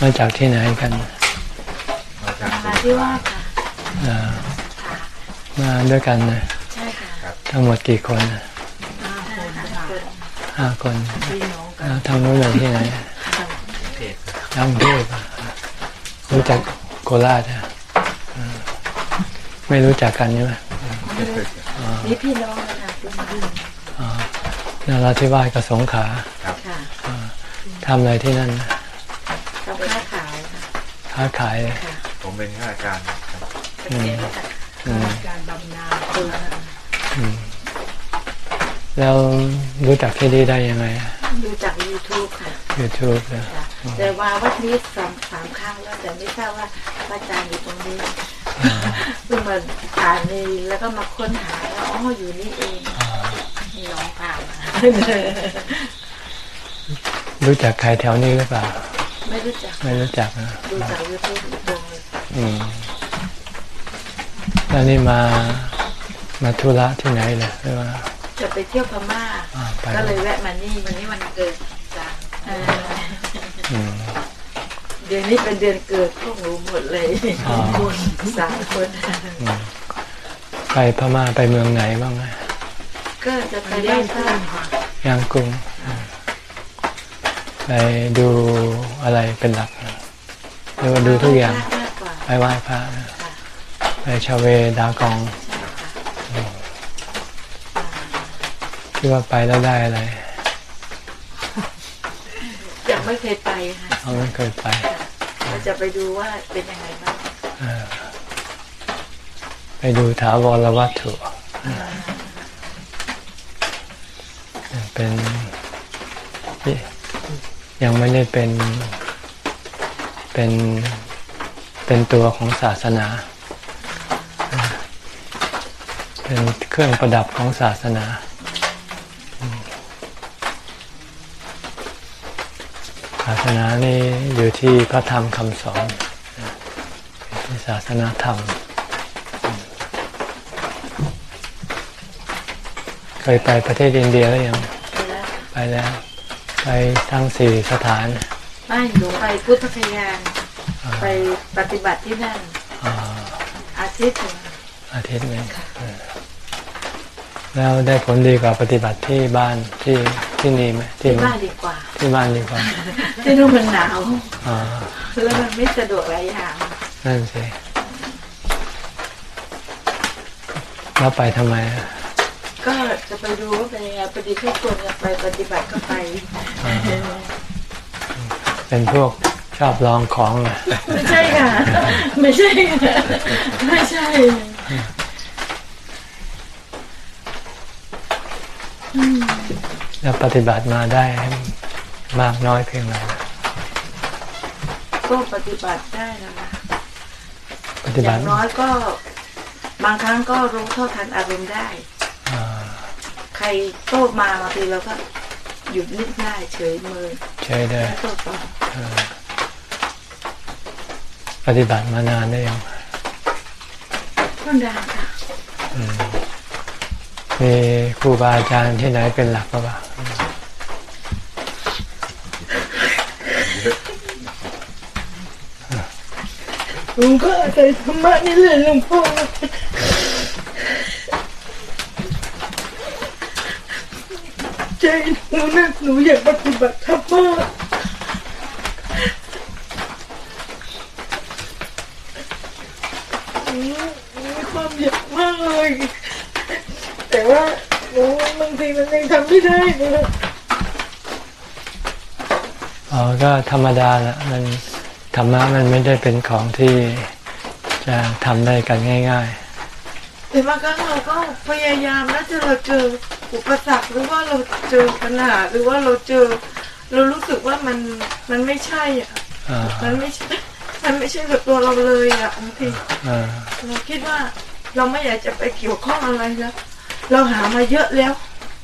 มาจากที่ไหนกันมาจากมาที่ว่าค่ะอ่ามาด้วยกันนะใช่ค่ะทั้งหมดกี่คนน่ะห้าคนค่ะห้าคนพี่น้องกันอ่าทางนู้นอยู่ที่ไหนเทศทางกรุงเทพอะรู้จักโคราชอะอ่าไม่รู้จักกันใช่ไหมนี่พี่น้องนะคะพี่น้องอ่านราธิวาสกับสงขลาครับค่ะอ่าทำอะไรที่นั่นทำค้าขายค่ะ ค้าขายเลยผมเป็นข้าราชการครับอืมอืมการบำนาญคืออืมแล้วรู้จักที่นี่ได้ยังไงดูจาก YouTube ค่ะ YouTube นะค่ะแต่ว่าวัดนี้สองสามครั้งแล้วแต่ไม่ทราบว่าพระอาจารย์อยู่ตรงนี้เพิ่งมาอ่านในแล้วก็มาค้นหาแล้วอ๋ออยู่นี่เองนี่น้องพามารู้จักใครแถวนี้หรือเปล่า ไม่รู้จัก ไม่รู้จักนะดูจาก YouTube ตรงเลยอืมแล้วนี่มามาธุระที่ไหนเลยหรือว่าจะไปเที่ยวพม่าอ่าไปก็เลยแวะมานี่วันนี้วันเกิดจ้ะเอออืมเดือนนี้เป็นเดือนเกิดพวกหนูหมดเลยอ๋อคนสามคนอืมไปพม่าไปเมืองไหนบ้างไหมก็จะไปได้ท่านค่ะย่างกุ้งอืม ไปดูอะไรเป็นหลักหรือว่าดูทุกอย่างมากกว่าไปไหว้พระนะค่ะไปชาเวดากองใช่ค่ะที่ว่าไปแล้วได้อะไรยังไม่เคยไปค่ะเขาไม่เคยไปเราจะไปดูว่าเป็นยังไงบ้างเออไปดูถาวรวัตถุ เป็น ยังไม่ได้เป็นเป็นเป็นตัวของศาสนา เป็นเครื่องประดับของศาสนาศาสนานี่อยู่ที่พระธรรมคำสอนที่ศาสนาธรรม เคยไปประเทศอินเดียแล้วยัง ไปแล้ว ไปแล้วไปทั้งสี่สถานไม่หนูไปพุทธคยานไปปฏิบัติที่นั่นอ่าอาทิตย์หนึ่งอาทิตย์หนึงเออแล้วได้ผลดีกว่าปฏิบัติที่บ้านที่ที่นี่ไหมที่ที่บ้านดีกว่า ที่บ้านดีกว่า ที่นู่นมันหนาวอ่าแล้วมันไม่สะดวกหลายอย่างนั่นสิแล้วไปทำไมอะ ก็จะไปดูว่าเป็นยังไงพอดีทุกคนจะไปปฏิบัติก็ไป เป็นพวกชอบลองของเหรอไม่ใช่ค่ะ ไม่ใช่ค่ะไม่ใช่แล้วปฏิบัติมาได้มากน้อยเพียงไรนะก็ปฏิบัติได้นะคะปฏิอบัย่าติงน้อยก็บางครั้งก็รู้เท่าทันอารมณ์ได้อ่า ใครโต้มาบางทีเราก็หยุดนิ่งได้เฉยมือใช้ได้แล้วก็ต่อเออปฏิบัติมานานได้ยังก็ได้ค่ะมีครูบาอาจารย์ที่ไหนเป็นหลักก็ปล่าหลวงพ่อใส่ธรรมะนี่เลยหลวงพ่อ ใจหนูนะหนูอยากปฏิบัติธรรมมากหนูมีความอยากมากเลย แต่ว่าหนูบางทีมันยังทำไม่ได้เลยอ๋อก็ธรรมดาแหละมันธรรมะมันไม่ได้เป็นของที่จะทำได้กันง่าย แต่บางครั้งเราก็พยายามนะจะเราเจออุปสรรคหรือว่าเราเจอปัญหาหรือว่าเราเจอ เรารู้สึกว่ามันมันไม่ใช่อะๆอ่ามันไม่ใช่มันไม่ใช่กับตัวเราเลยอะบางทีอ่าเราคิดว่าเราไม่อยากจะไปเกี่ยวข้องอะไรแล้วเราหามาเยอะแล้ว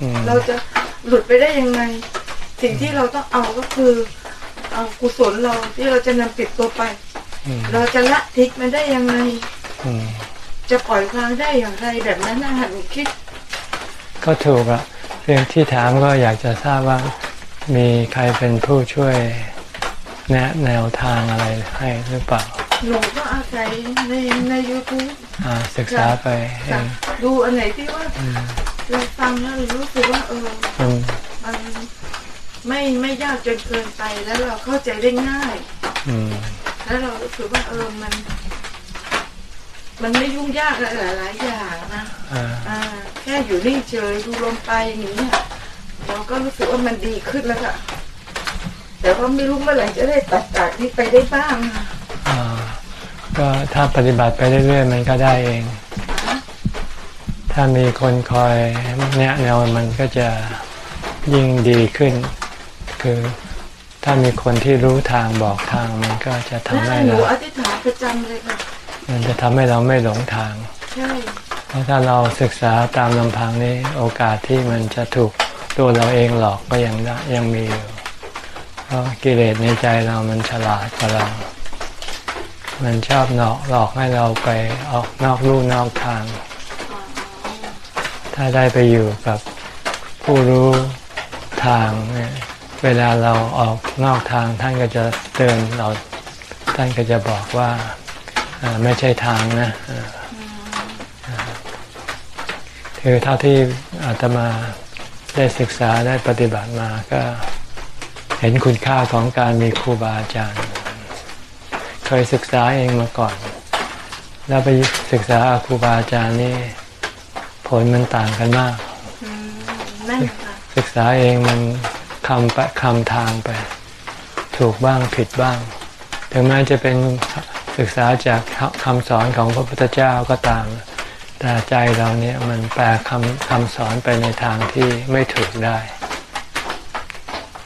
อืมเราจะหลุดไปได้ยังไง สิ่งที่เราต้องเอาก็คือเอากุศลเราที่เราจะนำติดตัวไปอืมเราจะละทิ้งมันได้ยังไงอืม จะปล่อยวางได้อย่างไรแบบนั้นนะหนูคิด ก็ถูกอะเรื่องที่ถามก็อยากจะทราบว่ามีใครเป็นผู้ช่วยแนะแนวทางอะไรให้หรือเปล่าหนูก็อาศัยในในยูทูบอ่าศึกษาไปเองดูอันไหนที่ว่าอืมเราฟังแล้วเรารู้สึกว่าเออมันมันไม่ไม่ยากจนเกินไปแล้วเราเข้าใจได้ง่ายอืมแล้วเรารู้สึกว่าเออมัน มันไม่ยุ่งยากอะไรหลายๆอย่างนะอ่าอ่าแค่อยู่นิ่งเฉยดูลมไปอย่างนี้ยเราก็รู้สึกว่ามันดีขึ้นแล้วค่ะ แต่ว่าไม่รู้เมื่อไหร่จะได้ตัดจากนี้ไปได้บ้างนะอ่าก็ถ้าปฏิบัติไปเรื่อยๆมันก็ได้เอง ถ้ามีคนคอยแนะแนวมันก็จะยิ่งดีขึ้น คือถ้ามีคนที่รู้ทางบอกทางมันก็จะทำให้หนูเราอธิษฐานประจำเลยค่ะ มันจะทำให้เราไม่หลงทางใช่เพราะถ้าเราศึกษาตามลำพังนี้ โอกาสที่มันจะถูกตัวเราเองหลอกก็ยังได้ยังมีอยู่เพราะกิเลสในใจเรามันฉลาดกว่าเรา มันชอบหลอกหลอกให้เราไปออกนอกลู่นอกทาง ถ้าได้ไปอยู่กับผู้รู้ทางเนี่ยเวลาเราออกนอกทางท่านก็จะเตือนเรา ท่านก็จะบอกว่าอ่า ไม่ใช่ทางนะคือเท่าที่อาตมาได้ศึกษาได้ปฏิบัติมาก็เห็นคุณค่าของการมีครูบาอาจารย์ เคยศึกษาเองมาก่อน แล้วไปศึกษาครูบาอาจารย์นี่ผลมันต่างกันมากศึกษาเองมันคำไปคำทางไป ถูกบ้างผิดบ้าง ถึงแม้จะเป็น ศึกษาจากคำสอนของพระพุทธเจ้าก็ตาม แต่ใจเราเนี่ยมันแปลคำคำสอนไปในทางที่ไม่ถูกได้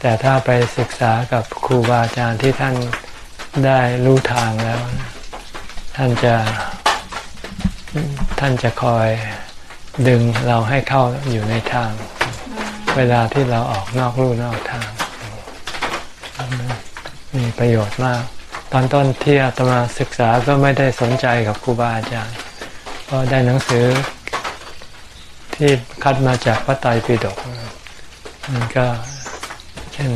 แต่ถ้าไปศึกษากับครูบาอาจารย์ที่ท่านได้รู้ทางแล้ว ท่านจะท่านจะคอยดึงเราให้เข้าอยู่ในทาง เวลาที่เราออกนอกลู่นอกทางมีประโยชน์มาก ตอนต้นที่อาตมาศึกษาก็ไม่ได้สนใจกับครูบาอาจารย์เพราะได้หนังสือที่คัดมาจากพระไตรปิฎกมันก็เช่น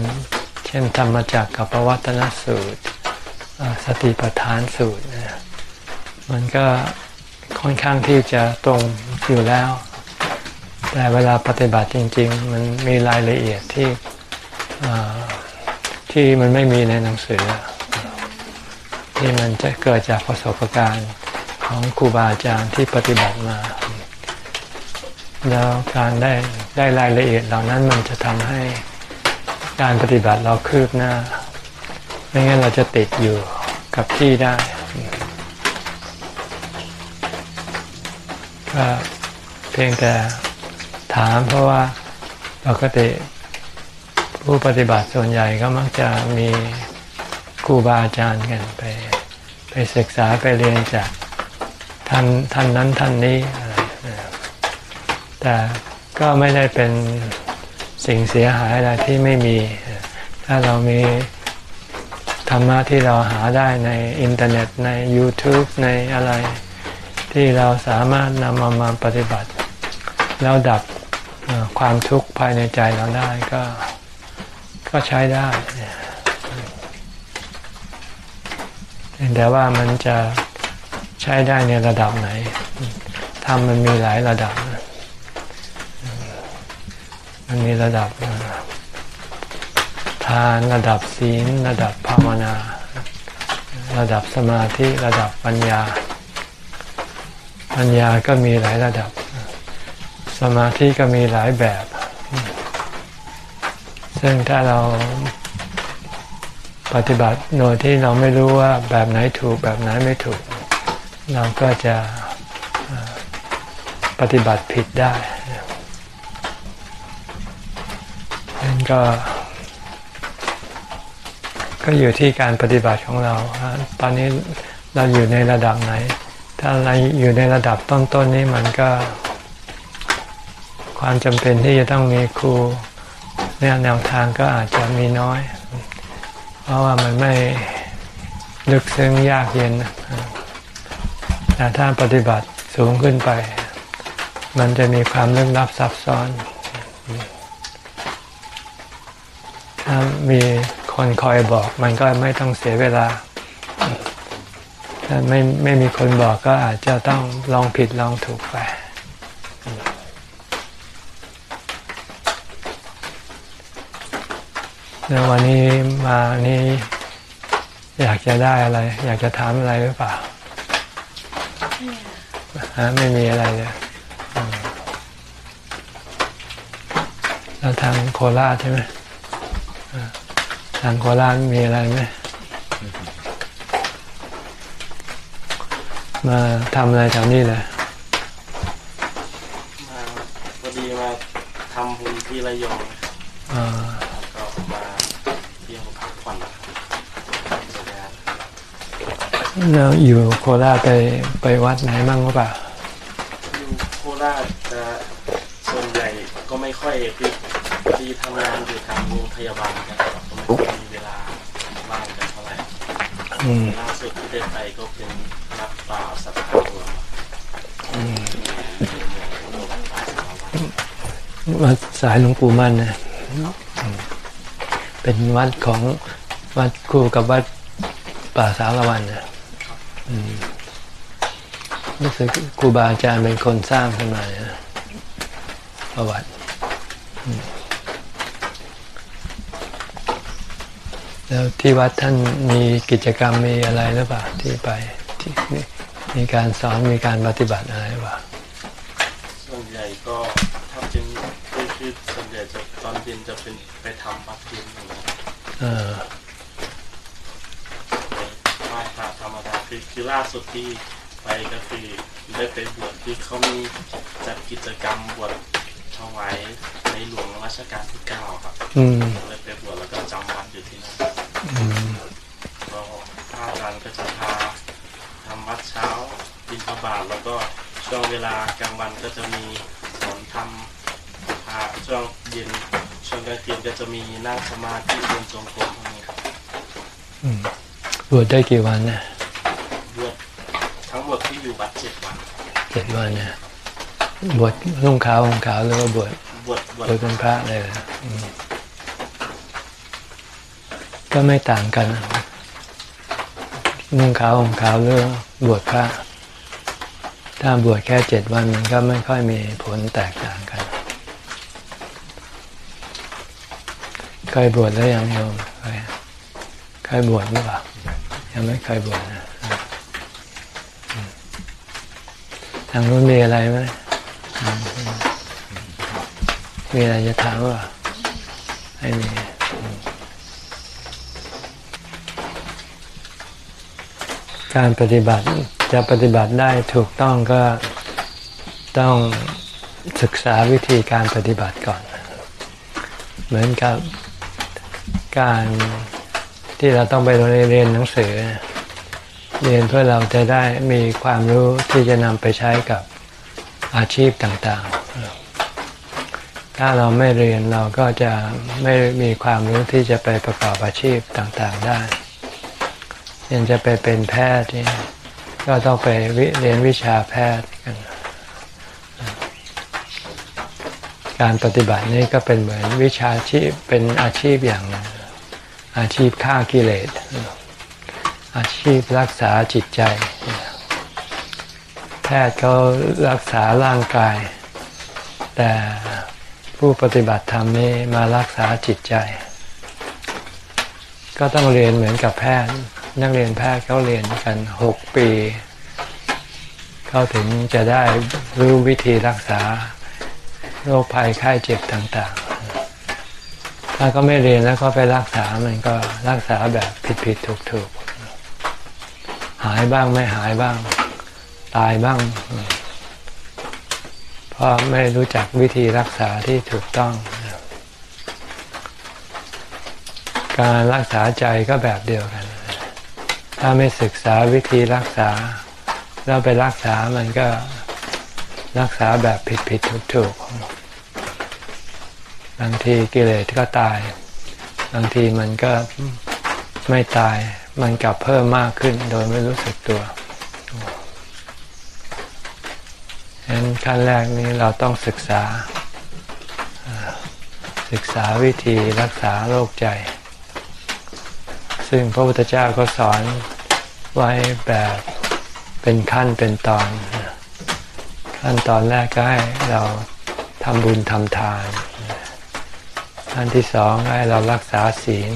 เช่นธรรมจักกับปวัตนสูตร สติปัฏฐานสูตรมันก็ค่อนข้างที่จะตรงอยู่แล้ว แต่เวลาปฏิบัติจริง ๆ มันมีรายละเอียดที่ที่มันไม่มีในหนังสือ ที่มันจะเกิดจากประสบการณ์ของครูบาอาจารย์ที่ปฏิบัติมา แล้วการได้ได้รายละเอียดเหล่านั้นมันจะทำให้การปฏิบัติเราคืบหน้า ไม่งั้นเราจะติดอยู่กับที่ได้ก็เพียงแต่ถามเพราะว่าปกติผู้ปฏิบัติส่วนใหญ่ก็มักจะมีครูบาอาจารย์กันไป ไปศึกษาไปเรียนจากท่านท่านนั้นท่านนี้อะไรแต่ก็ไม่ได้เป็นสิ่งเสียหายอะไรที่ไม่มี ถ้าเรามีธรรมะที่เราหาได้ในอินเทอร์เน็ตใน YouTube ในอะไรที่เราสามารถนำมามาปฏิบัติ แล้วดับความทุกข์ภายในใจเราได้ก็ก็ใช้ได้ แต่ว่ามันจะใช้ได้ในระดับไหนทำมันมีหลายระดับ มันมีระดับทานระดับศีล ระดับภาวนา ระดับสมาธิระดับปัญญา ปัญญาก็มีหลายระดับ สมาธิก็มีหลายแบบ ซึ่งถ้าเรา ปฏิบัติโดยที่เราไม่รู้ว่าแบบไหนถูกแบบไหนไม่ถูก เราก็จะปฏิบัติผิดได้นั่นก็ ก็อยู่ที่การปฏิบัติของเรา ตอนนี้เราอยู่ในระดับไหน ถ้าเราอยู่ในระดับต้นๆนนี้มันก็ ความจำเป็นที่จะต้องมีครูเนี่ยแนวทางก็อาจจะมีน้อย เพราะว่ามันไม่ลึกซึ้งยากเย็นนะแต่ถ้าปฏิบัติสูงขึ้นไป มันจะมีความลึกลับซับซ้อน ถ้ามีคคนคอยบอก มันก็ไม่ต้องเสียเวลา ถ้าไม่ไม่มีคนบอกก็อาจจะต้องลองผิดลองถูกไป แล้ววันนี้มานี่อยากจะได้อะไร อยากจะถามอะไรหรือเปล่าฮะไม่มีอะไรเลยอืมแล้วทางโคราชใช่ไหมอ่าทางโคราชมีอะไรไหมมาทำอะไรแถวนี้เลยมาพอดีมาทำบุญที่ระยองนะครับอ่า แล้วก็มาเที่ยวพักผ่อนนะครับเจอกัน แล้วอยู่โคราชไปไปวัดไหนบ้างหรือเปล่าอยู่โคราชจะส่วนใหญ่ก็ไม่ค่อยคือพอดีทำงานอยู่ทางโรงพยาบาลกันครับก็ไม่ค่อยมีเวลาว่างกันเท่าไหร่อืมล่าสุดที่ได้ไปก็เป็นนักป่าสัตว์ป่ารวมอืมวัดป่าสารวัตรวัดสายหลวงปู่มั่นนะอืมเป็นวัดของวัดคู่กับวัดป่าสารวันนะอืม รู้สึกครูบาอาจารย์เป็นคนสร้างขึ้นมาเนี่ยนะประวัติอืมแล้วที่วัดท่านมีกิจกรรมมีอะไรหรือเปล่าที่ไปที่มีมีการสอนมีการปฏิบัติอะไรหรือเปล่าส่วนใหญ่ก็ถ้าเป็นคือคือส่วนใหญ่จะตอนเย็นจะเป็นไปทำวัดเย็นอย่างเงี้ย เออ ไหว้พระธรรมดาคือคือล่า สุดที่ไปก็คือได้ไปบวชที่เขามีจัดกิจกรรมบวชถวายในหลวงรัชกาลที่เก้าครับอืมเลยไปบวชแล้วก็จำวัดอยู่ที่นั่นอืมก็พระอาจารย์ก็จะพาทำวัดเช้าบิณฑบาตแล้วก็ช่วงเวลากลางวันก็จะมีสอนทำพาช่วงเย็นช่วงกลางคืนก็จะมีนั่งสมาธิเดินจงกรมพวกนี้ครับอืมบวชได้กี่วันนะบวช ทั้งหมดที่อยู่วัดเจ็ดวันเจ็ดวันนะบวชนุ่งขาวห่มขาวหรือว่าบวชบวชบวชบวชเป็นพระเลยเหรออืมก็ไม่ต่างกันนะนุ่งขาวห่มขาวหรือบวชพระ ถ้าบวชแค่เจ็ดวันมันก็ไม่ค่อยมีผลแตกต่างกันเคยบวชแล้วยังโยมเคยเคยบวชหรือเปล่ายังไม่เคยบวชนะอืม ทางนู้นมีอะไรไหมมีอะไรจะถามว่าไม่มีอืมการปฏิบัติจะปฏิบัติได้ถูกต้องก็ต้องศึกษาวิธีการปฏิบัติก่อน เหมือนกับการที่เราต้องไปเรียนหนังสือ เรียนเพื่อเราจะได้มีความรู้ที่จะนำไปใช้กับอาชีพต่างๆ ถ้าเราไม่เรียนเราก็จะไม่มีความรู้ที่จะไปประกอบอาชีพต่างๆได้เรียนจะไปเป็นแพทย์นี่ก็ต้องไปวิเรียนวิชาแพทย์กันการปฏิบัตินี่ก็เป็นเหมือนวิชาชีพเป็นอาชีพอย่างหนึ่งอาชีพฆ่ากิเลส อาชีพรักษาจิตใจ แพทย์เขารักษาร่างกาย แต่ผู้ปฏิบัติธรรมนี่มารักษาจิตใจ ก็ต้องเรียนเหมือนกับแพทย์ นักเรียนแพทย์เขาเรียนกันหกปี เขาถึงจะได้รู้วิธีรักษาโรคภัยไข้เจ็บต่างๆ ถ้าก็ไม่เรียนแล้วก็ไปรักษา มันก็รักษาแบบผิดๆถูกๆายบ้างไม่หายบ้าง ตายบ้าง เพราะไม่รู้จักวิธีรักษาที่ถูกต้อง การรักษาใจก็แบบเดียวกัน ถ้าไม่ศึกษาวิธีรักษา แล้วไปรักษามันก็รักษาแบบผิดๆถูกๆบางทีกิเลสก็ตาย บางทีมันก็ไม่ตาย มันกลับเพิ่มมากขึ้น โดยไม่รู้สึกตัวฉะนั้นขั้นแรกนี้เราต้องศึกษา ศึกษาวิธีรักษาโรคใจ ซึ่งพระพุทธเจ้าก็สอนไว้แบบเป็นขั้นเป็นตอน ขั้นตอนแรกก็ให้เราทำบุญทำทานขั้นที่สองให้เรารักษาศีล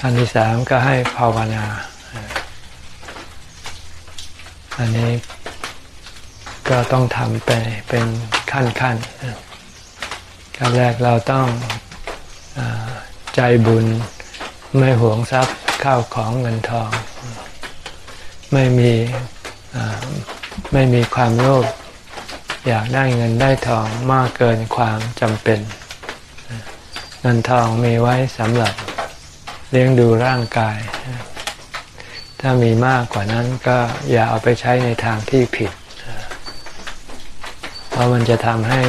ขั้นที่สามก็ให้ภาวนา อันนี้ก็ต้องทำไปเป็นขั้นขั้นขั้นแรกเราต้องอใจบุญไม่หวงทรัพย์ข้าวของเงินทอง ไม่มีไม่มีความโลภอยากได้เงินได้ทองมากเกินความจำเป็น เงินทองมีไว้สำหรับ เลี้ยงดูร่างกาย ถ้ามีมากกว่านั้นก็อย่าเอาไปใช้ในทางที่ผิด เพราะมันจะทำให้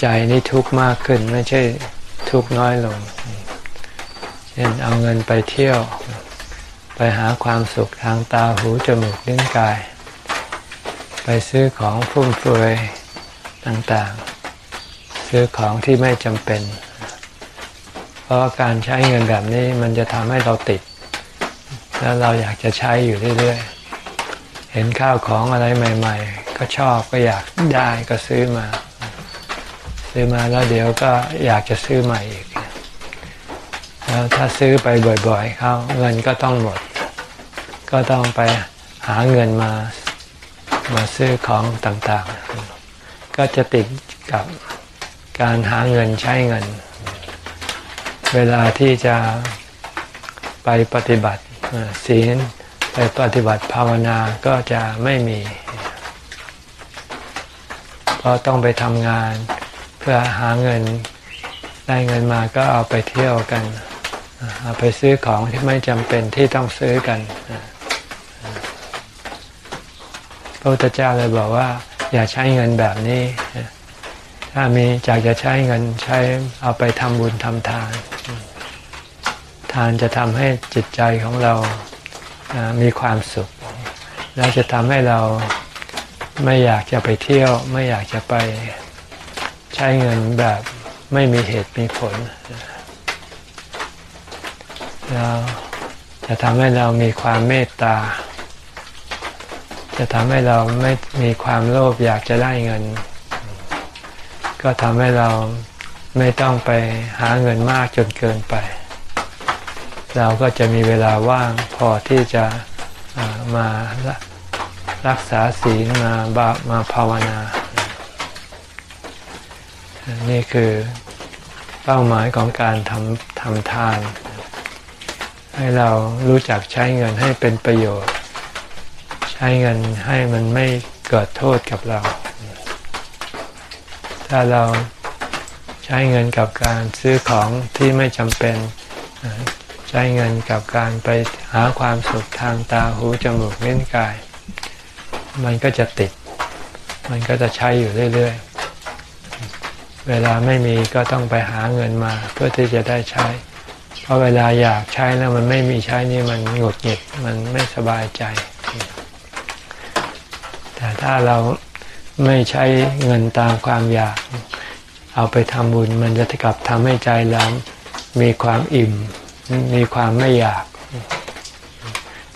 ใจนี่ทุกข์มากขึ้นไม่ใช่ทุกข์น้อยลง เช่นเอาเงินไปเที่ยว ไปหาความสุขทางตาหูจมูกลิ้นกาย ไปซื้อของฟุ่มเฟือยต่างๆ ซื้อของที่ไม่จำเป็น เพราะการใช้เงินแบบนี้มันจะทำให้เราติด แล้วเราอยากจะใช้อยู่เรื่อยๆ เห็นข้าวของอะไรใหม่ ๆ ก็ชอบก็อยากได้ก็ซื้อมา ซื้อมาแล้วเดี๋ยวก็อยากจะซื้อใหม่อีก แล้วถ้าซื้อไปบ่อยๆเข้าเงินก็ต้องหมด ก็ต้องไปหาเงินมามาซื้อของต่างๆ ก็จะติดกับการหาเงินใช้เงิน เวลาที่จะไปปฏิบัติศีลไปปฏิบัติภาวนาก็จะไม่มีเพราะต้องไปทำงานเพื่อหาเงินได้เงินมาก็เอาไปเที่ยวกัน เอาไปซื้อของที่ไม่จำเป็นที่ต้องซื้อกันพระพุทธเจ้าเลยบอกว่า อย่าใช้เงินแบบนี้ ถ้ามีจากจะใช้เงินใช้เอาไปทำบุญทำทานานจะทำให้จิตใจของเราอ่ามีความสุข แล้วจะทำให้เราไม่อยากจะไปเที่ยว ไม่อยากจะไปใช้เงินแบบไม่มีเหตุมีผลแล้วจะทำให้เรามีความเมตตา จะทำให้เราไม่มีความโลภอยากจะได้เงิน ก็ทำให้เราไม่ต้องไปหาเงินมากจนเกินไป เราก็จะมีเวลาว่างพอที่จะมารักษาศีลมาบามาภาวนา นี่คือเป้าหมายของการทำทำทาน ให้เรารู้จักใช้เงินให้เป็นประโยชน์ ใช้เงินให้มันไม่เกิดโทษกับเรา ถ้าเราใช้เงินกับการซื้อของที่ไม่จำเป็น ใช้เงินกับการไปหาความสุขทางตาหูจมูกเล่นกาย มันก็จะติด มันก็จะใช้อยู่เรื่อยๆ เวลาไม่มีก็ต้องไปหาเงินมาเพื่อที่จะได้ใช้ เพราะเวลาอยากใช้แล้วมันไม่มีใช้นี่มันหงุดหงิดมันไม่สบายใจ แต่ถ้าเราไม่ใช้เงินตามความอยาก เอาไปทำบุญมันจะกลับทำให้ใจเรามีความอิ่ม มีความไม่อยาก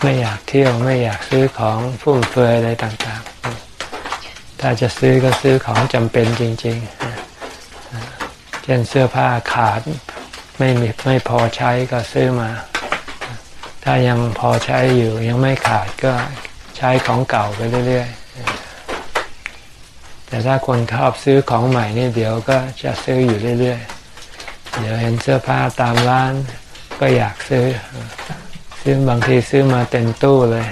ไม่อยากเที่ยวไม่อยากซื้อของฟุ่มเฟือยอะไรต่างๆ ถ้าจะซื้อก็ซื้อของจำเป็นจริง ๆ เช่นเสื้อผ้าขาดไม่มีไม่พอใช้ก็ซื้อมา ถ้ายังพอใช้อยู่ยังไม่ขาดก็ใช้ของเก่าไปเรื่อย ๆ แต่ถ้าคนชอบซื้อของใหม่นี่เดี๋ยวก็จะซื้ออยู่เรื่อย ๆ เดี๋ยวเห็นเสื้อผ้าตามร้าน ก็อยากซื้อ ซื้อบางทีซื้อมาเต็มตู้เลย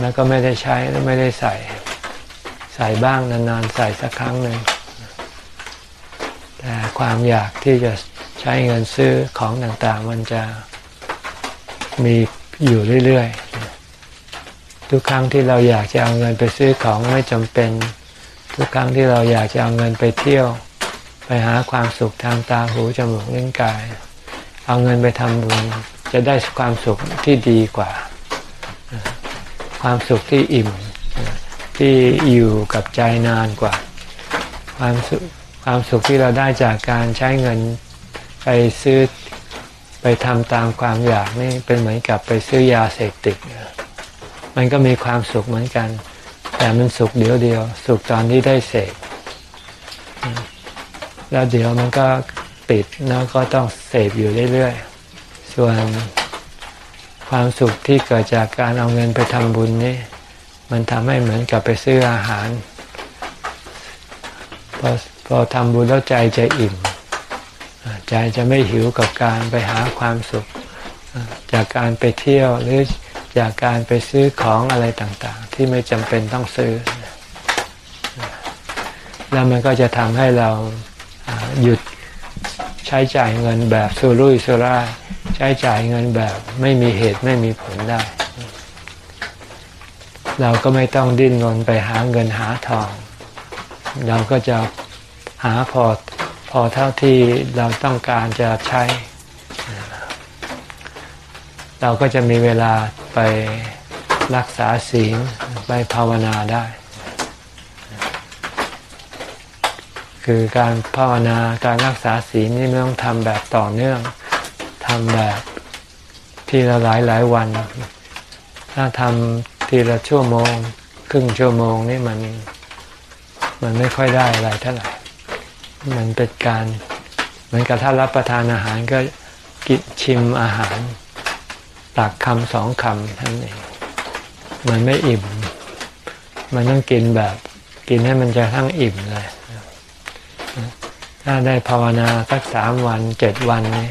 แล้วก็ไม่ได้ใช้แล้วไม่ได้ใส่ ใส่บ้างนานๆใส่สักครั้งหนึ่งแต่ความอยากที่จะใช้เงินซื้อของต่างๆ มันจะมีอยู่เรื่อยๆ ทุกครั้งที่เราอยากจะเอาเงินไปซื้อของไม่จำเป็น ทุกครั้งที่เราอยากจะเอาเงินไปเที่ยว ไปหาความสุขทางตาหูจมูกลิ้นกาย เอาเงินไปทำบุญ จะได้ความสุขที่ดีกว่า ความสุขที่อิ่ม ที่อยู่กับใจนานกว่า ความสุขความสุขที่เราได้จากการใช้เงินไปซื้อไปทำตามความอยากนี่เป็นเหมือนกับไปซื้อยาเสพติด มันก็มีความสุขเหมือนกัน แต่มันสุขเดียวเดียว สุขตอนที่ได้เสพแล้วเดี๋ยวมันก็ ปิดแล้วก็ต้องเสพอยู่เรื่อยๆ ส่วนความสุขที่เกิดจากการเอาเงินไปทำบุญนี่มันทำให้เหมือนกับไปซื้ออาหาร พอพอทำบุญแล้วใจจะอิ่ม ใจจะไม่หิวกับการไปหาความสุข จากการไปเที่ยวหรือจากการไปซื้อของอะไรต่างๆ ที่ไม่จำเป็นต้องซื้อ แล้วมันก็จะทำให้เราหยุด ใช้จ่ายเงินแบบสุรุ่ยสุร่ายใช้จ่ายเงินแบบไม่มีเหตุไม่มีผลได้ เราก็ไม่ต้องดิ้นรนไปหาเงินหาทอง เราก็จะหาพอพอเท่าที่เราต้องการจะใช้ เราก็จะมีเวลาไปรักษาศีลไปภาวนาได้ คือการภาวนาการรักษาศีลนี่ไม่ต้องทำแบบต่อเนื่องทำแบบทีละหลายหลายวัน ถ้าทำทีละชั่วโมง ครึ่งชั่วโมงนี่มันมันไม่ค่อยได้อะไรเท่าไหร่ มันเป็นการเหมือนกับถ้ารับประทานอาหารก็กินชิมอาหาร ตักคำสองคำท่านเองมันไม่อิ่ม มันต้องกินแบบ กินให้มันจะทั้งอิ่มเลย ถ้าได้ภาวนาสักสามวันเจ็ดวันนี้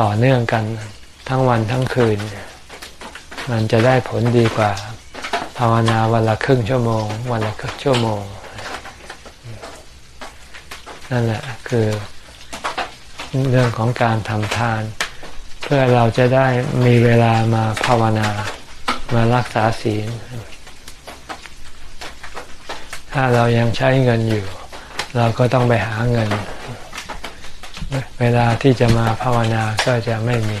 ต่อเนื่องกันทั้งวันทั้งคืน มันจะได้ผลดีกว่า ภาวนาวันละครึ่งชั่วโมง วันละครึ่งชั่วโมง นั่นแหละคือเรื่องของการทำทาน เพื่อเราจะได้มีเวลามาภาวนามารักษาศีล ถ้าเรายังใช้เงินอยู่ เราก็ต้องไปหาเงิน เวลาที่จะมาภาวนาก็จะไม่มี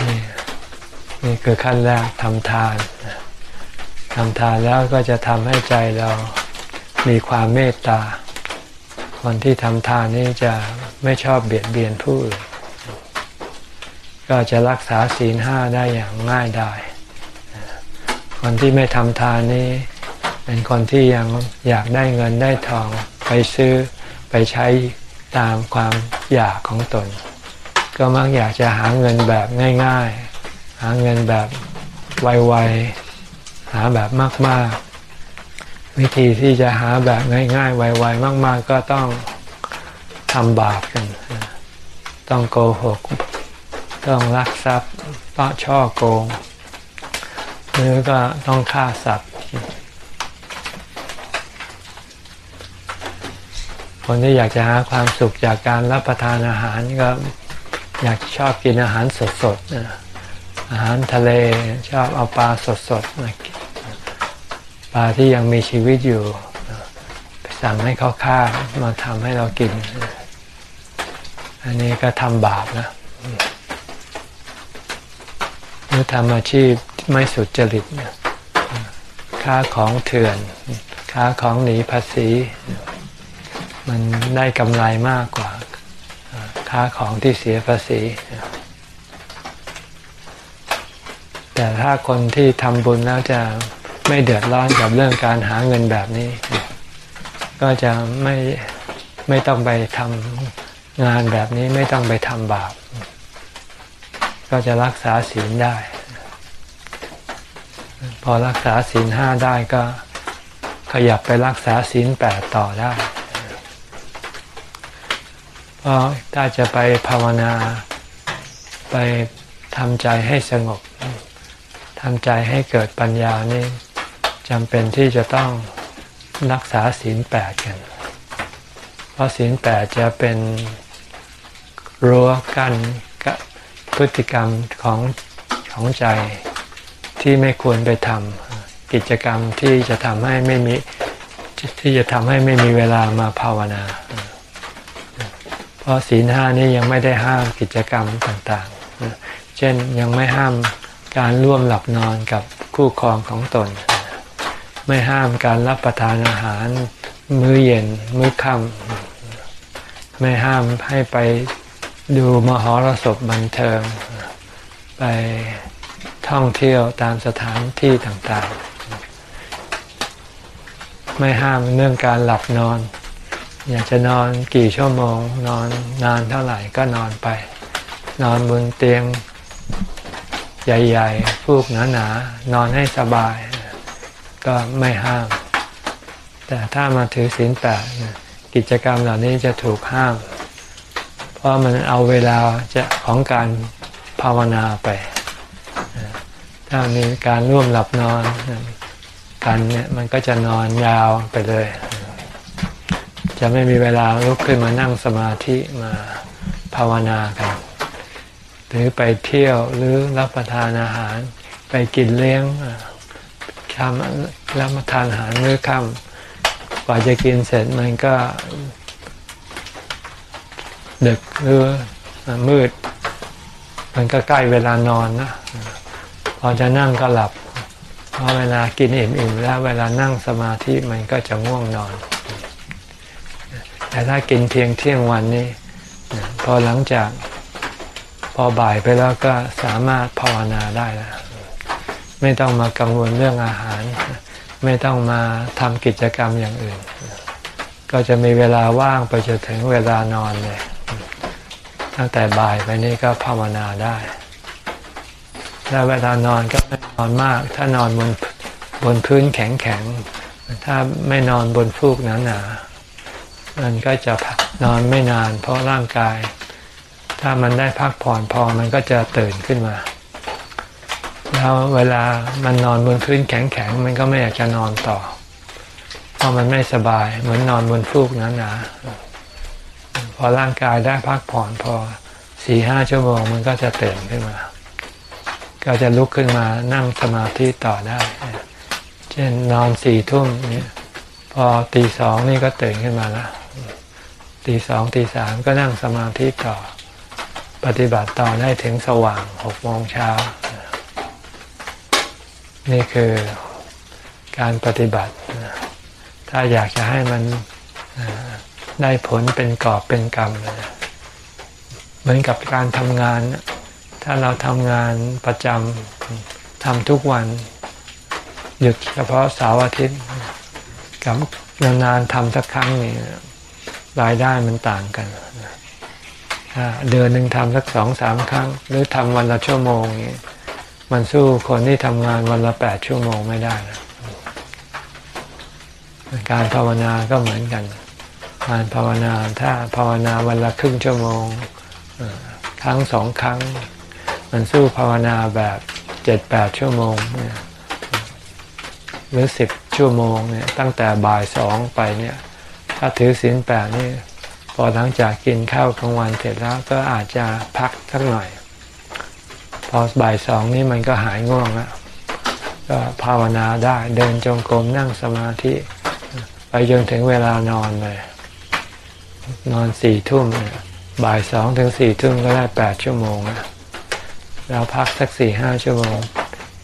นี่นี่คือขั้นแรกทำทานทำทานแล้วก็จะทำให้ใจเรามีความเมตตา คนที่ทำทานนี่จะไม่ชอบเบียดเบียนผู้อื่น ก็จะรักษาศีลห้าได้อย่างง่ายดาย คนที่ไม่ทำทานนี่ เป็นคนที่ยังอยากได้เงินได้ทองไปซื้อไปใช้ตามความอยากของตน ก็มักอยากจะหาเงินแบบง่าย ๆ หาเงินแบบไวๆหาแบบมาก ๆ วิธีที่จะหาแบบง่าย ๆ ไวๆมาก ๆ ก็ต้องทำบาปกัน ต้องโกหก ต้องลักทรัพย์ต้องช่อโกง หรือก็ต้องฆ่าสัตว์ คนที่อยากจะหาความสุขจากการรับประทานอาหารก็อยากชอบกินอาหารสดๆนะอาหารทะเลชอบเอาปลาสดๆมากินปลาที่ยังมีชีวิตอยู่ไปสั่งให้เขาฆ่ามาทำให้เรากิน อันนี้ก็ทำบาปนะหรือทำอาชีพไม่สุจริตนะค้าของเถื่อน ค้าของหนีภาษี มันได้กำไรมากกว่าค้าของที่เสียภาษี แต่ถ้าคนที่ทำบุญแล้วจะไม่เดือดร้อนกับเรื่องการหาเงินแบบนี้ ก็จะไม่ไม่ต้องไปทำงานแบบนี้ไม่ต้องไปทำบาป ก็จะรักษาศีลได้ พอรักษาศีลห้าได้ก็ขยับไปรักษาศีลแปดต่อได้ เพราะถ้าจะไปภาวนา ไปทำใจให้สงบทำใจให้เกิดปัญญานี่จำเป็นที่จะต้องรักษาศีลแปดกัน เพราะศีลแปดจะเป็นรั้วกั้นกับพฤติกรรมของของใจที่ไม่ควรไปทำกิจกรรมที่จะทำให้ไม่มีที่จะทำให้ไม่มีเวลามาภาวนา ราะศีลห้านี้ยังไม่ได้ห้ามกิจกรรมต่างๆ เช่นยังไม่ห้ามการร่วมหลับนอนกับคู่ครองของตน ไม่ห้ามการรับประทานอาหารมื้อเย็นมื้อค่ำไม่ห้ามให้ไปดูมหรสพบันเทิง ไปท่องเที่ยวตามสถานที่ต่างๆ ไม่ห้ามเรื่องการหลับนอน อยากจะนอนกี่ชั่วโมง นอนนานเท่าไหร่ก็นอนไป นอนบนเตียงใหญ่ๆฟูกหนาๆนอนให้สบาย ก็ไม่ห้าม แต่ถ้ามาถือศีลแปดกิจกรรมเหล่านี้จะถูกห้าม เพราะมันเอาเวลาจะของการภาวนาไป ถ้ามีการร่วมหลับนอนกันเนี่ยมันก็จะนอนยาวไปเลย จะไม่มีเวลาลุกขึ้นมานั่งสมาธิมาภาวนากัน หรือไปเที่ยวหรือรับประทานอาหาร ไปกินเลี้ยงคำรับประทานอาหารมื้อค่ำกว่าจะกินเสร็จมันก็ดึกหรือมืด มันก็ใกล้เวลานอนนะพอจะนั่งก็หลับพอเวลากินอิ่มๆแล้วเวลานั่งสมาธิมันก็จะง่วงนอน แต่ถ้ากินเพียงเที่ยงวันนี้ พอหลังจากพอบ่ายไปแล้วก็สามารถภาวนาได้แล้วไม่ต้องมากังวลเรื่องอาหาร ไม่ต้องมาทำกิจกรรมอย่างอื่น ก็จะมีเวลาว่างไปจนถึงเวลานอนเลย ตั้งแต่บ่ายไปนี่ก็ภาวนาได้แล้วเวลานอนก็ไม่นอนมาก ถ้านอนบนบนพื้นแข็งๆถ้าไม่นอนบนฟูกหนาๆ มันก็จะนอนไม่นาน เพราะร่างกาย ถ้ามันได้พักผ่อนพอมันก็จะตื่นขึ้นมา แล้วเวลามันนอนบนพื้นแข็งๆมันก็ไม่อยากจะนอนต่อ เพราะมันไม่สบาย เหมือนนอนบนฟูกหนาๆพอร่างกายได้พักผ่อนพอสี่ห้าชั่วโมงมันก็จะตื่นขึ้นมา ก็จะลุกขึ้นมานั่งสมาธิต่อได้ เช่นนอนสี่ทุ่มเนี่ยพอตีสองนี่ก็ตื่นขึ้นมาแล้ว ตีสองตีสามก็นั่งสมาธิต่อ ปฏิบัติต่อได้ถึงสว่างหกโมงเช้า นี่คือการปฏิบัติ ถ้าอยากจะให้มันได้ผลเป็นกอบเป็นกรรมเหมือนกับการทำงาน ถ้าเราทำงานประจำทำทุกวัน หยุดเฉพาะเสาร์อาทิตย์กับนานๆทำสักครั้งนี่ รายได้มันต่างกันเดือนหนึ่งทำสักสองสามครั้ง หรือทำวันละชั่วโมงนี้มันสู้คนที่ทำงานวันละแปดชั่วโมงไม่ได้นะการภาวนาก็เหมือนกันการภาวนาถ้าภาวนาวันละครึ่งชั่วโมงครั้งสองครั้ง มันสู้ภาวนาแบบเจ็ดแปดชั่วโมงหรือสิบชั่วโมงเนี่ยตั้งแต่บ่ายสองไปเนี่ย ถ้าถือศีลแปดนี่พอหลังจากกินข้าวกลางวันเสร็จแล้วก็อาจจะพักสักหน่อย พอบ่ายสองนี่มันก็หายง่วงแล้วก็ภาวนาได้เดินจงกรมนั่งสมาธิ ไปจนถึงเวลานอนเลย นอนสี่ทุ่มบ่ายสองถึงสี่ทุ่มก็ได้แปดชั่วโมงแล้วพักสักสี่ห้าชั่วโมง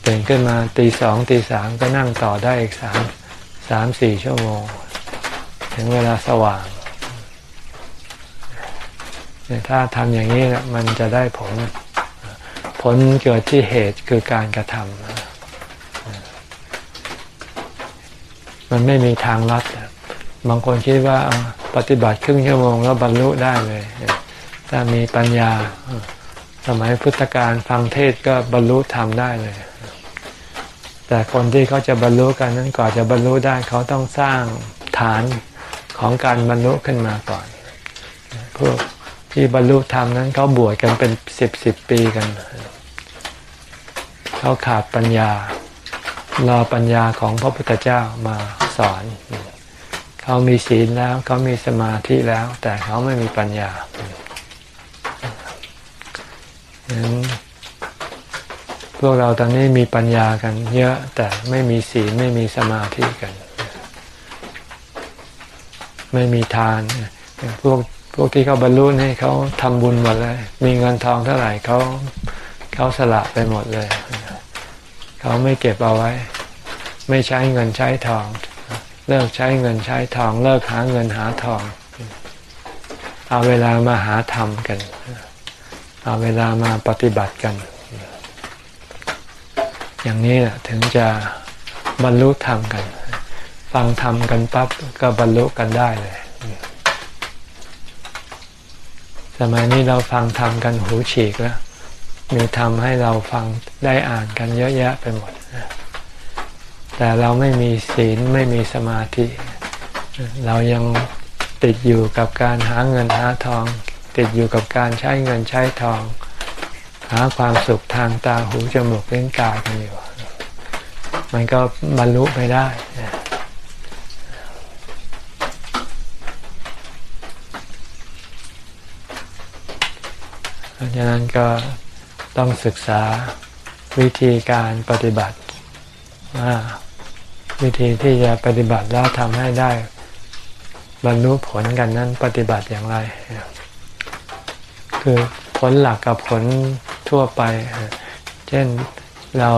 ตื่นขึ้นมาตีสองตีสามก็นั่งต่อได้อีกสามสามสี่ชั่วโมง ถึงเวลาสว่างถ้าทำอย่างนี้มันจะได้ผล ผลเกิดที่เหตุคือการกระทำมันไม่มีทางลัดบางคนคิดว่าปฏิบัติครึ่งชั่วโมงแล้วบรรลุได้เลย ถ้ามีปัญญา สมัยพุทธกาลฟังเทศก็บรรลุธรรมได้เลย แต่คนที่เขาจะบรรลุกันนั้นก่อนจะบรรลุได้เขาต้องสร้างฐาน ของการบรรลุขึ้นมาก่อน พวกที่บรรลุธรรมนั้นเขาบวชกันเป็นสิบสิบปีกันเขาขาดปัญญารอปัญญาของพระพุทธเจ้ามาสอน เขามีศีลแล้วเขามีสมาธิแล้ว แต่เขาไม่มีปัญญาฉะนั้นพวกเราตอนนี้มีปัญญากันเยอะแต่ไม่มีศีลไม่มีสมาธิกัน ไม่มีทานพวกพวกที่เขาบรรลุนี่เขาทำบุญหมดเลย มีเงินทองเท่าไหร่เขาเขาสละไปหมดเลย เขาไม่เก็บเอาไว้ ไม่ใช้เงินใช้ทอง เลิกใช้เงินใช้ทอง เลิกหาเงินหาทอง เอาเวลามาหาธรรมกัน เอาเวลามาปฏิบัติกัน อย่างนี้แหละถึงจะบรรลุธรรมกัน ฟังธรรมกันปั๊บก็บรรลุกันได้เลย สมัยนี้เราฟังธรรมกันหูฉีกแล้ว มีธรรมให้เราฟังได้อ่านกันเยอะแยะไปหมด แต่เราไม่มีศีลไม่มีสมาธิ เรายังติดอยู่กับการหาเงินหาทอง ติดอยู่กับการใช้เงินใช้ทอง หาความสุขทางตาหูจมูกเล่นกายกันอยู่ มันก็บรรลุไม่ได้ เพราะฉะนั้นก็ต้องศึกษาวิธีการปฏิบัติว่าวิธีที่จะปฏิบัติแล้วทำให้ได้บรรลุผลกันนั้นปฏิบัติอย่างไร คือผลหลักกับผลทั่วไป เช่นเรา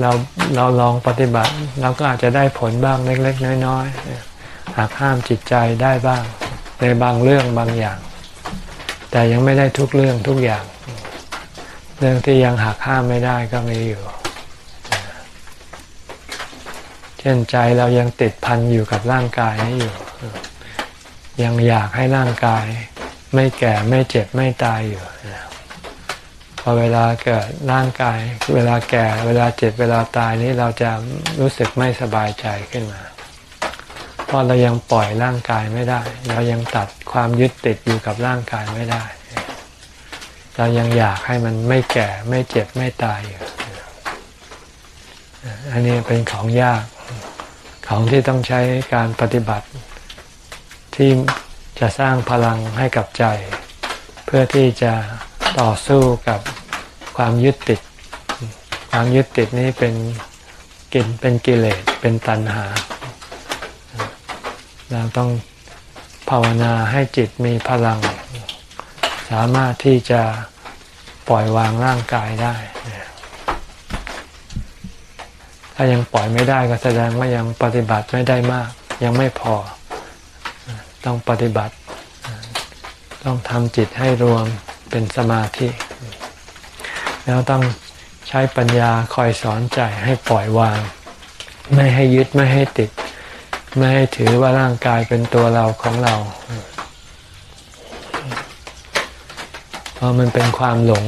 เราเราลองปฏิบัติเราก็อาจจะได้ผลบ้างเล็ก ๆ น้อยๆหากห้ามจิตใจได้บ้างในบางเรื่องบางอย่าง แต่ยังไม่ได้ทุกเรื่องทุกอย่าง เรื่องที่ยังหักห้ามไม่ได้ก็มีอยู่ เช่นใจเรายังติดพันอยู่กับร่างกายนี้อยู่ ยังอยากให้ร่างกาย ไม่แก่ไม่เจ็บไม่ตายอยู่พอเวลาเกิดร่างกาย เวลาแก่ เวลาเจ็บเวลาตายนี้เราจะรู้สึกไม่สบายใจขึ้นมา เพราะเรายังปล่อยร่างกายไม่ได้ เรายังตัดความยึดติดอยู่กับร่างกายไม่ได้ เรายังอยากให้มันไม่แก่ไม่เจ็บไม่ตายอยู่อันนี้เป็นของยากของที่ต้องใช้การปฏิบัติ ที่จะสร้างพลังให้กับใจ เพื่อที่จะต่อสู้กับความยึดติด ความยึดติดนี้เป็นกินเป็นกิเลสเป็นตัณหา เราต้องภาวนาให้จิตมีพลัง สามารถที่จะปล่อยวางร่างกายได้ ถ้ายังปล่อยไม่ได้ก็แสดงว่ายังปฏิบัติไม่ได้มาก ยังไม่พอ ต้องปฏิบัติ ต้องทำจิตให้รวมเป็นสมาธิ แล้วต้องใช้ปัญญาคอยสอนใจให้ปล่อยวาง ไม่ให้ยึดไม่ให้ติด ไม่ให้ถือว่าร่างกายเป็นตัวเราของเรา เพราะมันเป็นความหลง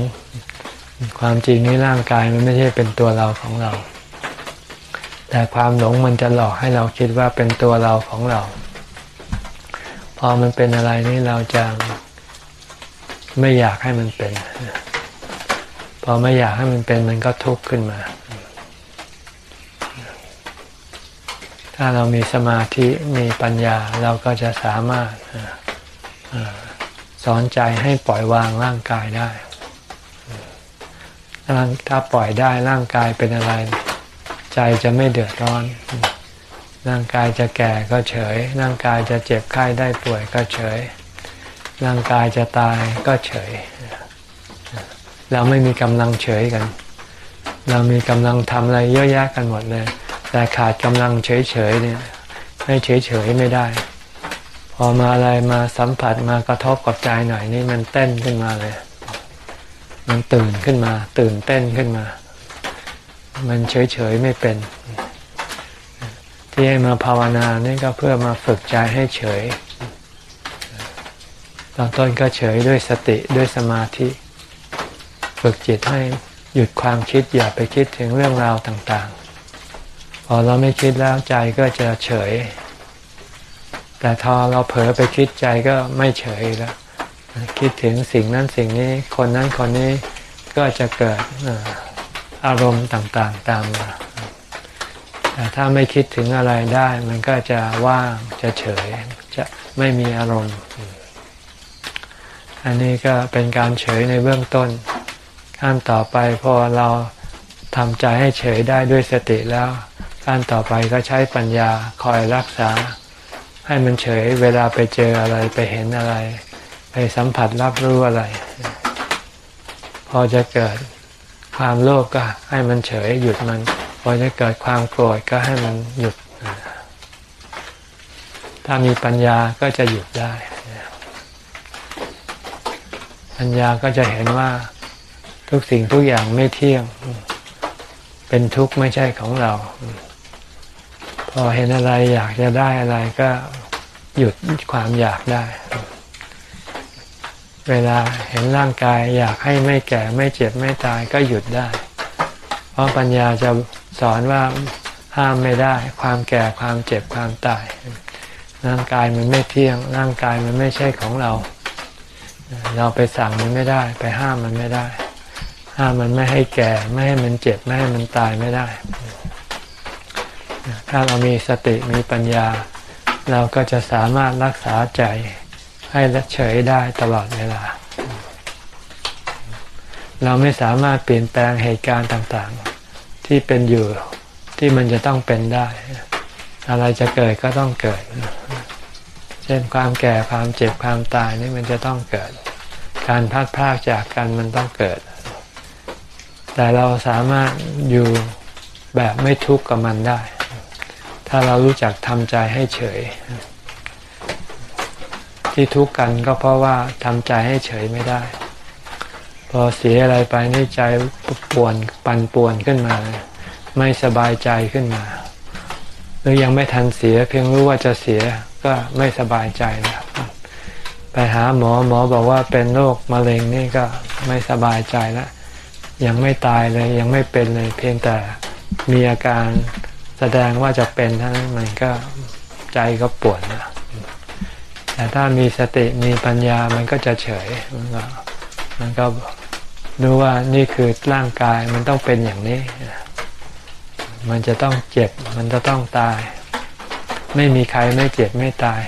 ความจริงนี่ร่างกายมันไม่ใช่เป็นตัวเราของเรา แต่ความหลงมันจะหลอกให้เราคิดว่าเป็นตัวเราของเรา พอมันเป็นอะไรนี่เราจะไม่อยากให้มันเป็น พอไม่อยากให้มันเป็นมันก็ทุกข์ขึ้นมา ถ้าเรามีสมาธิมีปัญญาเราก็จะสามารถสอนใจให้ปล่อยวางร่างกายได้ ถ้าปล่อยได้ร่างกายเป็นอะไร ใจจะไม่เดือดร้อน ร่างกายจะแก่ก็เฉย ร่างกายจะเจ็บไข้ได้ป่วยก็เฉย ร่างกายจะตายก็เฉย เราไม่มีกำลังเฉยกัน เรามีกำลังทำอะไรเยอะแยะกันหมดเลย แต่ขาดกำลังเฉยๆเนี่ยให้เฉยๆไม่ได้ พอมาอะไรมาสัมผัสมากระทบกับใจหน่อยนี่มันเต้นขึ้นมาเลย มันตื่นขึ้นมา ตื่นเต้นขึ้นมา มันเฉยๆไม่เป็น ที่ให้มาภาวนานี่ก็เพื่อมาฝึกใจให้เฉยตอนต้นก็เฉยด้วยสติด้วยสมาธิ ฝึกจิตให้หยุดความคิดอย่าไปคิดถึงเรื่องราวต่างๆ อเราไม่คิดแล้วใจก็จะเฉย แต่พอเราเผลอไปคิดใจก็ไม่เฉยแล้ว คิดถึงสิ่งนั้นสิ่งนี้ คนนั้นคนนี้ก็จะเกิดอารมณ์ต่างๆตามมา แต่ถ้าไม่คิดถึงอะไรได้ มันก็จะว่างจะเฉย จะไม่มีอารมณ์ อันนี้ก็เป็นการเฉยในเบื้องต้น ขั้นต่อไปพอเราทำใจให้เฉยได้ด้วยสติแล้ว ขั้นต่อไปก็ใช้ปัญญาคอยรักษา ให้มันเฉยเวลาไปเจออะไรไปเห็นอะไร ไปสัมผัสรับรู้อะไร พอจะเกิดความโลภก็ให้มันเฉยหยุดมัน พอจะเกิดความโกรธก็ให้มันหยุด ถ้ามีปัญญาก็จะหยุดได้ ปัญญาก็จะเห็นว่าทุกสิ่งทุกอย่างไม่เที่ยง เป็นทุกข์ไม่ใช่ของเรา พอเห็นอะไรอยากจะได้อะไรก็หยุดความอยากได้ เวลาเห็นร่างกายอยากให้ไม่แก่ไม่เจ็บไม่ตายก็หยุดได้ เพราะปัญญาจะสอนว่าห้ามไม่ได้ ความแก่ความเจ็บความตาย ร่างกายมันไม่เที่ยง ร่างกายมันไม่ใช่ของเรา เราไปสั่งมันไม่ได้ ไปห้ามมันไม่ได้ ห้ามมันไม่ให้แก่ ไม่ให้มันเจ็บ ไม่ให้มันตายไม่ได้ ถ้าเรามีสติมีปัญญา เราก็จะสามารถรักษาใจให้เฉยได้ตลอดเวลา เราไม่สามารถเปลี่ยนแปลงเหตุการณ์ต่างๆ ที่เป็นอยู่ที่มันจะต้องเป็นได้ อะไรจะเกิดก็ต้องเกิด เช่นความแก่ความเจ็บความตายนี่มันจะต้องเกิด การพัดพากจากกันมันต้องเกิด แต่เราสามารถอยู่แบบไม่ทุกข์กับมันได้ ถ้าเรารู้จักทำใจให้เฉย ที่ทุกข์กันก็เพราะว่าทำใจให้เฉยไม่ได้ พอเสียอะไรไปนี่ใจป่วนปั่นป่วนขึ้นมา ไม่สบายใจขึ้นมา หรือยังไม่ทันเสีย เพียงรู้ว่าจะเสียก็ไม่สบายใจแล้วไปหาหมอหมอบอกว่าเป็นโรคมะเร็งนี่ก็ไม่สบายใจแล้วยังไม่ตายเลยยังไม่เป็นเลยเพียงแต่มีอาการ แสดงว่าจะเป็นท่านั้นมันก็ใจก็ปวดนะแต่ถ้ามีสติมีปัญญามันก็จะเฉย มันก็มันก็รู้ว่านี่คือร่างกายมันต้องเป็นอย่างนี้ มันจะต้องเจ็บ มันจะต้องตาย ไม่มีใครไม่เจ็บไม่ตาย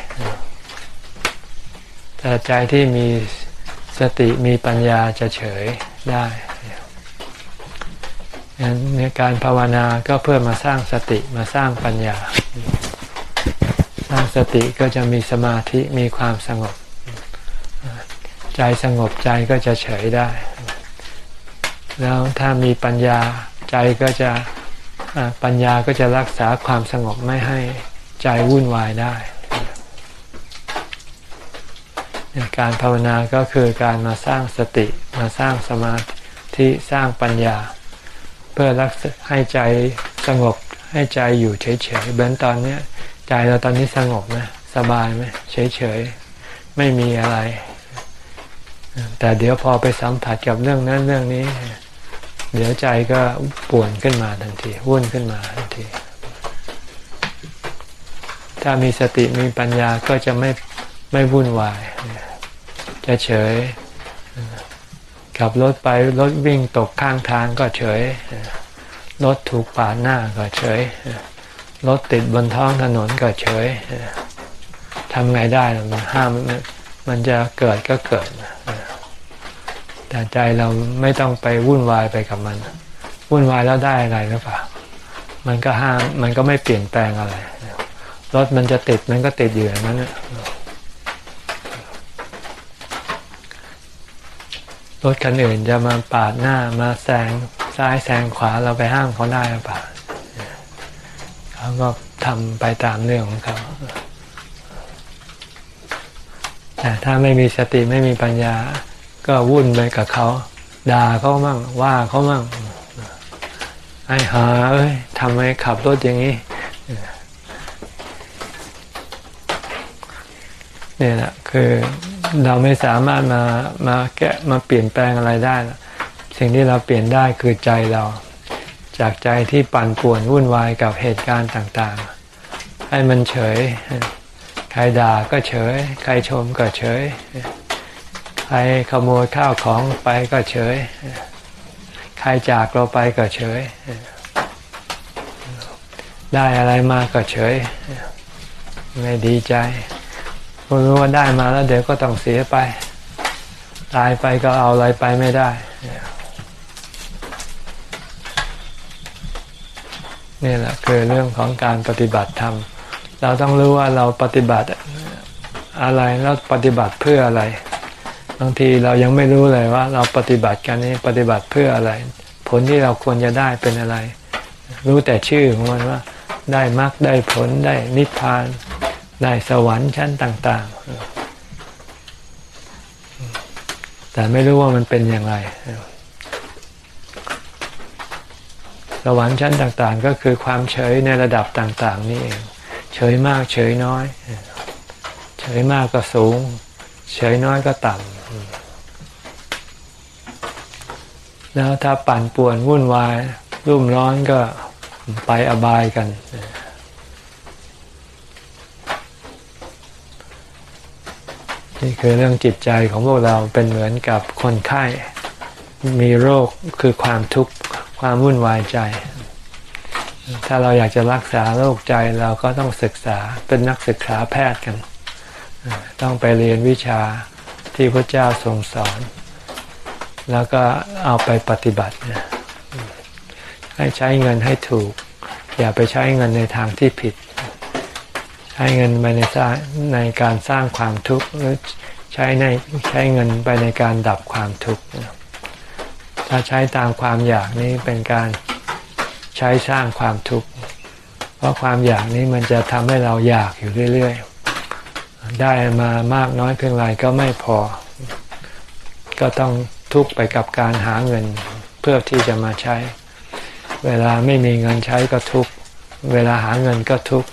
แต่ใจที่มีสติมีปัญญาจะเฉยได้ การภาวนาก็เพื่อมาสร้างสติมาสร้างปัญญา สร้างสติก็จะมีสมาธิมีความสงบ ใจสงบใจก็จะเฉยได้ แล้วถ้ามีปัญญาใจก็จะปัญญาก็จะรักษาความสงบไม่ให้ใจวุ่นวายได้ การภาวนาก็คือการมาสร้างสติมาสร้างสมาธิสร้างปัญญา เพื่อรักให้ใจสงบให้ใจอยู่เฉยๆเบนตอนนี้ใจเราตอนนี้สงบไหมสบายไหมเฉยๆไม่มีอะไร แต่เดี๋ยวพอไปสัมผัสกับเรื่องนั้นเรื่องนี้ เดี๋ยวใจก็ป่วนขึ้นมาทันทีวุ่นขึ้นมาทันที ถ้ามีสติมีปัญญาก็จะไม่ไม่วุ่นวายจะเฉย ขับรถไปรถวิ่งตกข้างทางก็เฉย รถถูกปาดหน้าก็เฉย รถติดบนท้องถนนก็เฉยทำไงได้มันห้ามมันจะเกิดก็เกิด แต่ใจเราไม่ต้องไปวุ่นวายไปกับมัน วุ่นวายแล้วได้อะไรหรือเปล่า มันก็ห้ามมันก็ไม่เปลี่ยนแปลงอะไร รถมันจะติดมันก็ติดอยู่อย่างนั้น รถคันอื่นจะมาปาดหน้ามาแซงซ้ายแซงขวาเราไปห้ามเขาได้หรือเปล่าเขาก็ทำไปตามเรื่องของเขาแต่ถ้าไม่มีสติไม่มีปัญญา ก็วุ่นไปกับเขาด่าเขามั่งว่าเขามั่งไอ้หาเอ้ยทำไมขับรถอย่างนี้ นี่แหละคือเราไม่สามารถมามาแกะมาเปลี่ยนแปลงอะไรได้สิ่งที่เราเปลี่ยนได้คือใจเรา จากใจที่ปั่นป่วนวุ่นวายกับเหตุการณ์ต่างๆ ให้มันเฉย ใครด่าก็เฉย ใครชมก็เฉย ใครขโมยข้าวของไปก็เฉย ใครจากเราไปก็เฉย ได้อะไรมาก็เฉย ไม่ดีใจ รู้ว่าได้มาแล้วเดี๋ยวก็ต้องเสียไป ตายไปก็เอาอะไรไปไม่ได้นี่แหละคือเรื่องของการปฏิบัติธรรม เราต้องรู้ว่าเราปฏิบัติอะไรแล้วปฏิบัติเพื่ออะไร บางทีเรายังไม่รู้เลยว่า เราปฏิบัติกันนี้ปฏิบัติเพื่ออะไร ผลที่เราควรจะได้เป็นอะไร รู้แต่ชื่อของมันว่า ได้มรรคได้ผลได้นิพพาน ได้สวรรค์ชั้นต่าง ๆ แต่ไม่รู้ว่ามันเป็นอย่างไร สวรรค์ชั้นต่างๆ ก็คือความเฉยในระดับต่าง ๆ นี่เอง เฉยมากเฉยน้อย เฉยมากก็สูง เฉยน้อยก็ต่ำ แล้วถ้าปั่นป่วนวุ่นวาย รุ่มร้อนก็ไปอบายกัน นี่คือเรื่องจิตใจของพวกเราเป็นเหมือนกับคนไข้มีโรคคือความทุกข์ความวุ่นวายใจ ถ้าเราอยากจะรักษาโรคใจเราก็ต้องศึกษาเป็นนักศึกษาแพทย์กัน ต้องไปเรียนวิชาที่พระเจ้าทรงสอน แล้วก็เอาไปปฏิบัติ ให้ใช้เงินให้ถูก อย่าไปใช้เงินในทางที่ผิด ใช้เงินไปในสร้างในการสร้างความทุกข์หรือใช้ในใช้เงินไปในการดับความทุกข์ถ้าใช้ตามความอยากนี้เป็นการใช้สร้างความทุกข์เพราะความอยากนี้มันจะทำให้เราอยากอยู่เรื่อย ๆ ได้มามากน้อยเพียงไรก็ไม่พอ ก็ต้องทุกข์ไปกับการหาเงินเพื่อที่จะมาใช้ เวลาไม่มีเงินใช้ก็ทุกข์เวลาหาเงินก็ทุกข์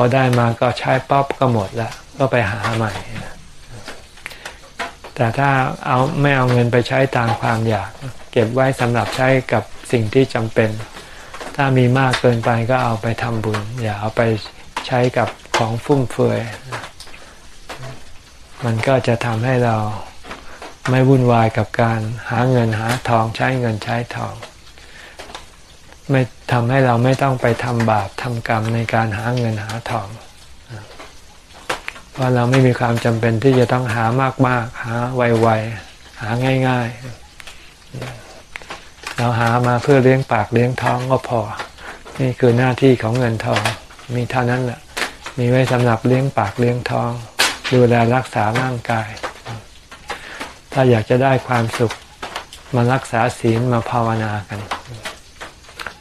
อได้มาก็ใช้ป๊อบก็หมดละก็ไปหาใหม่ แต่ถ้าเอาไม่เอาเงินไปใช้ตามความอยาก เก็บไว้สำหรับใช้กับสิ่งที่จำเป็น ถ้ามีมากเกินไปก็เอาไปทำบุญ อย่าเอาไปใช้กับของฟุ่มเฟือย มันก็จะทำให้เราไม่วุ่นวายกับการหาเงินหาทองใช้เงินใช้ทอง ไม่ทำให้เราไม่ต้องไปทำบาปทำกรรมในการหาเงินหาทองเพราะเราไม่มีความจำเป็นที่จะต้องหามากๆ หาไวๆหาง่ายๆ เราหามาเพื่อเลี้ยงปากเลี้ยงท้องก็พอ นี่คือหน้าที่ของเงินทอง มีเท่านั้นแหละมีไว้สำหรับเลี้ยงปากเลี้ยงท้อง ดูแลรักษาร่างกาย ถ้าอยากจะได้ความสุขมารักษาศีลมาภาวนากัน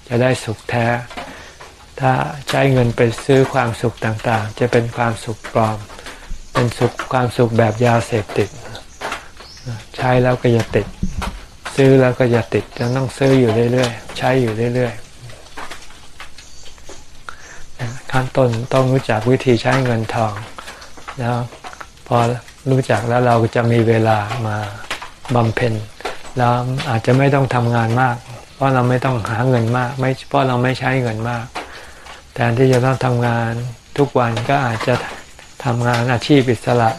จะได้สุขแท้ ถ้าใช้เงินไปซื้อความสุขต่างๆ จะเป็นความสุขปลอม เป็นสุขความสุขแบบยาเสพติด ใช้แล้วก็จะติด ซื้อแล้วก็จะติดจะต้องซื้ออยู่เรื่อยๆ ใช้อยู่เรื่อยๆขั้นต้นต้องรู้จักวิธีใช้เงินทอง แล้วพอรู้จักแล้วเราจะมีเวลามาบำเพ็ญแล้วอาจจะไม่ต้องทำงานมาก เพราะเราไม่ต้องหาเงินมาก ไม่เพราะเราไม่ใช้เงินมากแทนที่จะต้องทำงานทุกวันก็อาจจะทำงานอาชีพอิสระ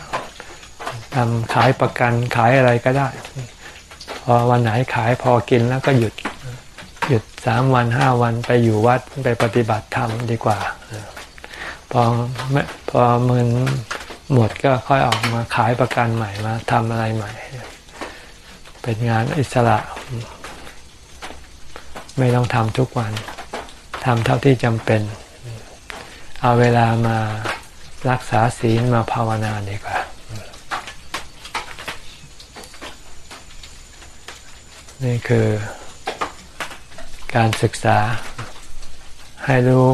ทำขายประกันขายอะไรก็ได้ พอวันไหนขายพอกินแล้วก็หยุดหยุดสามวันห้าวันไปอยู่วัดไปปฏิบัติธรรมดีกว่า พอพอเงินหมดก็ค่อยออกมาขายประกันใหม่มาทำอะไรใหม่ เป็นงานอิสระ ไม่ต้องทำทุกวันทำเท่าที่จำเป็น เอาเวลามารักษาศีลมาภาวนาดีกว่านี่คือการศึกษาให้รู้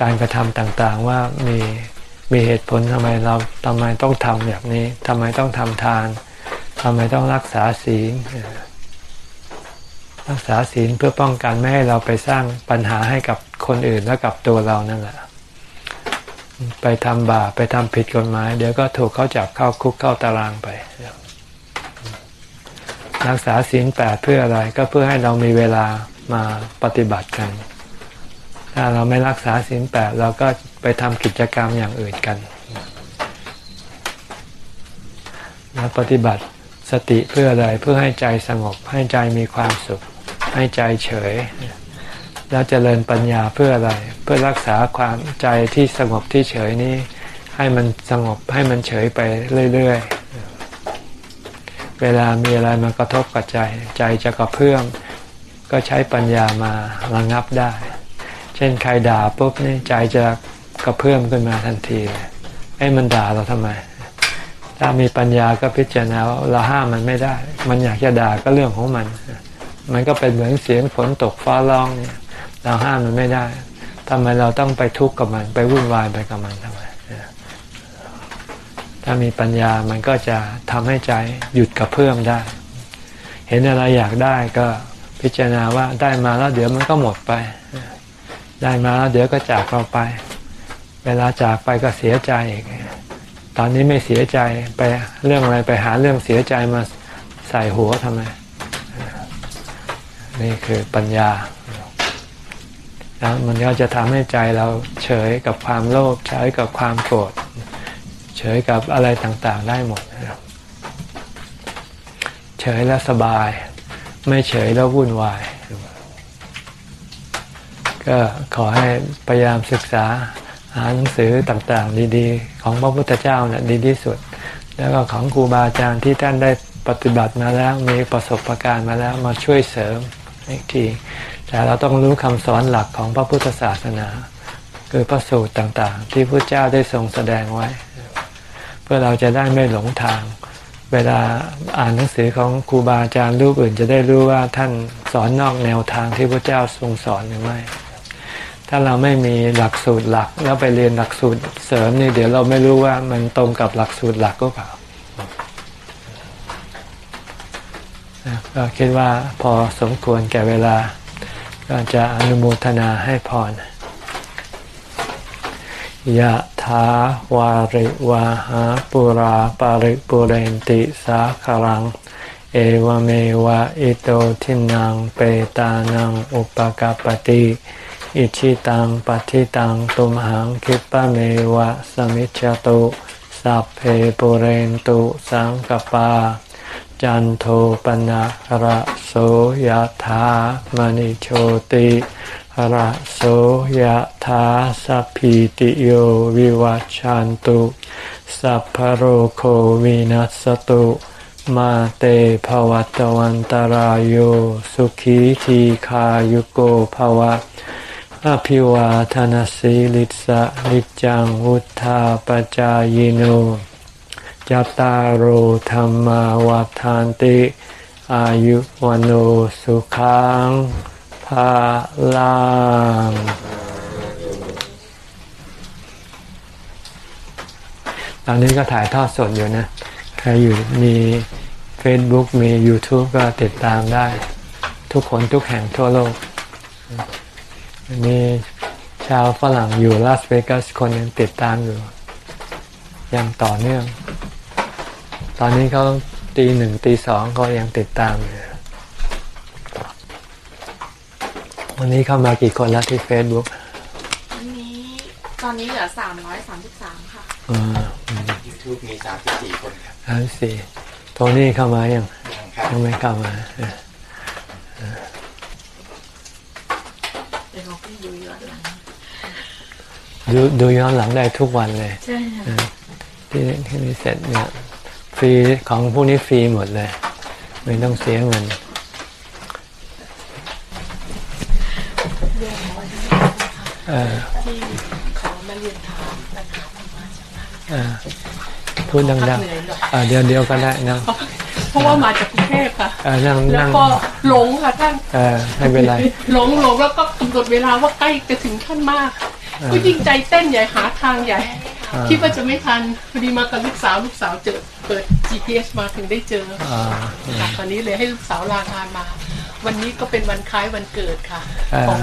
การกระทำต่างๆว่ามีมีเหตุผลทำไมเราทำไมต้องทำแบบนี้ทำไมต้องทำทานทำไมต้องรักษาศีล รักษาศีลเพื่อป้องกันไม่ให้เราไปสร้างปัญหาให้กับคนอื่นและกับตัวเรานั่นแหละ ไปทำบาปไปทำผิดกฎหมาย เดี๋ยวก็ถูกเขาจับเข้าคุกเข้าตารางไป รักษาศีลแปดเพื่ออะไรก็เพื่อให้เรามีเวลามาปฏิบัติกัน ถ้าเราไม่รักษาศีลแปดเราก็ไปทำกิจกรรมอย่างอื่นกันแล้วปฏิบัติสติเพื่ออะไรเพื่อให้ใจสงบให้ใจมีความสุข ให้ใจเฉย แล้วเจริญปัญญาเพื่ออะไร เพื่อรักษาความใจที่สงบที่เฉยนี้ ให้มันสงบให้มันเฉยไปเรื่อยๆ เวลามีอะไรมากระทบกับใจ ใจจะกระเพื่อมก็ใช้ปัญญามาระงับได้ เช่นใครด่าปุ๊บนี่ใจจะกระเพื่อมขึ้นมาทันทีเลยไอ้มันด่าเราทำไม ถ้ามีปัญญาก็พิจารณาว่าเราห้ามมันไม่ได้ มันอยากจะด่าก็เรื่องของมัน มันก็เป็นเหมือนเสียงฝนตกฟ้าร้องเนี่ย เราห้ามมันไม่ได้ทำไมเราต้องไปทุกข์กับมัน ไปวุ่นวายไปกับมันทำไมถ้ามีปัญญามันก็จะทำให้ใจหยุดกระเพื่อมได้ เห็นอะไรอยากได้ก็พิจารณาว่าได้มาแล้วเดี๋ยวมันก็หมดไป ได้มาแล้วเดี๋ยวก็จากเราไป เวลาจากไปก็เสียใจอีกตอนนี้ไม่เสียใจไปเรื่องอะไรไปหาเรื่องเสียใจมาใส่หัวทำไม นี่คือปัญญา แล้วมันก็จะทำให้ใจเราเฉยกับความโลภเฉยกับความโกรธเฉยกับอะไรต่างๆได้หมดเฉยแล้วสบาย ไม่เฉยแล้ววุ่นวาย ก็ขอให้พยายามศึกษาหาหนังสือต่างๆ ดีๆ ของพระพุทธเจ้าเนี่ยดีที่สุด แล้วก็ของครูบาอาจารย์ที่ท่านได้ปฏิบัติมาแล้วมีประสบะการณ์มาแล้วมาช่วยเสริม อีกที แต่เราต้องรู้คำสอนหลักของพระพุทธศาสนา คือพระสูตรต่างๆ ที่พระเจ้าได้ทรงแสดงไว้ เพื่อเราจะได้ไม่หลงทาง เวลาอ่านหนังสือของครูบาอาจารย์รูปอื่น จะได้รู้ว่าท่านสอนนอกแนวทางที่พระเจ้าทรงสอนหรือไม่ถ้าเราไม่มีหลักสูตรหลัก แล้วไปเรียนหลักสูตรเสริมนี่เดี๋ยวเราไม่รู้ว่ามันตรงกับหลักสูตรหลักก็เปล่านะ ก็คิดว่าพอสมควรแก่เวลา ก็จะอนุโมทนาให้พรยะถาวาริวาหาปุราปาริปุเรนติสาคารัง เอวเมวะอิโตทินังเปตานังอุปกาปติอิชิตังปฏิตังตุมหังคิปะเมวะสมิจจตุสัพเพปุเรนตุสังกปา จันโทปนะระโสยถามณิโชติระโสยถาสัพพิติโยวิวัชชันตุสัพพโรโควินัสตุมาเตภวัตวันตารโยสุขีทีขายุโกภวะอภิวาทนสีลิสะนิจังวุธาปจายโน จตารโหธรรมวาทานติ อายุวันโอสุขังภาลังตอนนี้ก็ถ่ายทอดสดอยู่นะ ใครอยู่มี Facebook มี YouTube ก็ติดตามได้ ทุกคนทุกแห่งทั่วโลก มีชาวฝรั่งอยู่ลาสเวกัสคนยังติดตามอยู่ย่างต่อเนื่อง ตอนนี้เขาตีหนึ่งตีสองก็ยังติดตามอยู่วันนี้เข้ามากี่คนแล้วที่เฟซบุ๊กวันนี้ตอนนี้เหลือสามร้อยสามสิบสามค่ะอ่ายูทูบมีสามสิบสี่คนครับอันสี่โทนี่เข้ามายังยังครับยังไม่เข้ามาเออเดี๋ยวเราไปดูย้อนหลังดูดูย้อนหลังได้ทุกวันเลย ใช่ค่ะที่ที่นี่เสร็จเนี่ย ฟรีของพวกนี้ฟรีหมดเลย ไม่ต้องเสียเงินเออที่เขามาเรียนถามปัญหาธรรมะจากท่านเออพูดดังเหนื่อยหน่อยๆอ่าเดียวเดียวก็ได้นะเพราะว่ามาจากกรุงเทพค่ะเออนั่งแล้วนั่งก็หลงค่ะท่านเออไม่เป็นไรหลงหลงแล้วก็กำหนดเวลาว่าใกล้จะถึงท่านมาก ก็ยิ่งใจเต้นใหญ่หาทางใหญ่อ่าคิดว่าจะไม่ทันพอดีมากับลูกสาวลูกสาวเจอเปิด GPS มาถึงได้เจออ่าค่ะตอนนี้เลยให้ลูกสาวลางานมา วันนี้ก็เป็นวันคล้ายวันเกิดค่ะอ่าของ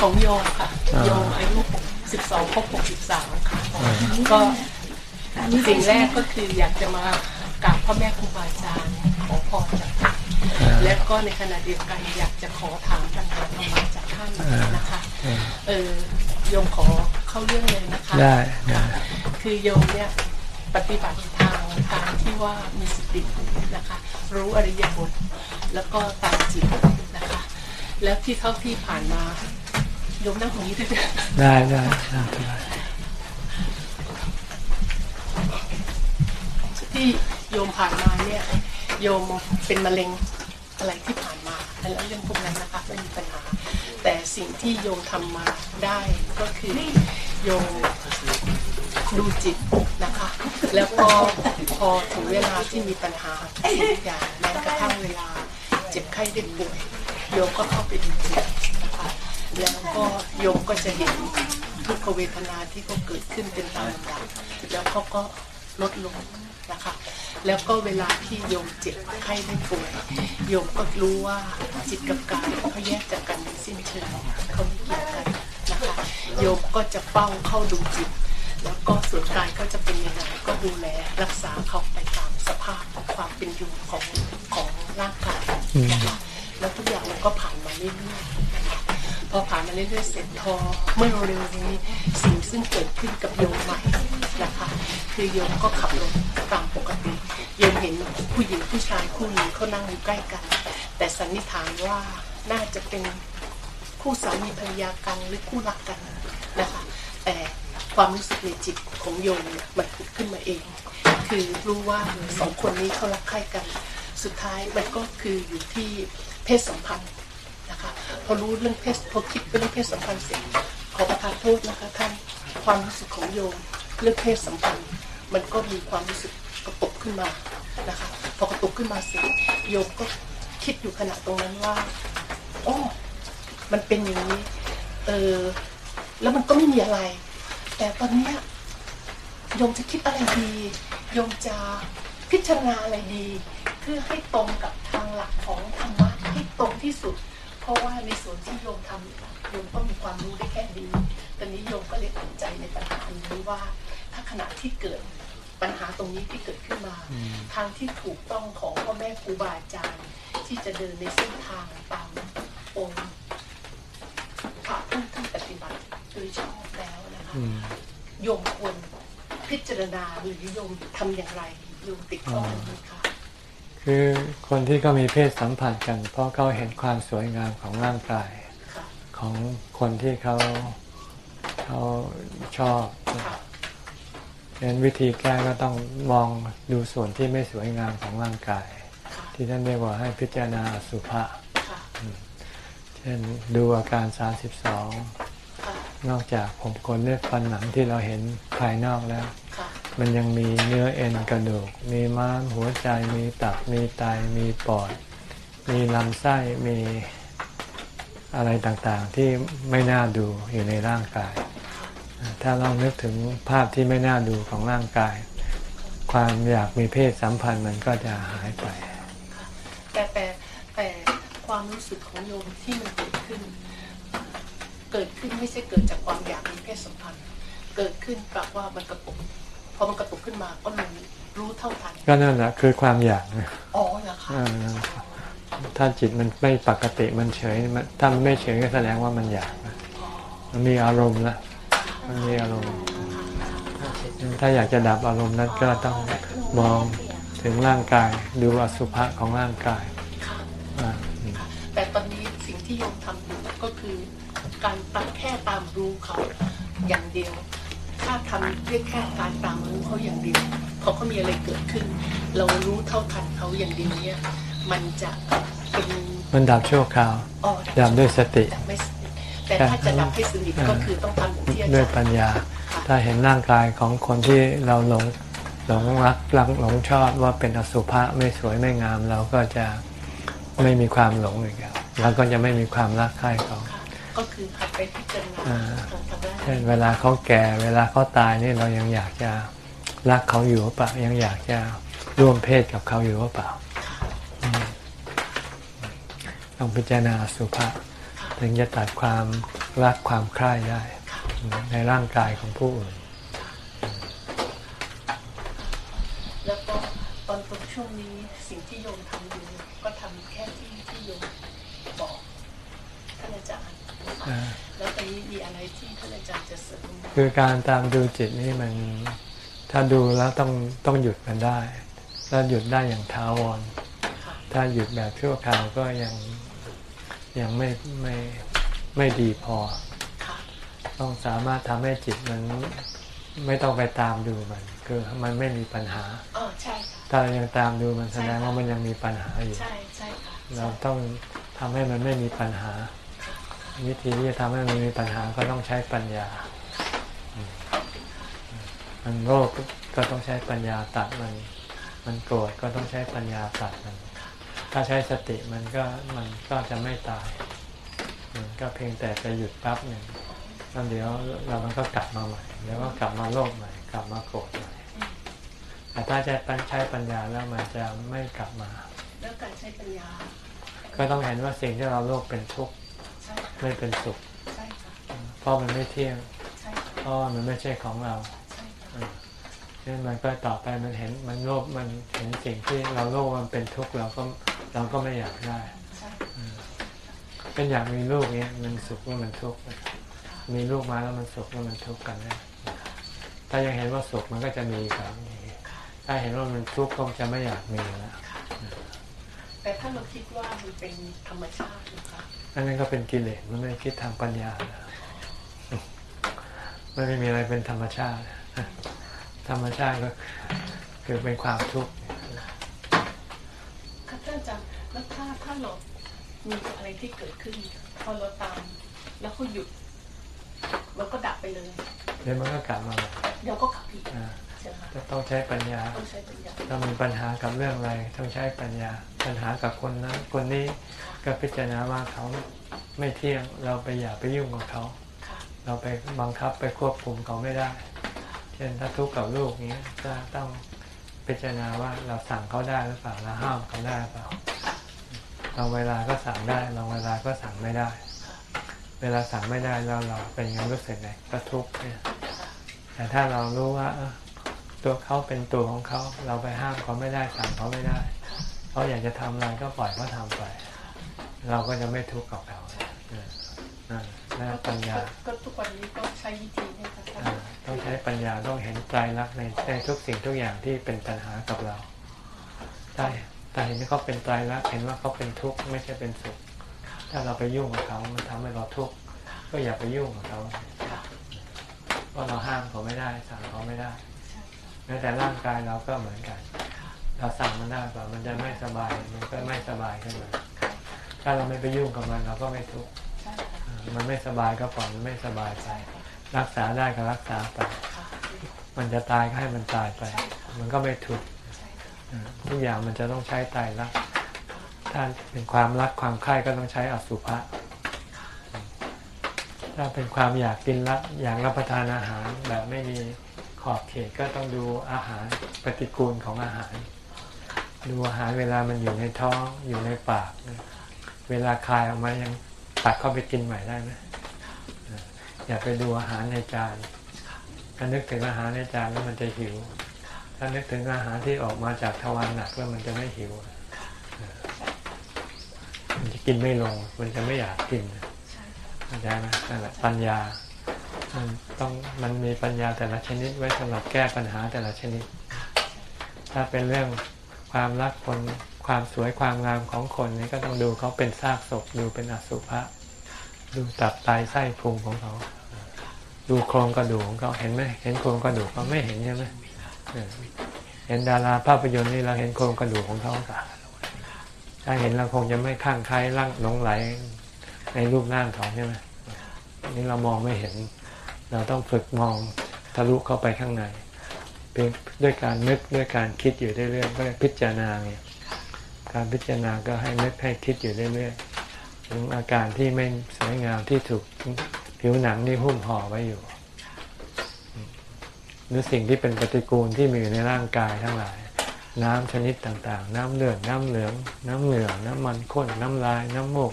ของโยมค่ะอ่าโยมอายุ12ครบ63ค่ะก็สิ่งแรกก็คืออยากจะมากราบพ่อแม่ครูบาอาจารย์ขอพรจากท่านและก็ในขณะเดียวกันอยากจะขอถามปัญหาธรรมะจาก ท่านนะคะเออโยมขอเข้าเรื่องเลยนะคะ ได้ได้คือโยมเนี่ยปฏิบัติทางการที่ว่ามีสตินะคะ รู้อริยบทแล้วก็ตามจิตนะคะ แล้วที่เท่าที่ผ่านมาโยมนั่งตรงนี้ด้วยนะได้ได้ได้ได้ที่โยมผ่านมาเนี่ยโยมเป็นมะเร็งอะไรที่ผ่านมา แล้วเรื่องพวกนั้นนะคะไม่มีปัญหา แต่สิ่งที่โยมทำมาได้ก็คือโยมดูจิตนะคะ แล้วก็พอถึงเวลาที่มีปัญหาทุกอย่างแม้กระทั่งเวลาเจ็บไข้ได้ป่วยโยมก็เข้าไปดูจิตนะคะแล้วก็โยมก็จะเห็นทุกขเวทนาที่เขาเกิดขึ้นเป็นตามลำดับแล้วเขาก็ลดลงนะคะ แล้วก็เวลาที่โยมเจ็บไข้ได้ป่วยโยมก็รู้ว่า จิตกับกายเขาแยกจากกันในสิ้นเชิงเขาไม่เกี่ยวกันนะคะโยมก็จะเฝ้าเข้าดูจิต แล้วก็ส่วนกายก็จะเป็นยังไงก็ดูแลรักษาเขาไปตามสภาพความเป็นอยู่ของของร่างกายนะคะแล้วทุกอย่างมันก็ผ่านมาเรื่อยๆนะคะพอผ่านมาเรื่อยๆเสร็จพอเมื่อเร็วๆนี้สิ่งซึ่งเกิดขึ้นกับโยมใหม่นะคะคือโยมก็ขับรถตามปกติ เห็นผู้หญิงผู้ชายคู่หนึงเขานั่งอยู่ใกล้กัน แต่สันนิษฐานว่าน่าจะเป็นคู่สามีภรรยากันหรือคู่รักกันนะคะ แต่ความรู้สึกในจิตของโยมเนี่ยมันผุดขึ้นมาเอง คือรู้ว่าสองคนนี้เขารักใคร่กัน สุดท้ายมันก็คืออยู่ที่เพศสัมพันธ์นะคะ พอรู้เรื่องเพศพอคิดเรื่องเพศสัมพันธ์เสร็จขอประทานโทษนะคะท่านความรู้สึกของโยมเรื่องเพศสัมพันธ์ มันก็มีความรู้สึกกระตุกขึ้นมา นะคะพอกระตุกขึ้นมาเสร็จโยมก็คิดอยู่ขณะตรงนั้นว่าโอ้มันเป็นอย่างนี้เออแล้วมันก็ไม่มีอะไร แต่ตอนเนี้ยโยมจะคิดอะไรดีโยมจะพิจารณาอะไรดี เพื่อให้ตรงกับทางหลักของธรรมะให้ตรงที่สุด เพราะว่าในส่วนที่โยมทำโยมก็มีความรู้ได้แค่ดีตอนนี้โยมก็เลยตัดใจในปัญหานี้ว่า ถ้าขณะที่เกิด ปัญหาตรงนี้ที่เกิดขึ้นมา ทางที่ถูกต้องของพ่อแม่ครูบาอาจารย์ ที่จะเดินในเส้นทางตามองค์พระท่านท่านปฏิบัติโดยชอบแล้วนะคะอืมโยมควรพิจารณาหรือโยมทำอย่างไรโยมติดข้ออันนี้ค่ะคือคนที่เขามีเพศสัมพันธ์กัน เพราะเขาเห็นความสวยงามของร่างกายค่ะของคนที่เขาเขาชอบค่ะ ฉะนั้นวิธีแก้ก็ต้องมองดูส่วนที่ไม่สวยงามของร่างกายค่ะที่ท่านเรียกว่าให้พิจารณาอสุภะค่ะเช่นดูอาการ 32ค่ะนอกจากผมขนเล็บฟันหนังที่เราเห็นภายนอกแล้วค่ะมันยังมีเนื้อเอ็นกระดูก มีม้ามหัวใจ มีตับ มีไต มีปอด มีลำไส้ มีอะไรต่างๆ ที่ไม่น่าดูอยู่ในร่างกาย ถ้าเรานึกถึงภาพที่ไม่น่าดูของร่างกาย ความอยากมีเพศสัมพันธ์มันก็จะหายไปแต่แต่แต่ความรู้สึกของโยมที่มันเกิดขึ้น เกิดขึ้นไม่ใช่เกิดจากความอยากมีเพศสัมพันธ์ เกิดขึ้นกลับว่ามันกระตุกพอมันกระตุกขึ้นมาก็รู้รู้เท่าทันก็นั่นแหละคือความอยากนะอ๋อเหรอคะอ่าถ้าจิตมันไม่ปกติมันเฉยมันถ้ามันไม่เฉยก็แสดงว่ามันอยากนะมันมีอารมณ์ละ มันมีอารมณ์ ถ้าอยากจะดับอารมณ์นั้นก็ต้องมองถึงร่างกายดูอสุภะของร่างกายค่ะอ่าอืมแต่ตอนนี้สิ่งที่โยมทำอยู่ก็คือการตามแค่ตามรู้เขาอย่างเดียว ถ้าทำด้วยแค่การตามรู้เขาอย่างเดียวพอเขามีอะไรเกิดขึ้น เรารู้เท่าทันเขาอย่างเดียวเนี่ยมันจะเป็นมันดับชั่วคราวอ๋อดับด้วยสติดับไม่สนิท แต่ถ้าจะดับให้สนิทก็คือต้องทำอย่างที่อาด้วจายรย์ปัญญา ถ้าเห็นร่างกายของคนที่เราหลงหลงรักรักหลงชอบว่าเป็นอสุภะไม่สวยไม่งาม เราก็จะไม่มีความหลงอีกแล้วเราก็จะไม่มีความรักใคร่เขาค่ะก็คือหัดไปพิจารณาอ่าทางทางด้านเช่นเวลาเขาแก่เวลาเขาตายนี่เรายังอยากจะรักเขาอยู่หรือเปล่ายังอยากจะร่วมเพศกับเขาอยู่หรือเปล่าอืมต้องพิจารณาอสุภะ ถึงจะตัดความรักความใคร่ได้ ในร่างกายของผู้อื่นแล้วก็ตอนตรงช่วงนี้สิ่งที่โยมทำอยู่ก็ทำแค่ที่ที่โยมบอกท่านอาจารย์นะคะอ่าแล้วตอนนี้มีอะไรที่ท่านอาจารย์จะเสริมไหมคือการตามดูจิตนี่มันถ้าดูแล้วต้องต้องหยุดมันได้ ถ้าหยุดได้อย่างท้าวรค่ะถ้าหยุดแบบชั่วคราวก็ยัง ยังไม่ไม่ไม่ดีพอค่ะต้องสามารถทำให้จิตมันไม่ต้องไปตามดูมัน คือมันไม่มีปัญหาอ๋อใช่ค่ะถ้าเรายังตามดูมันแสดงว่ามันยังมีปัญหาอยู่ใช่ใช่ค่ะเราต้องทำให้มันไม่มีปัญหาค่ะค่ะวิธีที่จะทำให้มันมีปัญหาก็ต้องใช้ปัญญาอืมมันโลภก็ต้องใช้ปัญญาตัดมัน มันโกรธก็ต้องใช้ปัญญาตัดมัน ถ้าใช้สติมันก็มันก็จะไม่ตาย มันก็เพียงแต่จะหยุดแป๊บหนึ่งแล้วเดี๋ยวเรามันก็กลับมาใหม่แล้วก็กลับมาโลภใหม่ กลับมาโกรธใหม่แต่ถ้าจะใช้ปัญญาแล้วมันจะไม่กลับมา แล้วการใช้ปัญญา ก็ต้องเห็นว่าสิ่งที่เราโลภเป็นทุกข์ใช่ไม่เป็นสุขใช่ค่ะเพราะมันไม่เที่ยงใช่ค่ะเพราะว่ามันไม่ใช่ของเราใช่ค่ะ เนี่ยมันก็ต่อไปมันเห็นมันโลภมันเห็นสิ่งที่เราโลภมันเป็นทุกข์เราก็เราก็ไม่อยากได้ใช่เป็นอยากมีลูกเนี้ยมันสุขว่ามันทุกข์มีลูกมาแล้วมันสุขว่ามันทุกข์กันนะถ้ายังเห็นว่าสุขมันก็จะมีกับถ้าเห็นว่ามันทุกข์ก็จะไม่อยากมีแล้วแต่ถ้าเราคิดว่ามันเป็นธรรมชาตินะคะอันนั้นก็เป็นกิเลสมันไม่ได้คิดทางปัญญาแล้วมันไม่มีอะไรเป็นธรรมชาติ ธรรมชาติก็คือเป็นความทุกข์ค่ะท่านอาจารย์แล้วถ้าถ้าเรามีอะไรที่เกิดขึ้น พอเราตาม แล้วเขาหยุดมันก็ดับไปเลยเดี๋ยวมันก็กลับมาใหม่เดี๋ยวก็ขับอีกอ่าใช่ไหมคะจะต้องใช้ปัญญาต้องใช้ปัญญาถ้ามีปัญหากับเรื่องอะไรต้องใช้ปัญญา ปัญหากับคนนั้นคนนี้ก็พิจารณาว่าเขาไม่เที่ยงเราไปอย่าไปยุ่งกับเขาค่ะเราไปบังคับไปควบคุมเขาไม่ได้ เช่นถ้าทุกข์กับลูกนี้ก็ต้องพิจารณาว่าเราสั่งเขาได้หรือเปล่าเราห้ามเขาได้หรือเปล่าบางเวลาก็สั่งได้บางเวลาก็สั่งไม่ได้ เวลาสั่งไม่ได้แล้วเราเป็นยังรู้สึกไงก็ทุกข์เนี่ยแต่ถ้าเรารู้ว่าตัวเขาเป็นตัวของเขาเราไปห้ามเขาไม่ได้สั่งเขาไม่ได้เขาอยากจะทำอะไรก็ปล่อยเขาทำไป เราก็จะไม่ทุกข์กับเขาเนี่ยนั่นนั่ปัญญาก็ทุกวันนี้ก็ใช้วิธีนี้ค่ะ ต้องใช้ปัญญาต้องเห็นไตรลักษณ์ในในทุกสิ่งทุกอย่างที่เป็นปัญหากับเราถ้าถ้าเห็นว่าเขาเป็นไตรลักษณ์เห็นว่าเขาเป็นทุกข์ไม่ใช่เป็นสุข ถ้าเราไปยุ่งกับเขามันทำให้เราทุกข์ก็อย่าไปยุ่งกับเขาค่ะเพราะเราห้ามเขาไม่ได้สั่งเขาไม่ได้แม้แต่ร่างกายเราก็เหมือนกัน เราสั่งมันได้เปล่ามันจะไม่สบายมันก็ไม่สบายขึ้นมาถ้าเราไม่ไปยุ่งกับมันเราก็ไม่ทุกข์มันไม่สบายก็ปล่อยมันไม่สบายไปใช่ค่ะ รักษาได้ก็รักษาไปค่ะมันจะตายก็ให้มันตายไป มันก็ไม่ทุกข์ใช่ค่ะอ่าทุกอย่างมันจะต้องใช้ไตรลักษณ์ถ้าเป็นความรักความใคร่ก็ต้องใช้อสุภะถ้าเป็นความอยากกินรักอยากรับประทานอาหารแบบไม่มีขอบเขตก็ต้องดูอาหารปฏิกูลของอาหาร ดูอาหารเวลามันอยู่ในท้องอยู่ในปากเนี่ยเวลาคายออกมายังตักเข้าไปกินใหม่ได้ไหม อ่าอย่าไปดูอาหารในจานถ้านึกถึงอาหารในจานแล้วมันจะหิว ถ้านึกถึงอาหารที่ออกมาจากทวารหนักแล้วมันจะไม่หิวมันจะกินไม่ลง มันจะไม่อยากกินใช่ค่ะเข้าใจไหมนั่นแหละปัญญามันต้องมันมีปัญญาแต่ละชนิดไว้สำหรับแก้ปัญหาแต่ละชนิด ถ้าเป็นเรื่องความรักคนความสวยความงามของคนนี่ก็ต้องดูเขาเป็นซากศพดูเป็นอสุภะ ดูตับไตไส้พุงของเขา ดูโครงกระดูกของเขาเห็นไหมเห็นโครงกระดูกเขาไม่เห็นใช่ไหมเห็นดาราภาพยนตร์นี่เราเห็นโครงกระดูกของเขาค่ะถ้าเห็นเราคงจะไม่ข้างใครร่างหลงไหลในรูปร่างเขาใช่ไหมนี่เรามองไม่เห็น เราต้องฝึกมองทะลุเข้าไปข้างในเพียงด้วยการนึกด้วยการคิดอยู่เรื่อยๆก็เรียพิจารณาเนี่ยการพิจารณาก็ให้นึกให้คิดอยู่เรื่อยๆ ถึงอาการที่ไม่สวยงามที่ถูกผิวหนังนี่หุ้มห่อไว้อยู่ หรือสิ่งที่เป็นปฏิกูลที่มีอยู่ในร่างกายทั้งหลาย น้ำชนิดต่างๆ น้ำเลือดน้ำเหลือง น้ำเหลือน้ำมันข้นน้ำลาย น้ำมูก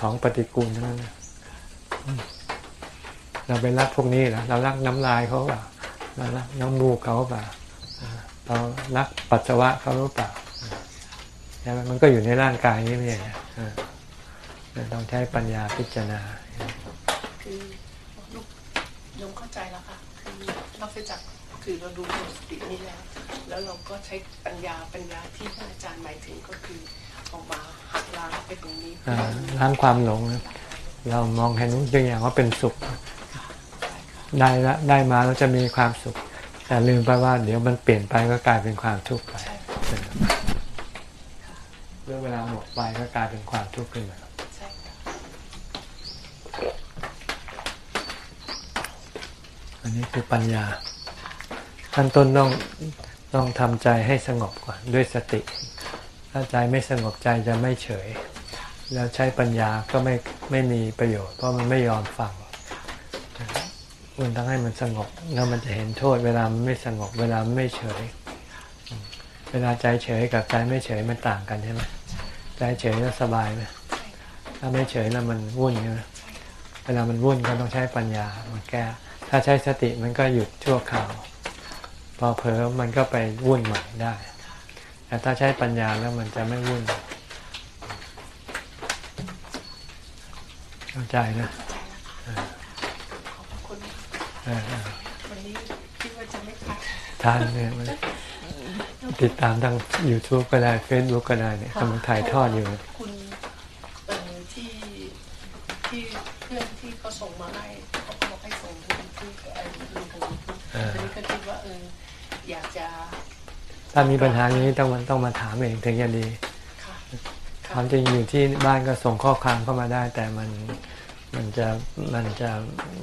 ของปฏิกูลทั้งนั้นเราไปรักพวกนี้เหรอเรารักน้ำลายเขาเปล่าเรารักน้ำมูกเขาเปล่าอ่าเรารักปัสสาวะเขาหรือเปล่าใช่ไหมมันก็อยู่ในร่างกายนี้ไม่ใช่ ต้องใช้ปัญญาพิจารณา คือลูกโยมเข้าใจแล้วค่ะ คือนอกจากคือเราดูสตินี้แล้ว แล้วเราก็ใช้ปัญญาปัญญาที่ท่านอาจารย์หมายถึงก็คือออกมาหักล้างไปตรงนี้อ่าล้างความหลงนะเรามองเห็นตัวอย่างว่าเป็นสุข ได้ละได้มาแล้วจะมีความสุข แต่ลืมไปว่าเดี๋ยวมันเปลี่ยนไปก็กลายเป็นความทุกข์ไปเรื่องเวลาหมดไปก็กลายเป็นความทุกข์ขึ้นมา ใช่ค่ะ อั นนี้คือปัญญาขั้นต้นต้องต้องทำใจให้สงบก่อนด้วยสติ ถ้าใจไม่สงบใจจะไม่เฉย แล้วใช้ปัญญาก็ไม่ไม่มีประโยชน์ เพราะมันไม่ยอมฟังมันต้องให้มันสงบแล้วมันจะเห็นโทษ เวลามันไม่สงบ เวลามันไม่เฉย เวลาใจเฉยกับใจไม่เฉยมันต่างกันใช่ไหมใจเฉยแล้วสบายไหมถ้าไม่เฉยแล้วมันวุ่นใช่ไหมเวลามันวุ่นก็ต้องใช้ปัญญามาแก้ ถ้าใช้สติมันก็หยุดชั่วคราว พอเผลอมันก็ไปวุ่นใหม่ได้ แต่ถ้าใช้ปัญญาแล้วมันจะไม่วุ่น เข้าใจนะขอบคุณวันนี้คิดว่าจะไม่ทันทานเนี่ยติดตามทาง YouTube ก็ได้ Facebook ก็ได้เนี่ยกำลังถ่ายทอดอยู่คุณเอ่อที่ที่เพื่อนที่เขาส่งมาให้เขาก็บอกให้ส่งดูที่ไอ้ดูของ เออ อันนี้ก็คิดว่าเอออยากจะ ถ้ามีปัญหาอย่างนี้ต้องมันต้องมาถามเองถึงจะดีค่ะความจริงอยู่ที่บ้านก็ส่งข้อความเข้ามาได้ แต่มันมันจะมันจะ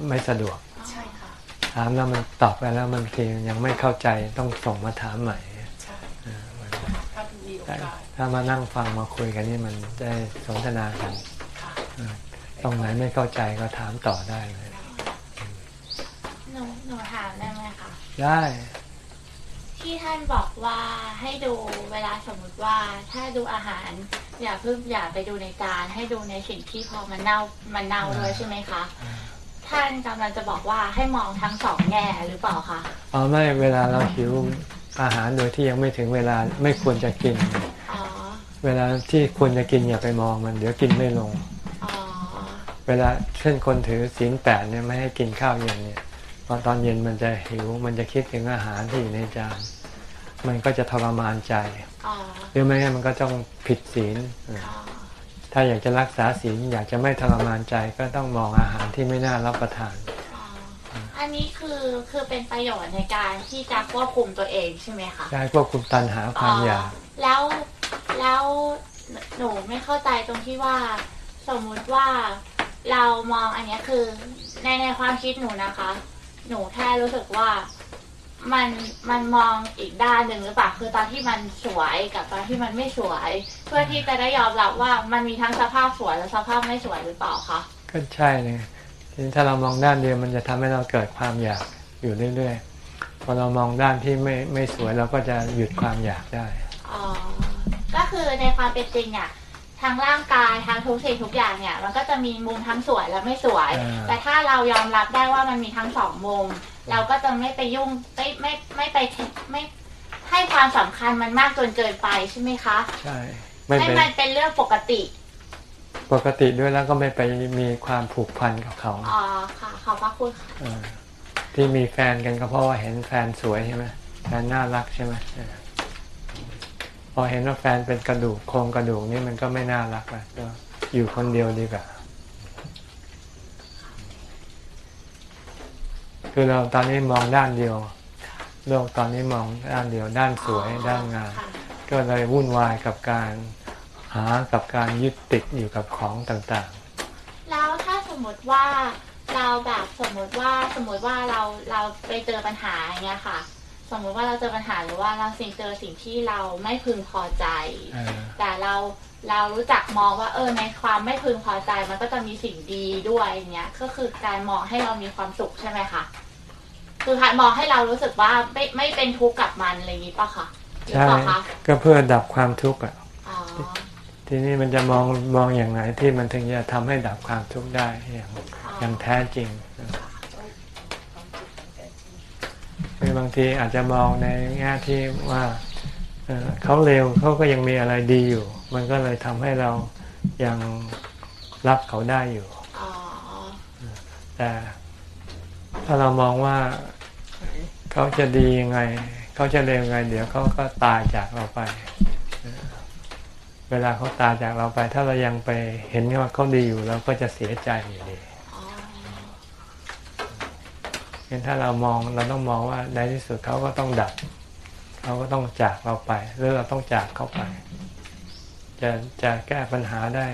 ไม่สะดวกใช่ค่ะถามแล้วมันตอบไปแล้วมันทียังไม่เข้าใจต้องส่งมาถามใหม่ใช่ถ้ามีโอแต่กาสถ้ามานั่งฟังมาคุยกันนี่มันได้สนทนากันค่ะตรงไหนไม่เข้าใจก็ถามต่อได้เลยหนูหนูถามได้ไหมคะได้ ที่ท่านบอกว่าให้ดูเวลาสมมติว่าถ้าดูอาหาร อย่าเพิ่งอย่าไปดูในจานให้ดูในสิ่งที่พอมันเน่ามันเน่าด้วยใช่ไหมคะท่านกำลังจะบอกว่าให้มองทั้งสองแง่หรือเปล่าคะเอาไม่เวลาเราหิวอาหารโดยที่ยังไม่ถึงเวลาไม่ควรจะกินอ๋อเวลาที่ควรจะกินอย่าไปมองมันเดี๋ยวกินไม่ลงอ๋อเวลาเช่นคนถือศีลแปดเนี่ยไม่ให้กินข้าวเย็นเนี่ยพอตอนเย็นมันจะหิวมันจะคิดถึงอาหารที่อยู่ในจาน มันก็จะทรมานใจอ๋อหรือไม่งั้นมันก็ต้องผิดศีลอ๋อถ้าอยากจะรักษาศีลอยากจะไม่ทรมานใจก็ต้องมองอาหารที่ไม่น่ารับประทานอ๋ออันนี้คือคือเป็นประโยชน์ในการที่จะควบคุมตัวเองใช่ไหมคะได้ควบคุมตัณหาความอยากแล้วแล้วหนูไม่เข้าใจตรงที่ว่า สมมุติว่าเรามองอันเนี้ยคือในในความคิดหนูนะคะ หนูแค่รู้สึกว่า มันมันมองอีกด้านหนึ่งหรือเปล่าคือตอนที่มันสวยกับตอนที่มันไม่สวย เพื่อที่จะได้ยอมรับว่ามันมีทั้งสภาพสวยและสภาพไม่สวยหรือเปล่าคะก็ใช่เลยทีนี้ถ้าเรามองด้านเดียวมันจะทำให้เราเกิดความอยากอยู่เรื่อยๆพอเรามองด้านที่ไม่ไม่สวยเราก็จะหยุดความอยากได้อ๋อก็คือในความเป็นจริงเนี่ยทางร่างกายทางทุกสิ่งทุกอย่างเนี่ย มันก็จะมีมุมทั้งสวยและไม่สวยอ่าแต่ถ้าเรายอมรับได้ว่ามันมีทั้งสองมุม เราก็จะไม่ไปยุ่งไม่ไม่ไม่ไปไม่ให้ความสำคัญมันมากจนเกินไปใช่ไหมคะใช่ไม่ให้เป็นมันเป็นเรื่องปกติ ปกติด้วยแล้วก็ไม่ไปมีความผูกพันกับเขาอ๋อค่ะขอบพระคุณค่ะเออที่มีแฟนกันก็เพราะว่าเห็นแฟนสวยใช่ไหมแฟนน่ารักใช่ไหมเออพอเห็นว่าแฟนเป็นกระดูกโครงกระดูกนี่มันก็ไม่น่ารักแล้วก็อยู่คนเดียวดีกว่า คือเราตอนนี้มองด้านเดียว โลกตอนนี้มองด้านเดียว ด้านสวยด้านงามค่ะก็เลยวุ่นวายกับการหากับการยึดติดอยู่กับของต่างแล้วถ้าสมมติว่าเราแบบสมมติว่าสมมติว่าเราเราไปเจอปัญหาอย่างเงี้ยค่ะ สมมติว่าเราเจอปัญหาหรือว่าเราสิ่งเจอสิ่งที่เราไม่พึงพอใจๆเออแต่เราเรารู้จักมองว่าเออในความไม่พึงพอใจมันก็จะมีสิ่งดีด้วยอย่างเงี้ยก็คือการมองให้เรามีความสุขใช่ไหมคะ คือการมองให้เรารู้สึกว่าไม่ไม่เป็นทุกข์กับมันอะไรอย่างงี้ป่ะคะหรือใช่เปล่าคะก็เพื่อดับความทุกข์อะอ๋อทีนี้มันจะมองมองอย่างไหนที่มันถึงจะทำให้ดับความทุกข์ได้อย่างอย่างแท้จริงคือบางทีอาจจะมองในแง่ที่ว่าเอ่อเขาเร็วเขาก็ยังมีอะไรดีอยู่ มันก็เลยทำให้เรายังรับเขาได้อยู่อ๋อแต่ถ้าเรามองว่า เขาจะดียังไง เขาจะเร็วยังไง เดี๋ยวเขาก็ตายจากเราไปเออเวลาเขาตายจากเราไป ถ้าเรายังไปเห็นว่าเขาดีอยู่เราก็จะเสียใจอยู่ดีอ๋องั้นถ้าเรามองเราต้องมองว่าในที่สุดเขาก็ต้องดับเขาก็ต้องจากเราไป หรือเราต้องจากเขาไป จะจะแก้ปัญหาได้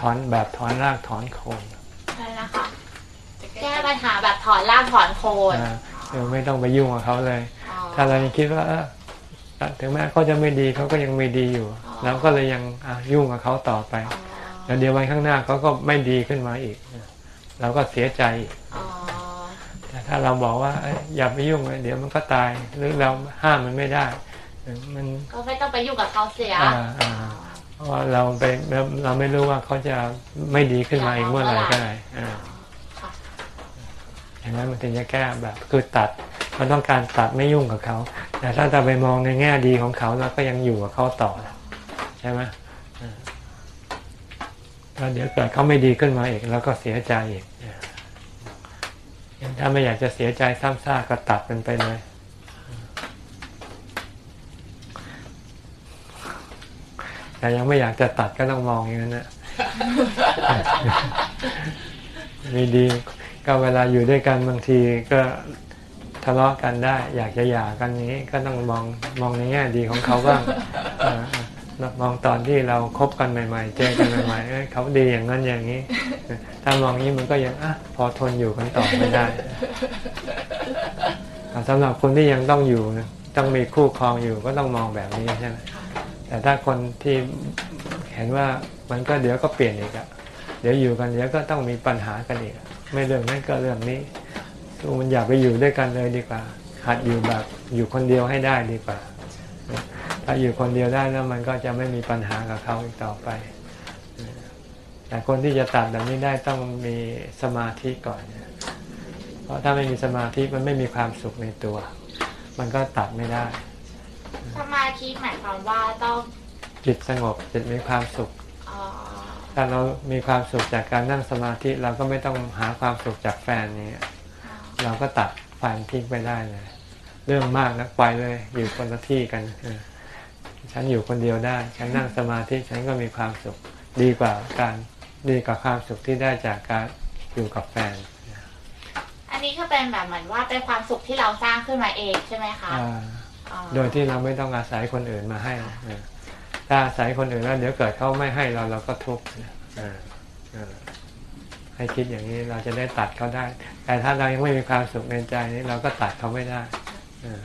ถอนแบบถอนรากถอนโคนใช่นะคะแก้ปัญหาแบบถอนรากถอนโคนอ่าเรา ไม่ต้องไปยุ่งกับเขาเลยอ๋อถ้าเรายังคิดว่าเอ้อถึงแม้เขาจะไม่ดีเขาก็ยังไม่ดีอยู่อ๋อเราก็เลยยังอะยุ่งกับเขาต่อไปอ๋อแล้วเดี๋ยววันข้างหน้าเขาก็ไม่ดีขึ้นมาอีกเราก็เสียใจอีกอ๋อแต่ถ้าเราบอกว่าเอ้ยอย่าไปยุ่งเลยเดี๋ยวมันก็ตายหรือเราห้ามมันไม่ได้เอมันก็ไม่ต้องไปยุ่งกับเขาเสียอ่าอ่าเพราะว่าเราไปเราเราไม่รู้ว่าเขาจะไม่ดีขึ้นมาอีกเมื่อไหร่ก็ได้ อย่างนั้นมันถึงจะแก้แบบคือตัด มันต้องการตัดไม่ยุ่งกับเขา แต่ถ้าเราไปมองในแง่ดีของเขาเราก็ยังอยู่กับเขาต่อใช่ไหมอ่าแล้วเดี๋ยวเกิดเขาไม่ดีขึ้นมาอีกแล้วก็เสียใจอีกถ้าไม่อยากจะเสียใจซ้ำซากก็ตัดมันไปเลยแต่ยังไม่อยากจะตัดก็ต้องมองอย่างนั้นนะมีดี ก็เวลาอยู่ด้วยกันบางทีก็ทะเลาะกันได้ อยากจะหย่ากันนี้ก็ต้องมองมองในแง่ดีของเขาบ้างเออเออมองตอนที่เราคบกันใหม่ ๆ เจอกันใหม่ๆเอ้ยเขาดีอย่างนั้นอย่างนี้ ถ้ามองนี้มันก็ยังอะพอทนอยู่กันต่อไม่ได้แต่สำหรับคนที่ยังต้องอยู่นะต้องมีคู่ครองอยู่ก็ต้องมองแบบนี้ใช่ไหมแต่ถ้าคนที่เห็นว่ามันก็เดี๋ยวก็เปลี่ยนอีกอะเดี๋ยวอยู่กันเดี๋ยวก็ต้องมีปัญหากันอีกอะ ไม่เรื่องนั้นก็เรื่องนี้สู้มันอย่าไปอยู่ด้วยกันเลยดีกว่าหัดอยู่แบบอยู่คนเดียวให้ได้ดีกว่า ถ้าอยู่คนเดียวได้แล้วมันก็จะไม่มีปัญหากับเขาอีกต่อไป แต่คนที่จะตัดแบบนี้ได้ต้องมีสมาธิก่อน เพราะถ้าไม่มีสมาธิมันไม่มีความสุขในตัว มันก็ตัดไม่ได้ สมาธิหมายความว่าต้องจิตสงบจิตมีความสุขเอ่อ ถ้าเรามีความสุขจากการนั่งสมาธิเราก็ไม่ต้องหาความสุขจากแฟนนี้เราก็ตัดแฟนทิ้งไปได้เลยเรื่องมากนักไปเลยอยู่คนละที่กันเออฉันอยู่คนเดียวได้ ฉันนั่งสมาธิฉันก็มีความสุขดีกว่าการดีกว่าความสุขที่ได้จากการอยู่กับแฟน อันนี้ก็เป็นแบบเหมือนว่าเป็นความสุขที่เราสร้างขึ้นมาเองใช่ไหมคะอ่าอ๋อโดยที่เราไม่ต้องอาศัยคนอื่นมาให้เออ ถ้าอาศัยคนอื่นแล้ว เดี๋ยวเกิดเขาไม่ให้เราเราก็ทุกข์เออเออให้คิดอย่างนี้เราจะได้ตัดเขาได้ แต่ถ้าเรายังไม่มีความสุขในใจนี้เราก็ตัดเขาไม่ได้เออ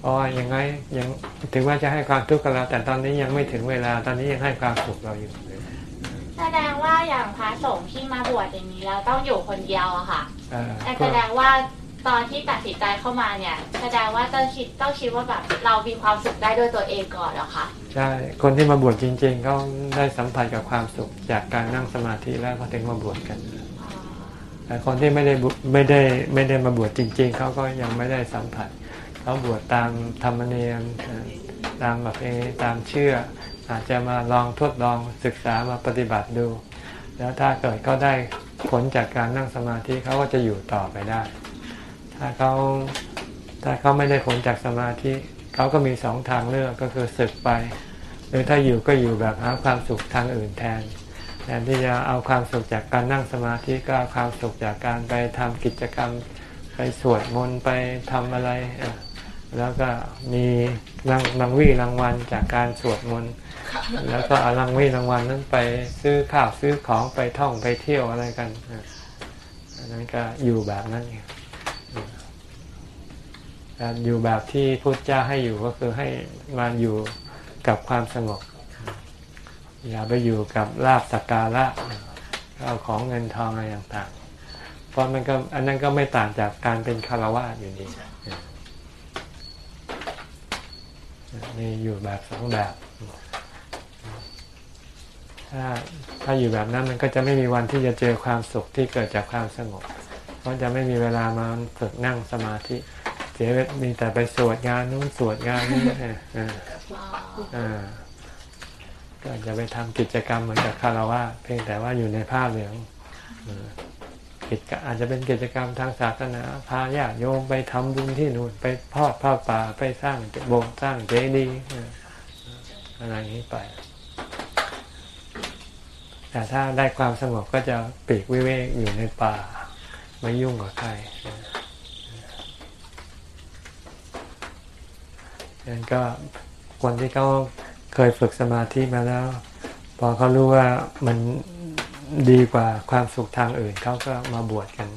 เพราะว่ายังไงยังถึงว่าจะให้ความทุกข์กับเรา แต่ตอนนี้ยังไม่ถึงเวลา ตอนนี้ยังให้ความสุขเราอยู่แสดงว่าอย่างพระสงฆ์ที่มาบวชอย่างนี้แล้วต้องอยู่คนเดียวอะค่ะเออแต่แสดงว่า ตอนที่ตัดสินใจเข้ามาเนี่ยแสดงว่าต้องคิดต้องคิดว่าแบบเรามีความสุขได้ด้วยตัวเองก่อนเหรอคะใช่ คนที่มาบวชจริงๆเขาได้สัมผัสกับความสุขจากการนั่งสมาธิแล้วเขาถึงมาบวชกันแต่คนที่ไม่ได้ไม่ได้ไม่ได้มาบวชจริง ๆ เขาก็ยังไม่ได้สัมผัสเขาบวชตามธรรมเนียมตามแบบนี้ตามเชื่อ อาจจะมาลองทดลองศึกษามาปฏิบัติดู แล้วถ้าเกิดเขาได้ผลจากการนั่งสมาธิเขาก็จะอยู่ต่อไปได้ ถ้าเขาถ้าเขาไม่ได้ผลจากสมาธิเขาก็มีสองทางเลือกก็คือศึกไป หรือถ้าอยู่ก็อยู่แบบหาความสุขทางอื่นแทนแทนที่จะเอาความสุขจากการนั่งสมาธิก็เอาความสุขจากการไปทำกิจกรรม ไปสวดมนต์ไปทำอะไร แล้วก็มีรางรางวี่รางวัลจากการสวดมนต์แล้วก็เอารางวี่รางวัลนั้นไปซื้อข้าวซื้อของไปท่องไปเที่ยวอะไรกันอันนั้นก็อยู่แบบนั้นไง แต่อยู่แบบที่พุทธเจ้าให้อยู่ก็คือให้มาอยู่กับความสงบ อย่าไปอยู่กับลาบสักการะเอาของเงินทองอะไรต่างๆ เพราะมันก็อันนั้นก็ไม่ต่างจากการเป็นคารวะอยู่ดีนี่อยู่แบบสองแบบ ถ้าถ้าอยู่แบบนั้นมันก็จะไม่มีวันที่จะเจอความสุขที่เกิดจากความสงบ เพราะจะไม่มีเวลามาฝึกนั่งสมาธิ สียมีแต่ไปสวดงานนู้นสวดงานนี้อ่าก็จะไปทำกิจกรรมเหมือนกับคารวะเพียงแต่ว่าอยู่ในผ้าเหลืองออกิจอาจจะเป็นกิจกรรมทางศาสนาพาญาติโยมไปทำบุญที่นู่นไปทอดผ้าป่าไปสร้างโบสถ์สร้างเจดีย์อะไรอย่างนี้ไป แต่ถ้าได้ความสงบก็จะปีกวิเวกอยู่ในป่าไม่ยุ่งกับใครดังนั้น ก็คนที่เขาเคยฝึกสมาธิมาแล้ว พอเขารู้ว่ามันดีกว่าความสุขทางอื่นเขาก็มาบวชกัน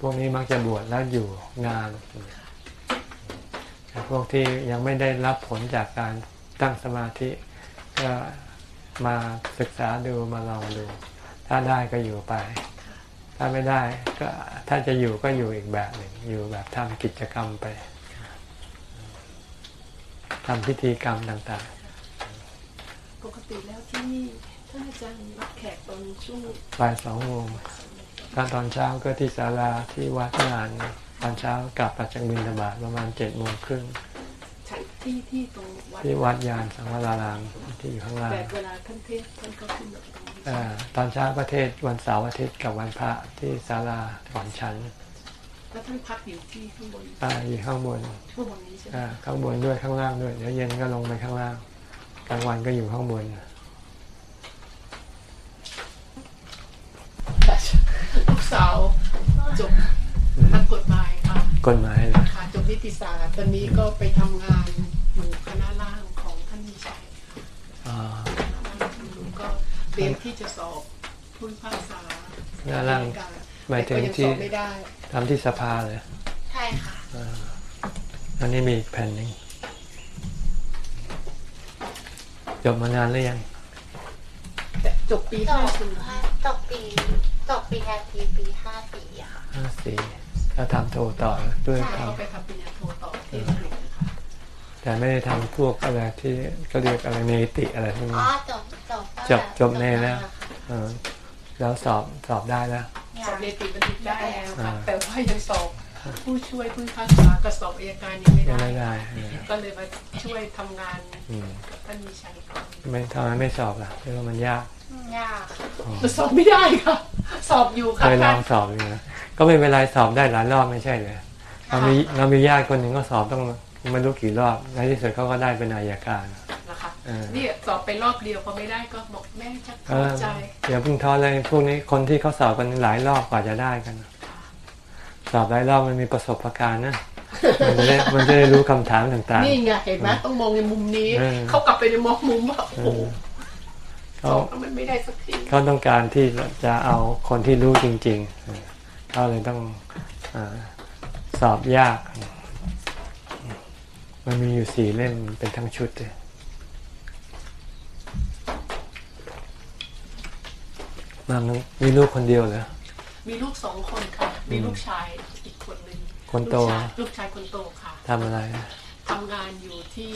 พวกนี้มักจะบวชแล้วอยู่งานพวกที่ยังไม่ได้รับผลจากการตั้งสมาธิ ก็มาศึกษาดูมาลองดู ถ้าได้ก็อยู่ไป ถ้าไม่ได้ก็ถ้าจะอยู่ก็อยู่อีกแบบหนึ่งอยู่แบบทำกิจกรรมไปทำพิธีกรรมต่างปกติแล้วที่นี่ท่านอาจารย์รับแขกตอนช่วงๆบ่ายสองโมงถ้าตอนเช้าก็ที่ศาลาที่วัดงานตอนเช้ากลับมาจากบินธบาตประมาณเจ็ดโมงครึ่งฉันที่ที่ตรงวัดที่วัดยานสังวรารามที่อยู่ข้างล่างแต่เวลาท่านเทศน์ท่านก็ขึ้นมา ตรงนี้อาตอนเช้าก็เทศน์วันเสาร์อาทิตย์กับวันพระที่ศาลาก่อนฉันแล้วท่านพักอยู่ที่ข้างบนอ่าอยู่ข้างบนข้างบนนี้ใช่ไหมอ่าข้างบนด้วยข้างล่างด้วยเดี๋ยวเย็นก็ลงไปข้างล่างกลางวันก็อยู่ข้างบนลูกสาวจบนักกฎหมายค่ะกฎหมายเลยค่ะจบนิติศาสตร์ตอนนี้ก็ไปทำงานอยู่คณะล่างของท่านมีชัยอ่าหนูก็ เตรียมที่จะสอบผู้พิพากษาคณะล่างหมายถึงแต่ก็ที่สอบไม่ได้ทำที่สภาเลยใช่ค่ะอ่าอันนี้มีอีกแผ่นหนึ่งจบมานานหรือยังแต่จบปีจห้าบศูนย์จบปีจบปีแทนทีปีห้าสี่อะค่ะห้าสี่ถ้าทำโทต่อด้วยใช่ทก็ไปทำปริญญาโทต่อที่อังกฤษนะคะำแต่ไม่ได้ทำพวกอะไรที่ก็เรียกอะไรเนติอะไรพวกอ๋นี้อจบจบตั้ง จบแต่จบในแล้วค่ะเออแล้วสอบสอบได้แล้วเนี่ยสอบเนติบัณฑิตได้แล้วค่ะอ่าแต่ว่ายังสอบผู้ช่วยผู้พิพากษากับสอบอัยการยังไม่ยังได้ไม่ได้เออก็เลยมาช่วยทำงานอืมกับท่านมีชัยก่อนไม่ทำไมไม่สอบล่ะเพราะว่ามันยากยากแต่สอบไม่ได้ค่ะสอบอยู่เคค่ะยลท่าอนงสอบอยู่นะก็ไม่เป็นไรสอบได้หลายรอบไม่ใช่เลยเรามีเรามีญาติคนหนึ่งก็สอบต้องไม่รู้กี่รอบในที่สุดเขาก็ได้เป็นนายการ นะคะเออนี่สอบไปรอบเดียวพอไม่ได้ก็บอกแม่ชักเอท้ออใจอย่าเพิ่งท้อเลยพวกนี้คนที่เขาสอบกันหลายรอบกว่าจะได้กัน สอบหลายรอบมันมีประสบการณ์นะมันจะได้มันจะได้รู้คำถามต่างนี่ไงเห็นไหมต้องมองในมุมนี้เออเขากลับไปในมองมุมว่าๆโอ้เอโหอสเขาอบแล้วมันไม่ได้สักทีเขาต้องการที่จะเอาคนที่รู้จริงๆเออเขาเลยต้องอาสอบยาก มันมีอยู่สี่เล่มเป็นทั้งชุดเลย มามึงมีลูกคนเดียวเหรอมีลูกสองคนค่ะ มีลูกชายอีกคนหนึ่งคนโต ลูกชายลูกชายคนโตค่ะทำอะไรทำงานอยู่ที่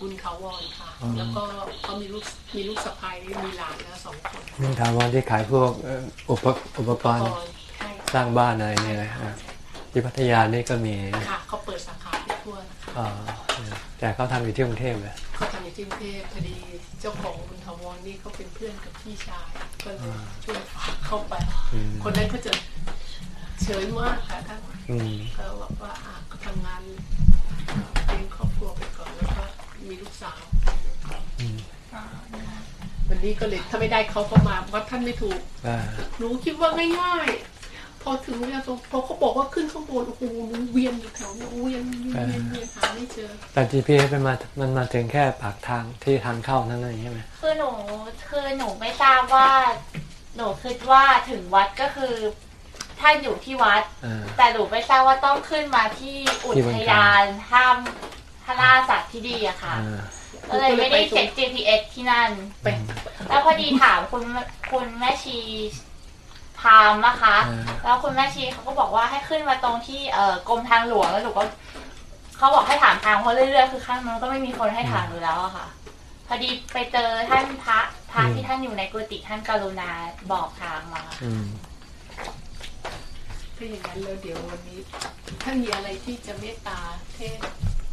บุญเขาวรค่ะอ๋อแล้วก็เขามีลูกมีลูกสะใภ้มีหลานแล้วสองคนนี่ถามว่าที่ขายพวกเอ่ออุปอุปกรณ์ก่อนใช่สร้างบ้านอะไรเนี่ยนะอะที่พัทยานี่ก็มีนะค่ะเขาเปิดสาขาที่ทั่วนะคะอ๋อแต่เขาทำอยู่ที่กรุงเทพเลยเขาทำอยู่ที่กรุงเทพพอดีเจ้าของบุญเขาวรนี่เขาเป็นเพื่อนกับพี่ชาย ก็เลยช่วยฝากเข้าไป คนนั้นเขาจะเฉยมากค่ะท่านอืมก็บอกว่าอะก็ทำงานเลี้ยงครอบครัวไปก่อนแล้วก็มีลูกสาววันนี้ก็เลยถ้าไม่ได้เขาก็มาวัดท่านไม่ถูกหนูคิดว่าง่าย พอถึงเวลาตรงพอเขาบอกว่าขึ้นข้างบนโอ้โหหนูเวียนอยู่แถวเนี้ยเวียนเวียนเวียนเวียนหาไม่เจอ แต่ GPS เป็นมามันมาถึงแค่ปากทางที่ทางเข้านั่นเองใช่ไหมคือหนูคือหนูไม่ทราบว่าหนูคิดว่าถึงวัดก็คือท่านอยู่ที่วัดอ่าแต่หนูไม่ทราบว่าต้องขึ้นมาที่อุทยานถ้ำพระราสัตว์ที่ดีอะค่ะอ่าก็เลยไม่ได้เช็ค GPS ที่นั่นไปแล้วพอดีถามคุณคุณแม่ชี พรามนะคะอ่าแล้วคุณแม่ชีเขาก็บอกว่าให้ขึ้นมาตรงที่เอ่อกรมทางหลวงแล้วหนูก็เขาบอกให้ถามทางเพราะเรื่อยๆคือข้างนั้นก็ไม่มีคนให้ถามอยู่แล้วอะค่ะ พอดีไปเจอท่านพระพระที่ท่านอยู่ในกุฏิท่านกรุณาบอกทางมาอืมถ้าอย่างนั้นแล้วเดี๋ยววันนี้ท่านมีอะไรที่จะเมตตาเทศ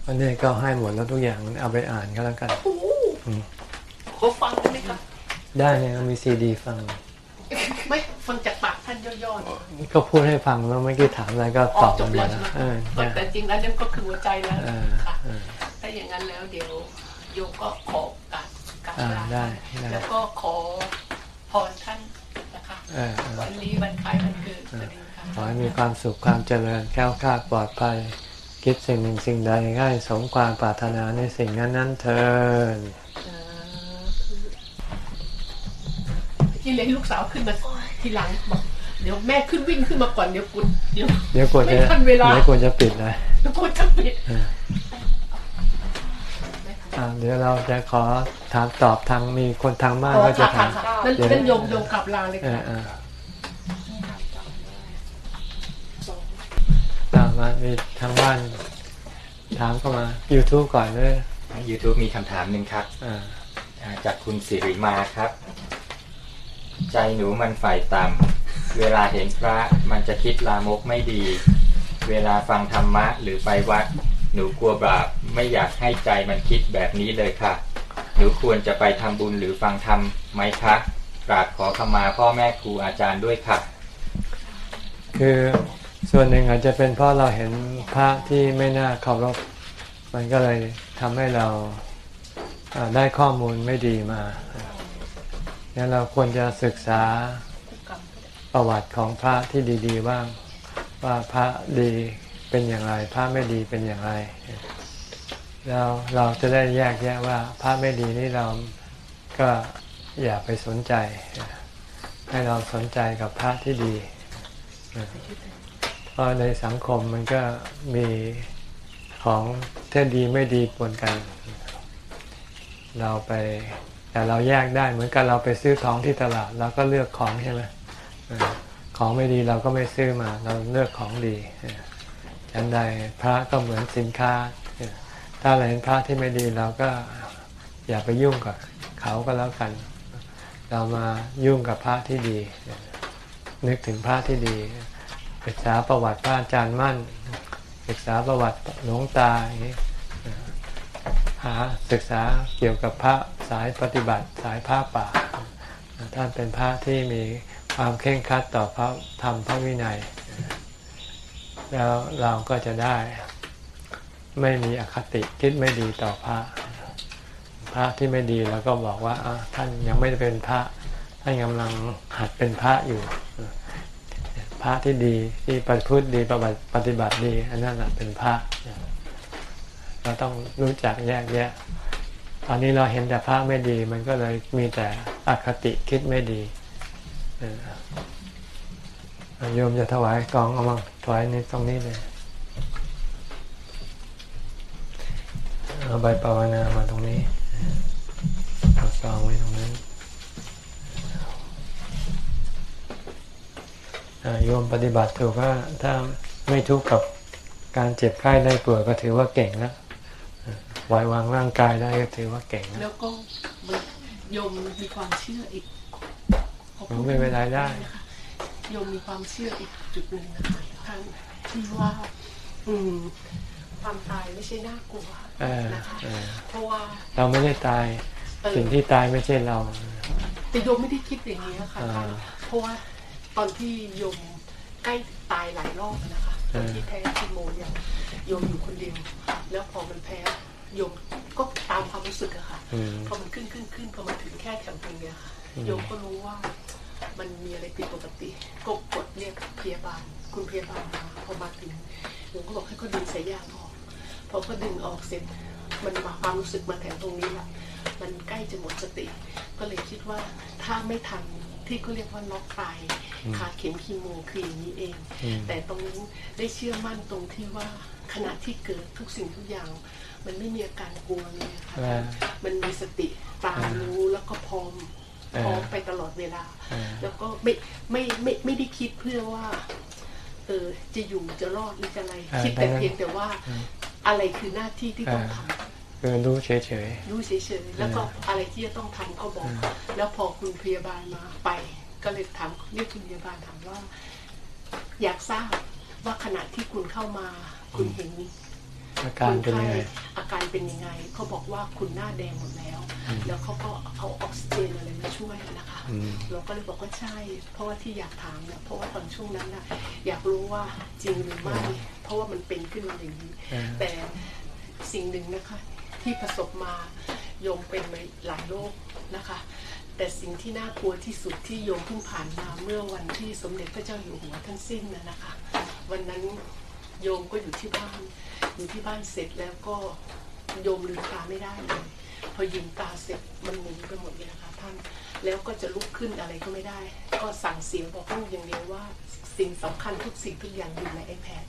วันนี้ก็ให้หมดแล้วทุกอย่างเอาไปอ่านก็แล้วกันโอ้โหอืมขอฟังได้ไหมคะได้เนี่ยมีซีดีฟัง ไม่ฟังจากปากท่านย่อๆเนี่ยก็พูดให้ฟังแล้วเมื่อกี้ถามอะไรก็อตออกบจบหมแล้วดใช่ไหมเออเนี่ยแต่จริงแล้วนั่นก็คือหัวใจแล้วเออค่ะเออถ้าอย่างนั้นแล้วเดี๋ยวโยมก็ขอการการอ่าลาได้ได้แล้วก็ขอพรท่านนะคะเออเออวันนี้วันคล้ายวันเกิดพอดีค่ะขอให้มีความสุขความเจริญแคล้วคลาดปลอดภัยคิดสิ่งหนึ่งสิ่งใดให้สมความปรารถนาในสิ่งนั้นนั้นๆเถิด ที่เลี้ยงลูกสาวขึ้นมาทีหลังบอกเดี๋ยวแม่ขึ้นวิ่งขึ้นมาก่อนเดี๋ยวกุดเดี๋ยวเดี๋ยวกวรจะไม่ทันเวลาเดี๋ยวกวรจะปิดนะเดี๋ยวกุดจะปิดอ่าเดี๋ยวเราจะขอถามตอบทางมีคนทางบ้านอ๋อก็จะค่ะถามค่ะค่ะนั่นนั่นโยมโยมกลับลาเลยเอค่ะอเออมีทางบ้าน ถามเข้ามา YouTube ก่อนเลย YouTube มีคำถามหนึ่งครับอ่าอ่าจากคุณสิริมาครับ ใจหนูมันฝ่ายต่ำเวลาเห็นพระมันจะคิดลามกไม่ดี เวลาฟังธรรมะหรือไปวัด หนูกลัวบาปไม่อยากให้ใจมันคิดแบบนี้เลยค่ะ หนูควรจะไปทำบุญหรือฟังธรรมไหมคะกราบขอขมาพ่อแม่ครูอาจารย์ด้วยค่ะ คือส่วนหนึ่งอาจจะเป็นเพราะเราเห็นพระที่ไม่น่าเคารพมันก็เลยทำให้เราอ่าได้ข้อมูลไม่ดีมา เนี่ยเราควรจะศึกษาประวัติของพระที่ดีๆบ้างว่าพระดีเป็นอย่างไร พระไม่ดีเป็นอย่างไร แล้วเราจะได้แยกแยะว่า พระไม่ดีนี่เราก็อย่าไปสนใจ ให้เราสนใจกับพระที่ดีเพราะในสังคมมันก็มีของเท่ดีไม่ดีปนกัน เราไป แต่เราแยกได้เหมือนกันเราไปซื้อของที่ตลาดเราก็เลือกของใช่ไหมของไม่ดีเราก็ไม่ซื้อมา เราเลือกของดีฉันใดพระก็เหมือนสินค้า ถ้าเราเห็นพระที่ไม่ดีเราก็อย่าไปยุ่งกับเขาก็แล้วกัน เรามายุ่งกับพระที่ดี นึกถึงพระที่ดีศึกษาประวัติพระอาจารย์มั่นศึกษาประวัติหลวงตาอย่างนี้ หาศึกษาเกี่ยวกับพระสายปฏิบัติสายผ้าป่า ท่านเป็นพระที่มีความเค่งคัดต่อพระธรรมพระวินัย แล้วเราก็จะได้ไม่มีอคติคิดไม่ดีต่อพระ พระที่ไม่ดีเราก็บอกว่าท่านยังไม่ได้เป็นพระ ท่านกำลังหัดเป็นพระอยู่ พระที่ดีที่ปฏิพฤติดีปฏิบัติดี อันนั้นเป็นพระ เราต้องรู้จักแยกแยะ ตอนนี้เราเห็นแต่พระไม่ดี มันก็เลยมีแต่อคติคิดไม่ดีโยมจะถวายกองเอามาถวายในตรงนี้เลยเอาใบปวนามาตรงนี้เอาซองไว้ตรงนั้นโยมปฏิบัติถูกก็ถ้าไม่ทุกข์กับการเจ็บไข้ได้ป่วยก็ถือว่าเก่งแล้ว อ่าวายวางร่างกายได้ก็ถือว่าเก่งแล้วแล้วก็โยมมีความเชื่ออีกขอบคุณไม่เป็นไรได้นะคะโยมมีความเชื่ออีกจุดหนึ่งนะคะท่านที่ว่า อืมความตายไม่ใช่น่ากลัวเออนะคะเออเพราะว่าเราไม่ได้ตายเออสิ่งที่ตายไม่ใช่เรา แต่โยมไม่ได้คิดอย่างนี้นะคะอ่าท่านเพราะว่าตอนที่โยมใกล้ตายหลายรอบนะคะตอนที่แพ้คีโมเนี่ยโยมอยู่คนเดียว แล้วพอมันแพ้ โยมก็ตามความรู้สึกอะค่ะอืมพอมันขึ้นขึ้นขึ้นพอมันถึงแค่แถวตรงเนี้ยค่ะอืมโยมก็รู้ว่ามันมีอะไรผิดปกติ ก็กดเรียกพยาบาล คุณพยาบาลมาพอมาถึงโยมก็บอกให้เขาดึงสายยางออก พอเขาดึงออกเสร็จ มันมาความรู้สึกมาแถวตรงนี้ละมันใกล้จะหมดสติ ก็เลยคิดว่าถ้าไม่ทันที่เขาเรียกว่าล็อกตายคาเข็มคีโมคืออย่างนี้เองอืมแต่ตรงนั้นได้เชื่อมั่นตรงที่ว่าขณะที่เกิดทุกสิ่งทุกอย่าง มันไม่มีอาการกลัวเลยค่ะอ่ามันมีสติตามรู้แล้วก็พร้อมอ่าพร้อมไปตลอดเวลาอ่าแล้วก็ไม่ไม่ไม่ไม่ได้คิดเพื่อว่า เออจะอยู่จะรอดหรือจะอะไรอ่าคิดแต่ดังนั้นเพียงแต่ว่าอะไรคือหน้าที่ที่ต้องทำคือรู้เฉยรู้เฉยๆ แล้วก็อะไรที่จะต้องทำก็บอก แล้วพอคุณพยาบาลมาไป ก็เลยถามเรียกคุณพยาบาลถามว่า อยากทราบว่าขณะที่คุณเข้ามา คุณเห็นๆ อาการเป็นยังไงอาการเป็นยังไงเขาบอกว่าคุณหน้าแดงหมดแล้ว แล้วเขาก็เอาออกซิเจนอะไรมาช่วยนะคะอืมเราก็เลยบอกว่าใช่ เพราะว่าที่อยากถามเนี่ยเพราะว่าตอนช่วงนั้นนะอยากรู้ว่าจริงหรือไม่เพราะว่ามันเป็นขึ้นมาอย่างนี้อ่าแต่สิ่งหนึ่งนะคะ ที่ประสบมาโยมเป็นมาหลายโรคนะคะ แต่สิ่งที่น่ากลัวที่สุดที่โยมเพิ่งผ่านมาเมื่อวันที่สมเด็จพระเจ้าอยู่หัวท่านสิ้นนะนะคะ วันนั้นโยมก็อยู่ที่บ้าน อยู่ที่บ้านเสร็จแล้วก็โยมลืมตาไม่ได้เลยพอยืมตาเสร็จมันหมุนไปหมดเลยนะคะท่านแล้วก็จะลุกขึ้นอะไรก็ไม่ได้ ก็สั่งเสียงบอกลูกอย่างเดียวว่า สิ่งสำคัญทุกสิ่งทุกอย่างอยู่ใน iPad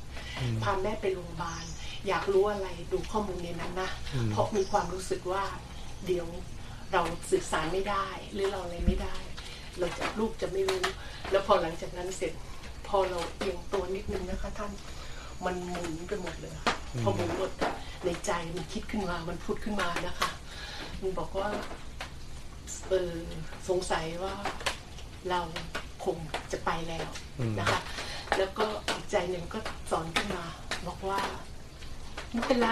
พาแม่ไปโรงพยาบาล อยากรู้อะไรดูข้อมูลในนั้นนะเพราะมีความรู้สึกว่าเดี๋ยวเราสื่อสารไม่ได้ หรือเราอะไรไม่ได้ เราจะลูกจะไม่รู้ แล้วพอหลังจากนั้นเสร็จ พอเราเอียงตัวนิดนึงนะคะท่าน มันหมุนไปหมดเลยค่ะพอหมุนหมดในใจมันคิดขึ้นมา มันพูดขึ้นมานะคะ มันบอกว่าเออสงสัยว่าเราคงจะไปแล้วนะคะ แล้วก็อีกใจหนึ่งก็สอนขึ้นมา บอกว่าไม่เป็นไร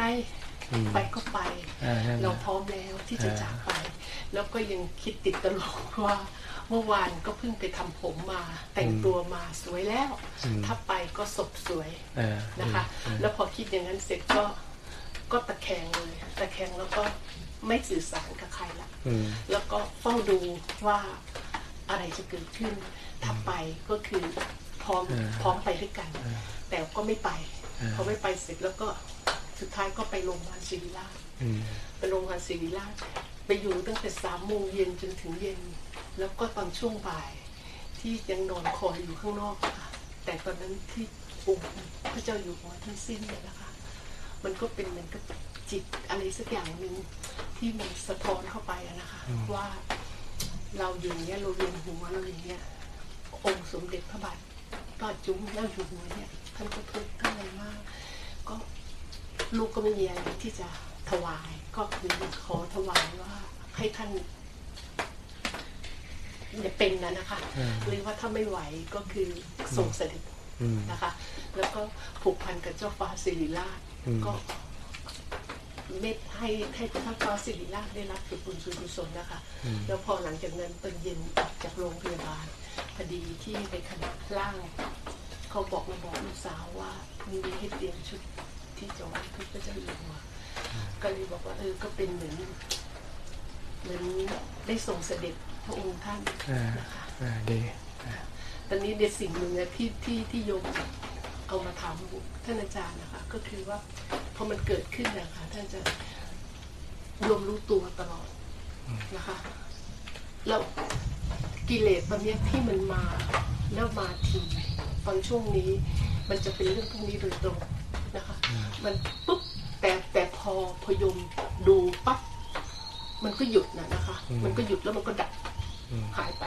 อืมไปก็ไปอ่านั่นแหเราละพร้อมแล้วที่จะเออจากไป แล้วก็ยังคิดติดตลกว่า เมื่อวานก็เพิ่งไปทำผมมา แต่งตัวมาสวยแล้ว ถ้าไปก็ศพสวยเออนะคะ แล้วพอคิดอย่างนั้นเสร็จก็ก็ตะแคงเลยตะแคงแล้วก็ไม่สื่อสารกับใครละอืมแล้วก็เฝ้าดูว่าอะไรจะเกิดขึ้นถ้าไปก็คือพร้อมเออพร้อมไปด้วยกัน แต่ก็ไม่ไปเออพอไม่ไปเสร็จแล้วก็สุดท้ายก็ไปโรงพยาบาลศิริราชอืมไปโรงพยาบาลศิริราชไปอยู่ตั้งแต่สามโมงเย็นจนถึงเย็น แล้วก็ตอนช่วงบ่ายที่ยังนอนคอยอยู่ข้างนอกอะค่ะ แต่ตอนนั้นที่องค์พระเจ้าอยู่หัวท่านสิ้นเนี่ยนะคะมันก็เป็นเหมือนกับจิตอะไรสักอย่างหนึ่งที่มันสะท้อนเข้าไปอะนะคะ ว่าเราอย่างเนี้ยเราเรียนหัวเราอย่างเนี้ยองค์สมเด็จพระบาทก็จุ้มเล่าอยู่หัวเนี่ยท่านก็ทุกข์ท่านอะไรมาก ก็ลูกก็ไม่มีอะไรที่จะถวาย ก็คือขอถวายว่าให้ท่าน อย่าเป็นนะนะคะอืมหรือว่าถ้าไม่ไหวก็คือส่งเสด็จอืมนะคะ แล้วก็ผูกพันกับเจ้าฟ้าสิริราชอืมก็เม็ดให้ให้พระฟ้าสิริราชได้รับส่วนบุญส่วนกุศลนะคะ แล้วพอหลังจากนั้นตอนเย็นออกจากโรงพยาบาลพอดีที่ในคณะล่างเขาบอกมาบอกลูกสาวว่ามีให้เตรียมชุดที่จะไหว้พระเจ้าอยู่หัวก็เลยบอกว่าเออก็เป็นเหมือนเหมือนได้ส่งเสด็จ พระองค์ท่านอ่านะคะอ่าดีตอนนี้ในสิ่งหนึ่งนะที่ที่ที่โยมเอามาถามท่านอาจารย์นะคะ ก็คือว่าพอมันเกิดขึ้นนะคะท่านจะโยมรู้ตัวตลอดนะคะแล้วกิเลสตอนเนี้ยที่มันมาแล้วมาทีตอนช่วงนี้ มันจะเป็นเรื่องพวกนี้โดยตรงนะคะ มันปุ๊บแต่แต่พอพอยมดูปั๊บมันก็หยุดนะนะคะ มันก็หยุดแล้วมันก็ดับ หายไป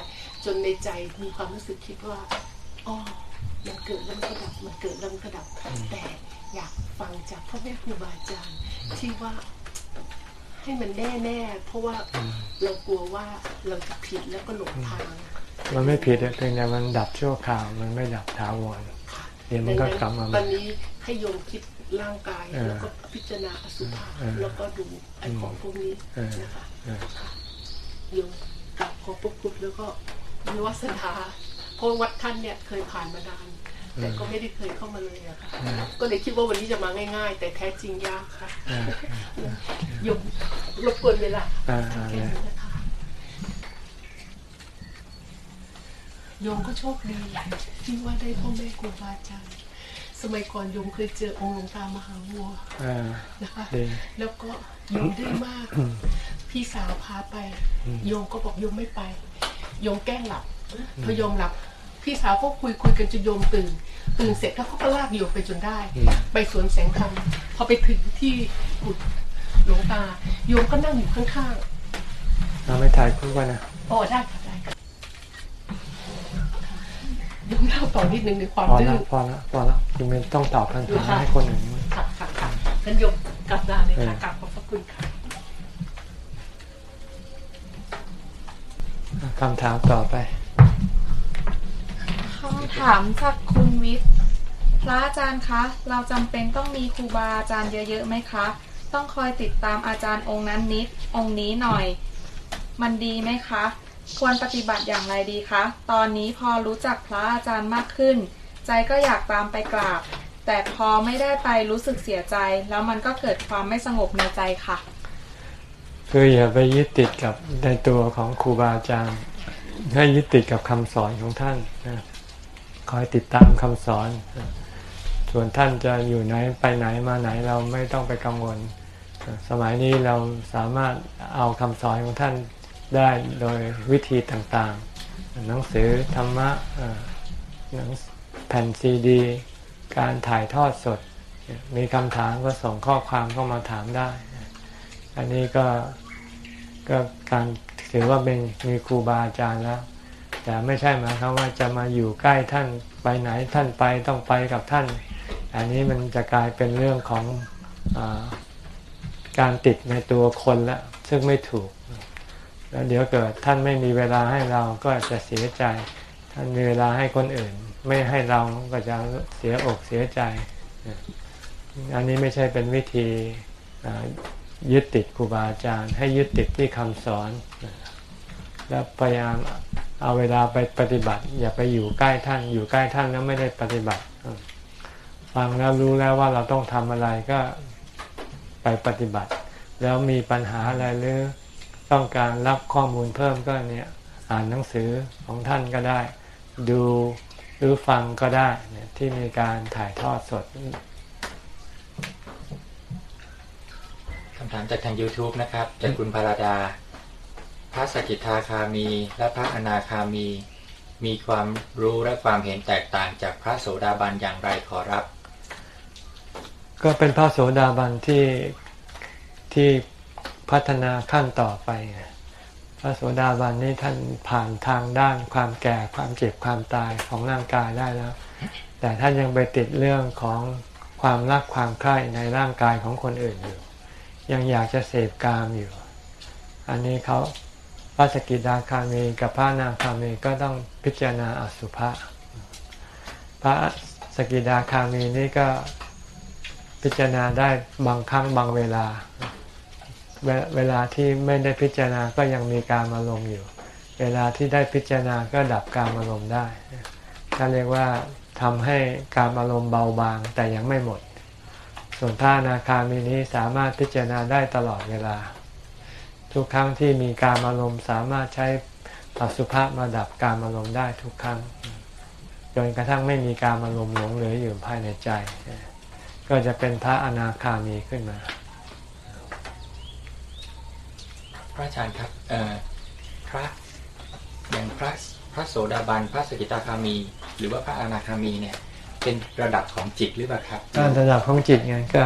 จนในใจมีความรู้สึกคิดว่าอ๋อมันเกิดแล้วมันก็ดับ มันเกิดแล้วมันก็ดับ แต่อยากฟังจากพ่อแม่ครูบาอาจารย์ที่ว่าให้มันแน่แน่ๆเพราะว่าเรากลัวว่าเราจะผิดแล้วก็หลงทาง มันไม่ผิดอะเพียงแต่มันดับชั่วคราวมันไม่ดับถาวรค่ะเดี๋ยวมันก็กลับมาใหม่ตอนนี้ให้โยมคิดร่างกายเออแล้วก็พิจารณาอสุภะเออแล้วก็ดูไอ้ของพวกนี้เออนะคะเออค่ะโยม กลับขอปุ๊บปุ๊บแล้วก็มีวาสนาเพราะวัดท่านเนี่ยเคยผ่านมานาน แต่ก็ไม่ได้เคยเข้ามาเลยอะค่ะ ก็เลยคิดว่าวันนี้จะมาง่าย ๆ แต่แท้จริงยากค่ะอ่าโยมรบกวนเวลาอ่าอ่าแค่นี้นะคะโยมก็โชคดีที่ว่าได้พ่อแม่ครูบาอาจารย์สมัยก่อนโยมเคยเจอองค์หลวงตามหาวัวอ่านะคะดีแล้วก็ โยมดื้อมาก พี่สาวพาไป โยมก็บอกโยมไม่ไป โยมแกล้งหลับพอโยมหลับ พี่สาวก็คุยคุยกันจนโยมตื่น ตื่นเสร็จแล้วเขาก็ลากโยมไปจนได้ ไปสวนแสงธรรมพอไปถึงที่กุฏหลวงตา โยมก็นั่งอยู่ข้างเราไม่ถ่ายคู่กันนะๆอ๋อได้ค่ะได้ค่ะโยมเล่าต่อนิดนึงในความพอดื้ละอพอละพอละคุณไม่ต้องตอบคำถามให้คนอื่นค่ะค่ะค่ะท่านโยมกลับได้เลยค่ะกลับขอบพระ คุณค่ะคำถามต่อไปคำถามจากคุณวิทย์พระอาจารย์คะ เราจำเป็นต้องมีครูบาอาจารย์เยอะๆไหมคะ ต้องคอยติดตามอาจารย์องค์นั้นนิด องค์นี้หน่อย มันดีไหมคะ ควรปฏิบัติอย่างไรดีคะ ตอนนี้พอรู้จักพระอาจารย์มากขึ้น ใจก็อยากตามไปกราบ แต่พอไม่ได้ไปรู้สึกเสียใจ แล้วมันก็เกิดความไม่สงบในใจค่ะ คืออย่าไปยึดติดกับในตัวของครูบาอาจารย์ให้ยึดติดกับคำสอนของท่านนะคอยติดตามคำสอน ส่วนท่านจะอยู่ไหนไปไหนมาไหนเราไม่ต้องไปกังวล สมัยนี้เราสามารถเอาคำสอนของท่านได้โดยวิธีต่างๆ หนังสือธรรมะหนังแผ่นซีดี การถ่ายทอดสด มีคำถามก็ส่งข้อความเข้ามาถามได้ อันนี้ก็ก็การถือว่าเป็นมีครูบาอาจารย์แล้ว แต่ไม่ใช่หมายความว่าจะมาอยู่ใกล้ท่านไปไหนท่านไปต้องไปกับท่าน อันนี้มันจะกลายเป็นเรื่องของอการติดในตัวคนล้วซึ่งไม่ถูก แล้วเดี๋ยวเกิดท่านไม่มีเวลาให้เราก็จะเสียใจ ท่านมีเวลาให้คนอื่น ไม่ให้เราก็จะเสียอกเสียใจ อันนี้ไม่ใช่เป็นวิธียึดติดครูบาอาจารย์ ให้ยึดติดที่คำสอน แล้วพยายามเอาเวลาไปปฏิบัติ อย่าไปอยู่ใกล้ท่าน อยู่ใกล้ท่านแล้วไม่ได้ปฏิบัติ ฟังแล้วรู้แล้วว่าเราต้องทำอะไรก็ไปปฏิบัติ แล้วมีปัญหาอะไรหรือต้องการรับข้อมูลเพิ่มก็เนี่ยอ่านหนังสือของท่านก็ได้ ดู หรือฟังก็ได้เนี่ยที่มีการถ่ายทอดสดคำถามจากทาง YouTube นะครับจากคุณพาราดา พระสกิทาคามี และพระอนาคามี มีความรู้และความเห็นแตกต่างจากพระโสดาบันอย่างไรขอรับ ก็เป็นพระโสดาบันที่ที่พัฒนาขั้นต่อไป พระโสดาบันนี้ท่านผ่านทางด้านความแก่ความเจ็บความตายของร่างกายได้แล้ว แต่ท่านยังไปติดเรื่องของความรักความใคร่ในร่างกายของคนอื่นอยู่ ยังอยากจะเสพกามอยู่ อันนี้เขาพระสกิดาคามีกับพระนาคามีก็ต้องพิจารณาอสุภะพระสกิดาคามีนี่ก็พิจารณาได้บางครั้งบางเวลา เวลาที่ไม่ได้พิจารณาก็ยังมีการอารมณ์อยู่ เวลาที่ได้พิจารณาก็ดับการอารมณ์ได้ถ้าเรียกว่าทำให้การอารมณ์เบาบางแต่ยังไม่หมด ส่วนท่านาคามีนี้สามารถพิจารณาได้ตลอดเวลา ทุกครั้งที่มีการอารมณ์สามารถใช้ปัสุภาพมาดับการอารมณ์ได้ทุกครั้งจนกระทั่งไม่มีการอารมณ์หลงเหลืออยู่ภายในใจ ก็จะเป็นพระอนาคามีขึ้นมา พระอาจารย์ครับเอ่อพระอย่างพระพระโสดาบัน พระสกิทาคามี หรือว่าพระอนาคามีเนี่ย เป็นระดับของจิตหรือเปล่าครับการระดับของจิตไงก็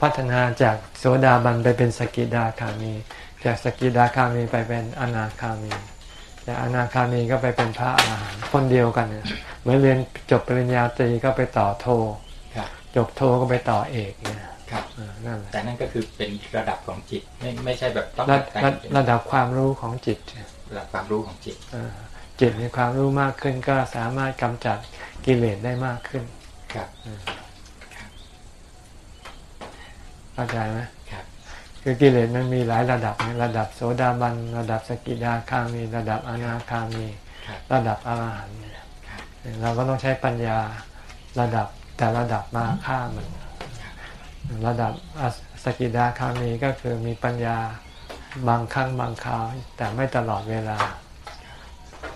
พัฒนาจากโสดาบันไปเป็นสกิดาคามี จากสกิดาคามีไปเป็นอนาคามีจากอนาคามีก็ไปเป็นพระอรหันต์คนเดียวกันเนี่ยเหมือนเรียนจบปริญญาตรีก็ไปต่อโทครับจบโทก็ไปต่อเอกเนี่ย ครับเออนั่นแหละแต่นั่นก็คือเป็นระดับของจิต ไม่ไม่ใช่แบบต้องระแต่งระเป็นระดับความรู้ของจิตระดับความรู้ของจิตเออจิตมีความรู้มากขึ้นก็สามารถกำจัดกิเลสได้มากขึ้น ครับเข้าใจไหมครับ คือกิเลสมันมีหลายระดับนะระดับโสดาบัน ระดับสกิดาคามี ระดับอนาคามีครับระดับอรหันต์เนี่ยครับเราก็ต้องใช้ปัญญาระดับแต่ระดับมาฆ่ามัน ระดับสกิดาคามีก็คือมีปัญญาบางครั้งบางคราว แต่ไม่ตลอดเวลา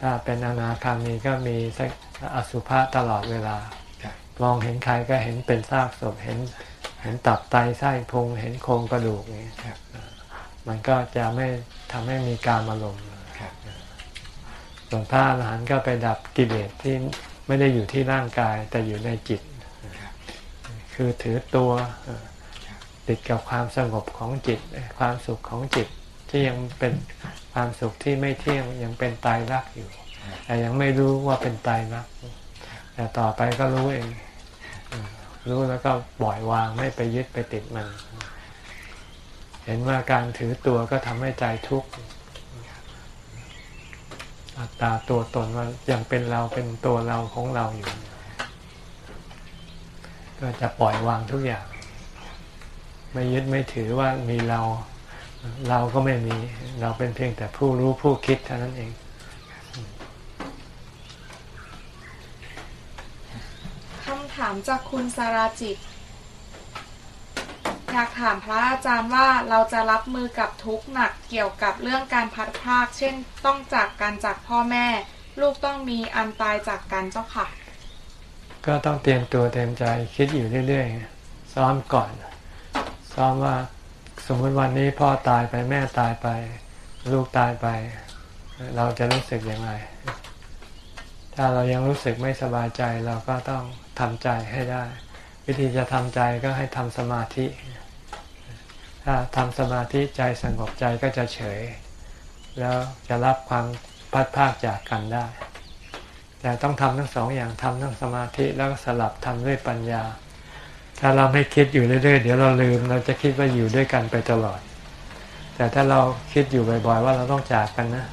ถ้าเป็นอนาคามีก็มีอสุภะตลอดเวลา มองเห็นใครก็เห็นเป็นซากศพเห็นเห็นตับไตไส้พุงเห็นโครงกระดูกอย่างนี้ครับมันก็จะไม่ทำให้มีการอารมณ์ครับส่วนพระอรหันต์ก็ไปดับกิเลสที่ไม่ได้อยู่ที่ร่างกายแต่อยู่ในจิต คือถือตัวติดกับความสงบของจิต ความสุขของจิตที่ยังเป็นความสุขที่ไม่เที่ยงยังเป็นตายรักอยู่ แต่ยังไม่รู้ว่าเป็นตายรัก แต่ต่อไปก็รู้เอง รู้แล้วก็ปล่อยวางไม่ไปยึดไปติดมัน เห็นว่าการถือตัวก็ทำให้ใจทุกข์อัตตาตัวตนว่ายังเป็นเราเป็นตัวเราของเราอยู่ ก็จะปล่อยวางทุกอย่าง ไม่ยึดไม่ถือว่ามีเรา เราก็ไม่มี เราเป็นเพียงแต่ผู้รู้ผู้คิดเท่านั้นเองคำถามจากคุณสาราจิตอยากถามพระอาจารย์ว่าเราจะรับมือกับทุกข์หนักเกี่ยวกับเรื่องการพัดพราก เช่นต้องจากการจากพ่อแม่ ลูกต้องมีอันตายจากกันเจ้าค่ะ ก็ต้องเตรียมตัวเตรียมใจคิดอยู่เรื่อยๆ ซ้อมก่อน ซ้อมว่าสมมติวันนี้พ่อตายไปแม่ตายไป ลูกตายไป เราจะรู้สึกอย่างไรถ้าเรายังรู้สึกไม่สบายใจเราก็ต้องทำใจให้ได้ วิธีจะทำใจก็ให้ทำสมาธิ ถ้าทำสมาธิใจสงบใจก็จะเฉย แล้วจะรับความพัดพากจากกันได้ แต่ต้องทำทั้งสองอย่างทำทั้งสมาธิแล้วก็สลับทำด้วยปัญญา ถ้าเราไม่คิดอยู่เรื่อยๆ เดี๋ยวเราลืม เราจะคิดว่าอยู่ด้วยกันไปตลอด แต่ถ้าเราคิดอยู่บ่อยๆ ว่าเราต้องจากกันนะ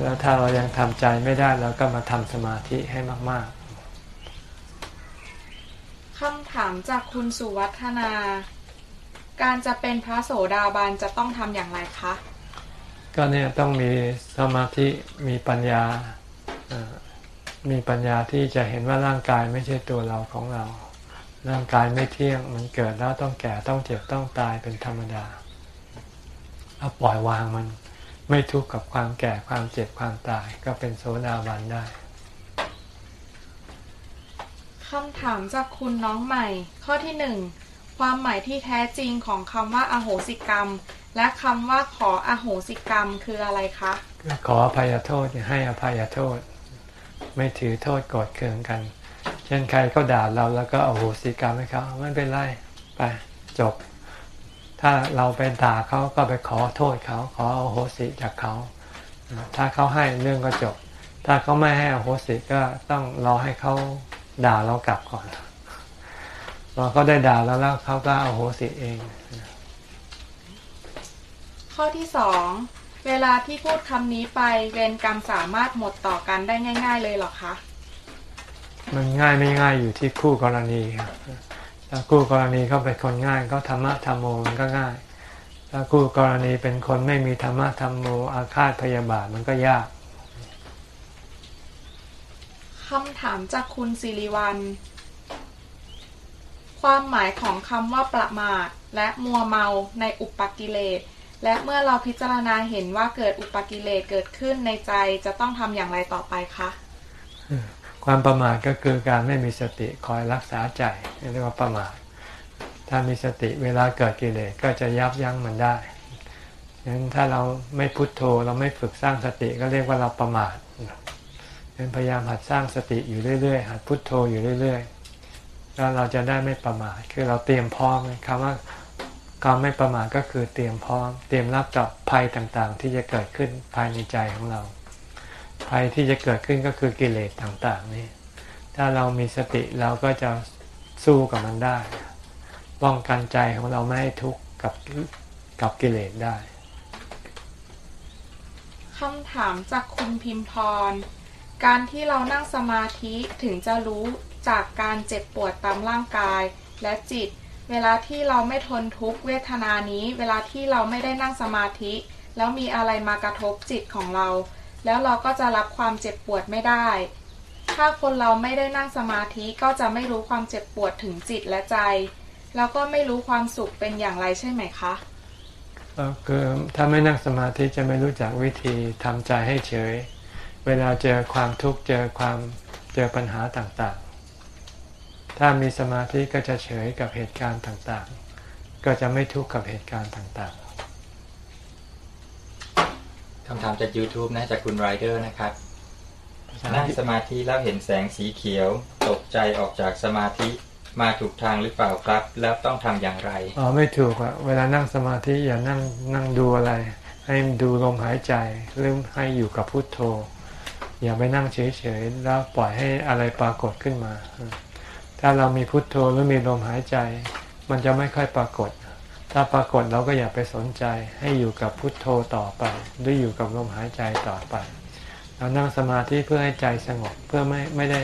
แล้วถ้าเรายังทำใจไม่ได้เราก็มาทำสมาธิให้มากคำถามจากคุณสุวัฒนา การจะเป็นพระโสดาบันจะต้องทำอย่างไรคะๆก็เนี่ยต้องมีสมาธิมีปัญญาเอ่อ มีปัญญาที่จะเห็นว่าร่างกายไม่ใช่ตัวเราของเรา ร่างกายไม่เที่ยง มันเกิดแล้วต้องแก่ต้องเจ็บต้องตายเป็นธรรมดาเอาปล่อยวางมัน ไม่ทุกข์กับความแก่ความเจ็บความตาย ก็เป็นโสดาบันได้คำถามจากคุณน้องใหม่ ข้อที่หนึ่งความหมายที่แท้จริงของคำว่าอโหสิกรรม และคำว่าขออโหสิกรรมคืออะไรคะขออภัยโทษให้อภัยโทษ ไม่ถือโทษกรธเคืองกัน เช่นใครเขาด่าเราแล้วก็เอาโหสิกรรมให้เขาไม่เป็นไรไปจบ ถ้าเราไปด่าเขาก็ไปขอโทษเขา ขอเอาโหสิจากเขา ถ้าเขาให้เรื่องก็จบ ถ้าเขาไม่ให้อโหสิก็ต้องรอให้เขาด่าเรากลับก่อนพอเขาได้ด่าแล้วแล้วเขาก็เอาโหสิเอง ข้อที่สอง เวลาที่พูดคำนี้ไปเวรกรรมสามารถหมดต่อกันได้ง่าย ๆ เลยเหรอคะ มันง่ายไม่ง่ายอยู่ที่คู่กรณีครับถ้าคู่กรณีเขาเป็นคนง่ายเขาธรรมะธรรมโมมันก็ง่าย ถ้าคู่กรณีเป็นคนไม่มีธรรมะธรรมโมอาฆาตพยาบาทมันก็ยากคำถามจากคุณสิริวัลความหมายของคำว่าประมาทและมัวเมาในอุปกิเลส และเมื่อเราพิจารณาเห็นว่าเกิดอุปกิเลสเกิดขึ้นในใจจะต้องทำอย่างไรต่อไปคะความประมาทก็คือการไม่มีสติคอยรักษาใจเรียกว่าประมาทถ้ามีสติเวลาเกิดกิเลสก็จะยับยั้งมันได้ฉะนั้นถ้าเราไม่พุโทโธเราไม่ฝึกสร้างสติก็เรียกว่าเราประมาทฉะนั้นพยายามหัดสร้างสติอยู่เรื่อยๆหัดพุโทโธอยู่เรื่อยๆแล้วเราจะได้ไม่ประมาทคือเราเตรียมพร้อมคำว่า การไม่ประมาทก็คือเตรียมพร้อม เตรียมรับกับภัยต่างๆ ที่จะเกิดขึ้นภายในใจของเรา ภัยที่จะเกิดขึ้นก็คือกิเลสต่างๆนี่ถ้าเรามีสติเราก็จะสู้กับมันได้ ป้องกันใจของเราไม่ให้ทุกข์กับกับกิเลสได้คำถามจากคุณพิมพร การที่เรานั่งสมาธิถึงจะรู้จากการเจ็บปวดตามร่างกายและจิต เวลาที่เราไม่ทนทุกเวทนานี้ เวลาที่เราไม่ได้นั่งสมาธิ แล้วมีอะไรมากระทบจิตของเรา แล้วเราก็จะรับความเจ็บปวดไม่ได้ ถ้าคนเราไม่ได้นั่งสมาธิก็จะไม่รู้ความเจ็บปวดถึงจิตและใจ แล้วก็ไม่รู้ความสุขเป็นอย่างไรใช่ไหมคะคือถ้าไม่นั่งสมาธิจะไม่รู้จักวิธีทำใจให้เฉย เวลาเจอความทุกข์เจอความเจอปัญหาต่าง ถ้ามีสมาธิก็จะเฉยกับเหตุการณ์ต่างๆ ก็จะไม่ทุกข์กับเหตุการณ์ต่างคำถามจาก YouTube นะจากคุณไรเดอร์นะครับๆนั่งสมาธิแล้วเห็นแสงสีเขียว ตกใจออกจากสมาธิมาถูกทางหรือเปล่าครับ แล้วต้องทำอย่างไรอ๋อไม่ถูกอะเวลานั่งสมาธิอย่านั่งนั่งดูอะไร ให้ดูลมหายใจหรือให้อยู่กับพุทโธ อย่าไปนั่งเฉยๆแล้วปล่อยให้อะไรปรากฏขึ้นมา ถ้าเรามีพุทโธหรือมีลมหายใจ มันจะไม่ค่อยปรากฏ ถ้าปรากฏเราก็อย่าไปสนใจให้อยู่กับพุทโธต่อไป หรืออยู่กับลมหายใจต่อไป เรานั่งสมาธิเพื่อให้ใจสงบเพื่อไม่ไม่ได้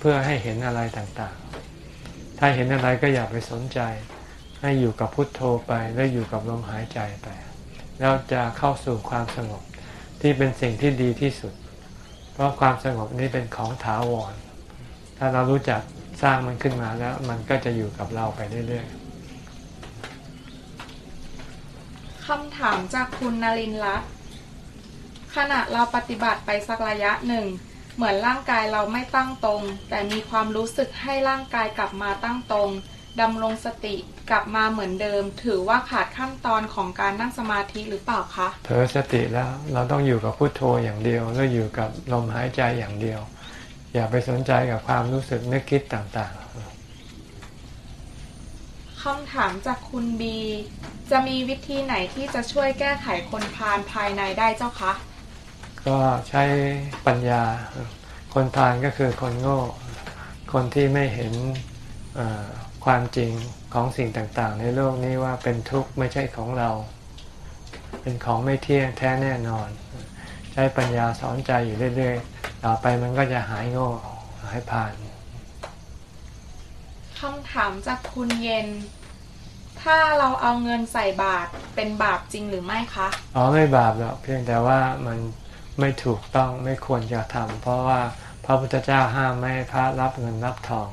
เพื่อให้เห็นอะไรต่างๆ ถ้าเห็นอะไรก็อย่าไปสนใจ ให้อยู่กับพุทโธไปแล้วอยู่กับลมหายใจไป แล้วจะเข้าสู่ความสงบที่เป็นสิ่งที่ดีที่สุด เพราะความสงบนี้เป็นของถาวร ถ้าเรารู้จัก สร้างมันขึ้นมาแล้ว มันก็จะอยู่กับเราไปเรื่อยคำถามจากคุณนรินทร์รัตน์ขณะเราปฏิบัติไปสักระยะหนึ่ง เหมือนร่างกายเราไม่ตั้งตรง แต่มีความรู้สึกให้ร่างกายกลับมาตั้งตรงดำรงสติกลับมาเหมือนเดิม ถือว่าขาดขั้นตอนของการนั่งสมาธิหรือเปล่าคะๆเผลอสติแล้วเราต้องอยู่กับพุทโธอย่างเดียวแล้วอยู่กับลมหายใจอย่างเดียว อย่าไปสนใจกับความรู้สึกนึกคิดต่างๆคำถามจากคุณบี จะมีวิธีไหนที่จะช่วยแก้ไขคนพาลภายในได้เจ้าคะ ก็ใช้ปัญญา คนพาลก็คือคนโง่ คนที่ไม่เห็นเอ่อความจริงของสิ่งต่างๆ ในโลกนี้ว่าเป็นทุกข์ไม่ใช่ของเรา เป็นของไม่เที่ยงแท้แน่นอน ใช้ปัญญาสอนใจอยู่เรื่อยๆ ต่อไปมันก็จะหายโง่หายผ่านคำถามจากคุณเย็น ถ้าเราเอาเงินใส่บาตรเป็นบาปจริงหรือไม่คะ อ๋อไม่บาปหรอกเพียงแต่ว่ามันไม่ถูกต้องไม่ควรจะทำเพราะว่าพระพุทธเจ้าห้ามไม่ให้พระรับเงินรับทอง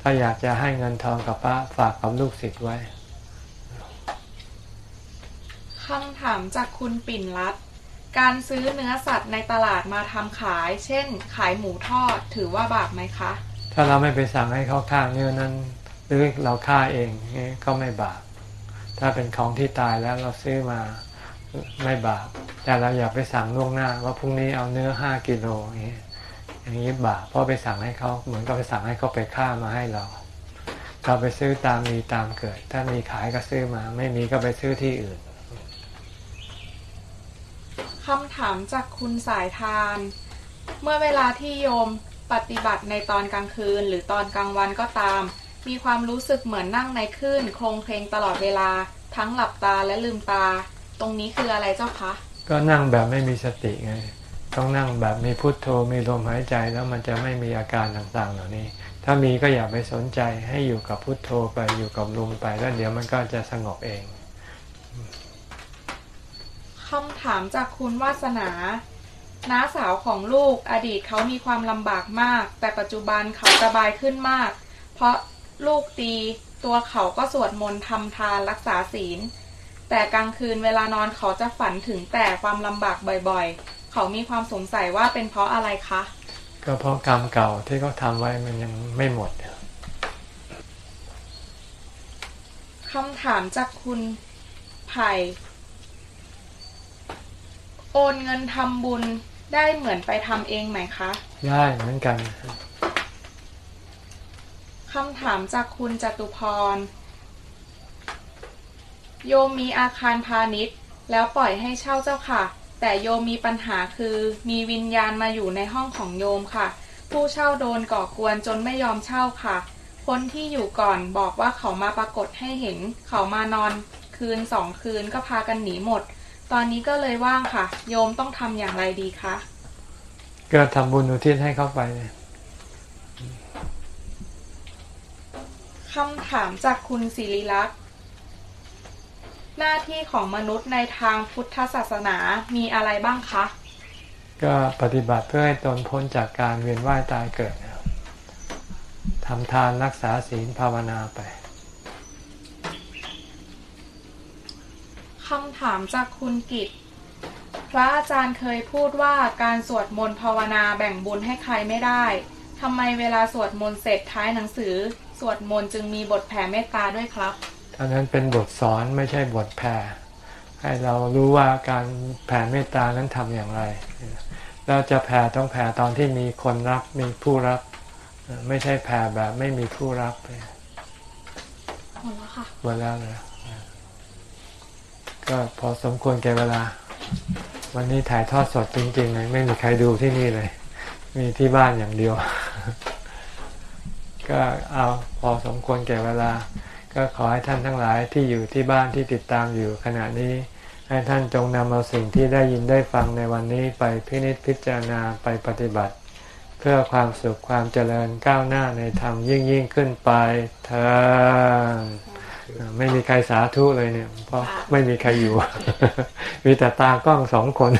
ถ้าอยากจะให้เงินทองกับพระฝากกับลูกศิษย์ไว้คำถามจากคุณปิ่นรัตน์ การซื้อเนื้อสัตว์ในตลาดมาทำขาย เช่น ขายหมูทอดถือว่าบาปไหมคะ ถ้าเราไม่ไปสั่งให้เขาฆ่าเนื้อนั้น หรือเราฆ่าเองนี่ก็ไม่บาป ถ้าเป็นของที่ตายแล้วเราซื้อมาไม่บาป แต่เราอย่าไปสั่งล่วงหน้า ว่าพรุ่งนี้เอาเนื้อห้ากิโลอย่างนี้อย่างนี้บาปเพราะไปสั่งให้เขาเหมือนกับไปสั่งให้เขาไปฆ่ามาให้เรา เราไปซื้อตามมีตามเกิด ถ้ามีขายก็ซื้อมา ไม่มีก็ไปซื้อที่อื่น คำถามจากคุณสายทาน เมื่อเวลาที่โยมปฏิบัติในตอนกลางคืน หรือตอนกลางวันก็ตาม มีความรู้สึกเหมือนนั่งในคลื่นโครงเพลงตลอดเวลา ทั้งหลับตาและลืมตา ตรงนี้คืออะไรเจ้าคะ ก็นั่งแบบไม่มีสติไง ต้องนั่งแบบมีพุทโธมีลมหายใจแล้วมันจะไม่มีอาการต่างๆ เหล่านี้ ถ้ามีก็อย่าไปสนใจให้อยู่กับพุทโธไปอยู่กับลมไปแล้วเดี๋ยวมันก็จะสงบเอง ถามจากคุณวาสนา น้าสาวของลูกอดีตเขามีความลำบากมาก แต่ปัจจุบันเขาสบายขึ้นมาก เพราะลูกตีตัวเขาก็สวดมนต์ทำทานรักษาศีล แต่กลางคืนเวลานอนเขาจะฝันถึงแต่ความลำบากบ่อยๆ เขามีความสงสัยว่าเป็นเพราะอะไรคะ ก็เพราะกรรมเก่าที่เขาทำไว้มันยังไม่หมดคำถามจากคุณไผ่ โอนเงินทำบุญได้เหมือนไปทำเองไหมคะ ได้เหมือนกันคำถามจากคุณจตุพร โยมมีอาคารพาณิชย์ แล้วปล่อยให้เช่าเจ้าค่ะ แต่โยมมีปัญหาคือมีวิญญาณมาอยู่ในห้องของโยมค่ะ ผู้เช่าโดนก่อกวนจนไม่ยอมเช่าค่ะ คนที่อยู่ก่อนบอกว่าเขามาปรากฏให้เห็น เขามานอนคืนสองคืนก็พากันหนีหมด ตอนนี้ก็เลยว่างค่ะ โยมต้องทำอย่างไรดีคะก็ทำบุญอุทิศให้เขาไปเลยคำถามจากคุณศิริลักษณ์หน้าที่ของมนุษย์ในทางพุทธศาสนามีอะไรบ้างคะ ก็ปฏิบัติเพื่อให้ตนพ้นจากการเวียนว่ายตายเกิดทำทานรักษาศีลภาวนาไป คำถามจากคุณกิตพระอาจารย์เคยพูดว่าการสวดมนต์ภาวนาแบ่งบุญให้ใครไม่ได้ทำไมเวลาสวดมนต์เสร็จท้ายหนังสือ สวดมนต์จึงมีบทแผ่เมตตาด้วยครับอันนั้นเป็นบทสอนไม่ใช่บทแผ่ให้เรารู้ว่าการแผ่เมตตานั้นทำอย่างไรเราจะแผ่ต้องแผ่ตอนที่มีคนรับมีผู้รับ ไม่ใช่แผ่แบบไม่มีผู้รับหมดแล้วค่ะหมดแล้วเลย ก็พอสมควรแก่เวลา วันนี้ถ่ายทอดสดจริงๆเลยไม่มีใครดูที่นี่เลย มีที่บ้านอย่างเดียว ก็เอาพอสมควรแก่เวลา ก็ขอให้ท่านทั้งหลายที่อยู่ที่บ้านที่ติดตามอยู่ขณะนี้ ให้ท่านจงนำเอาสิ่งที่ได้ยินได้ฟังในวันนี้ไปพินิจพิจารณาไปปฏิบัติ เพื่อความสุขความเจริญก้าวหน้าในธรรมยิ่งยิ่งขึ้นไปเธอ ไม่มีใครสาธุเลยเนี่ย เพราะไม่มีใครอยู่ มีแต่ตากล้องสองคน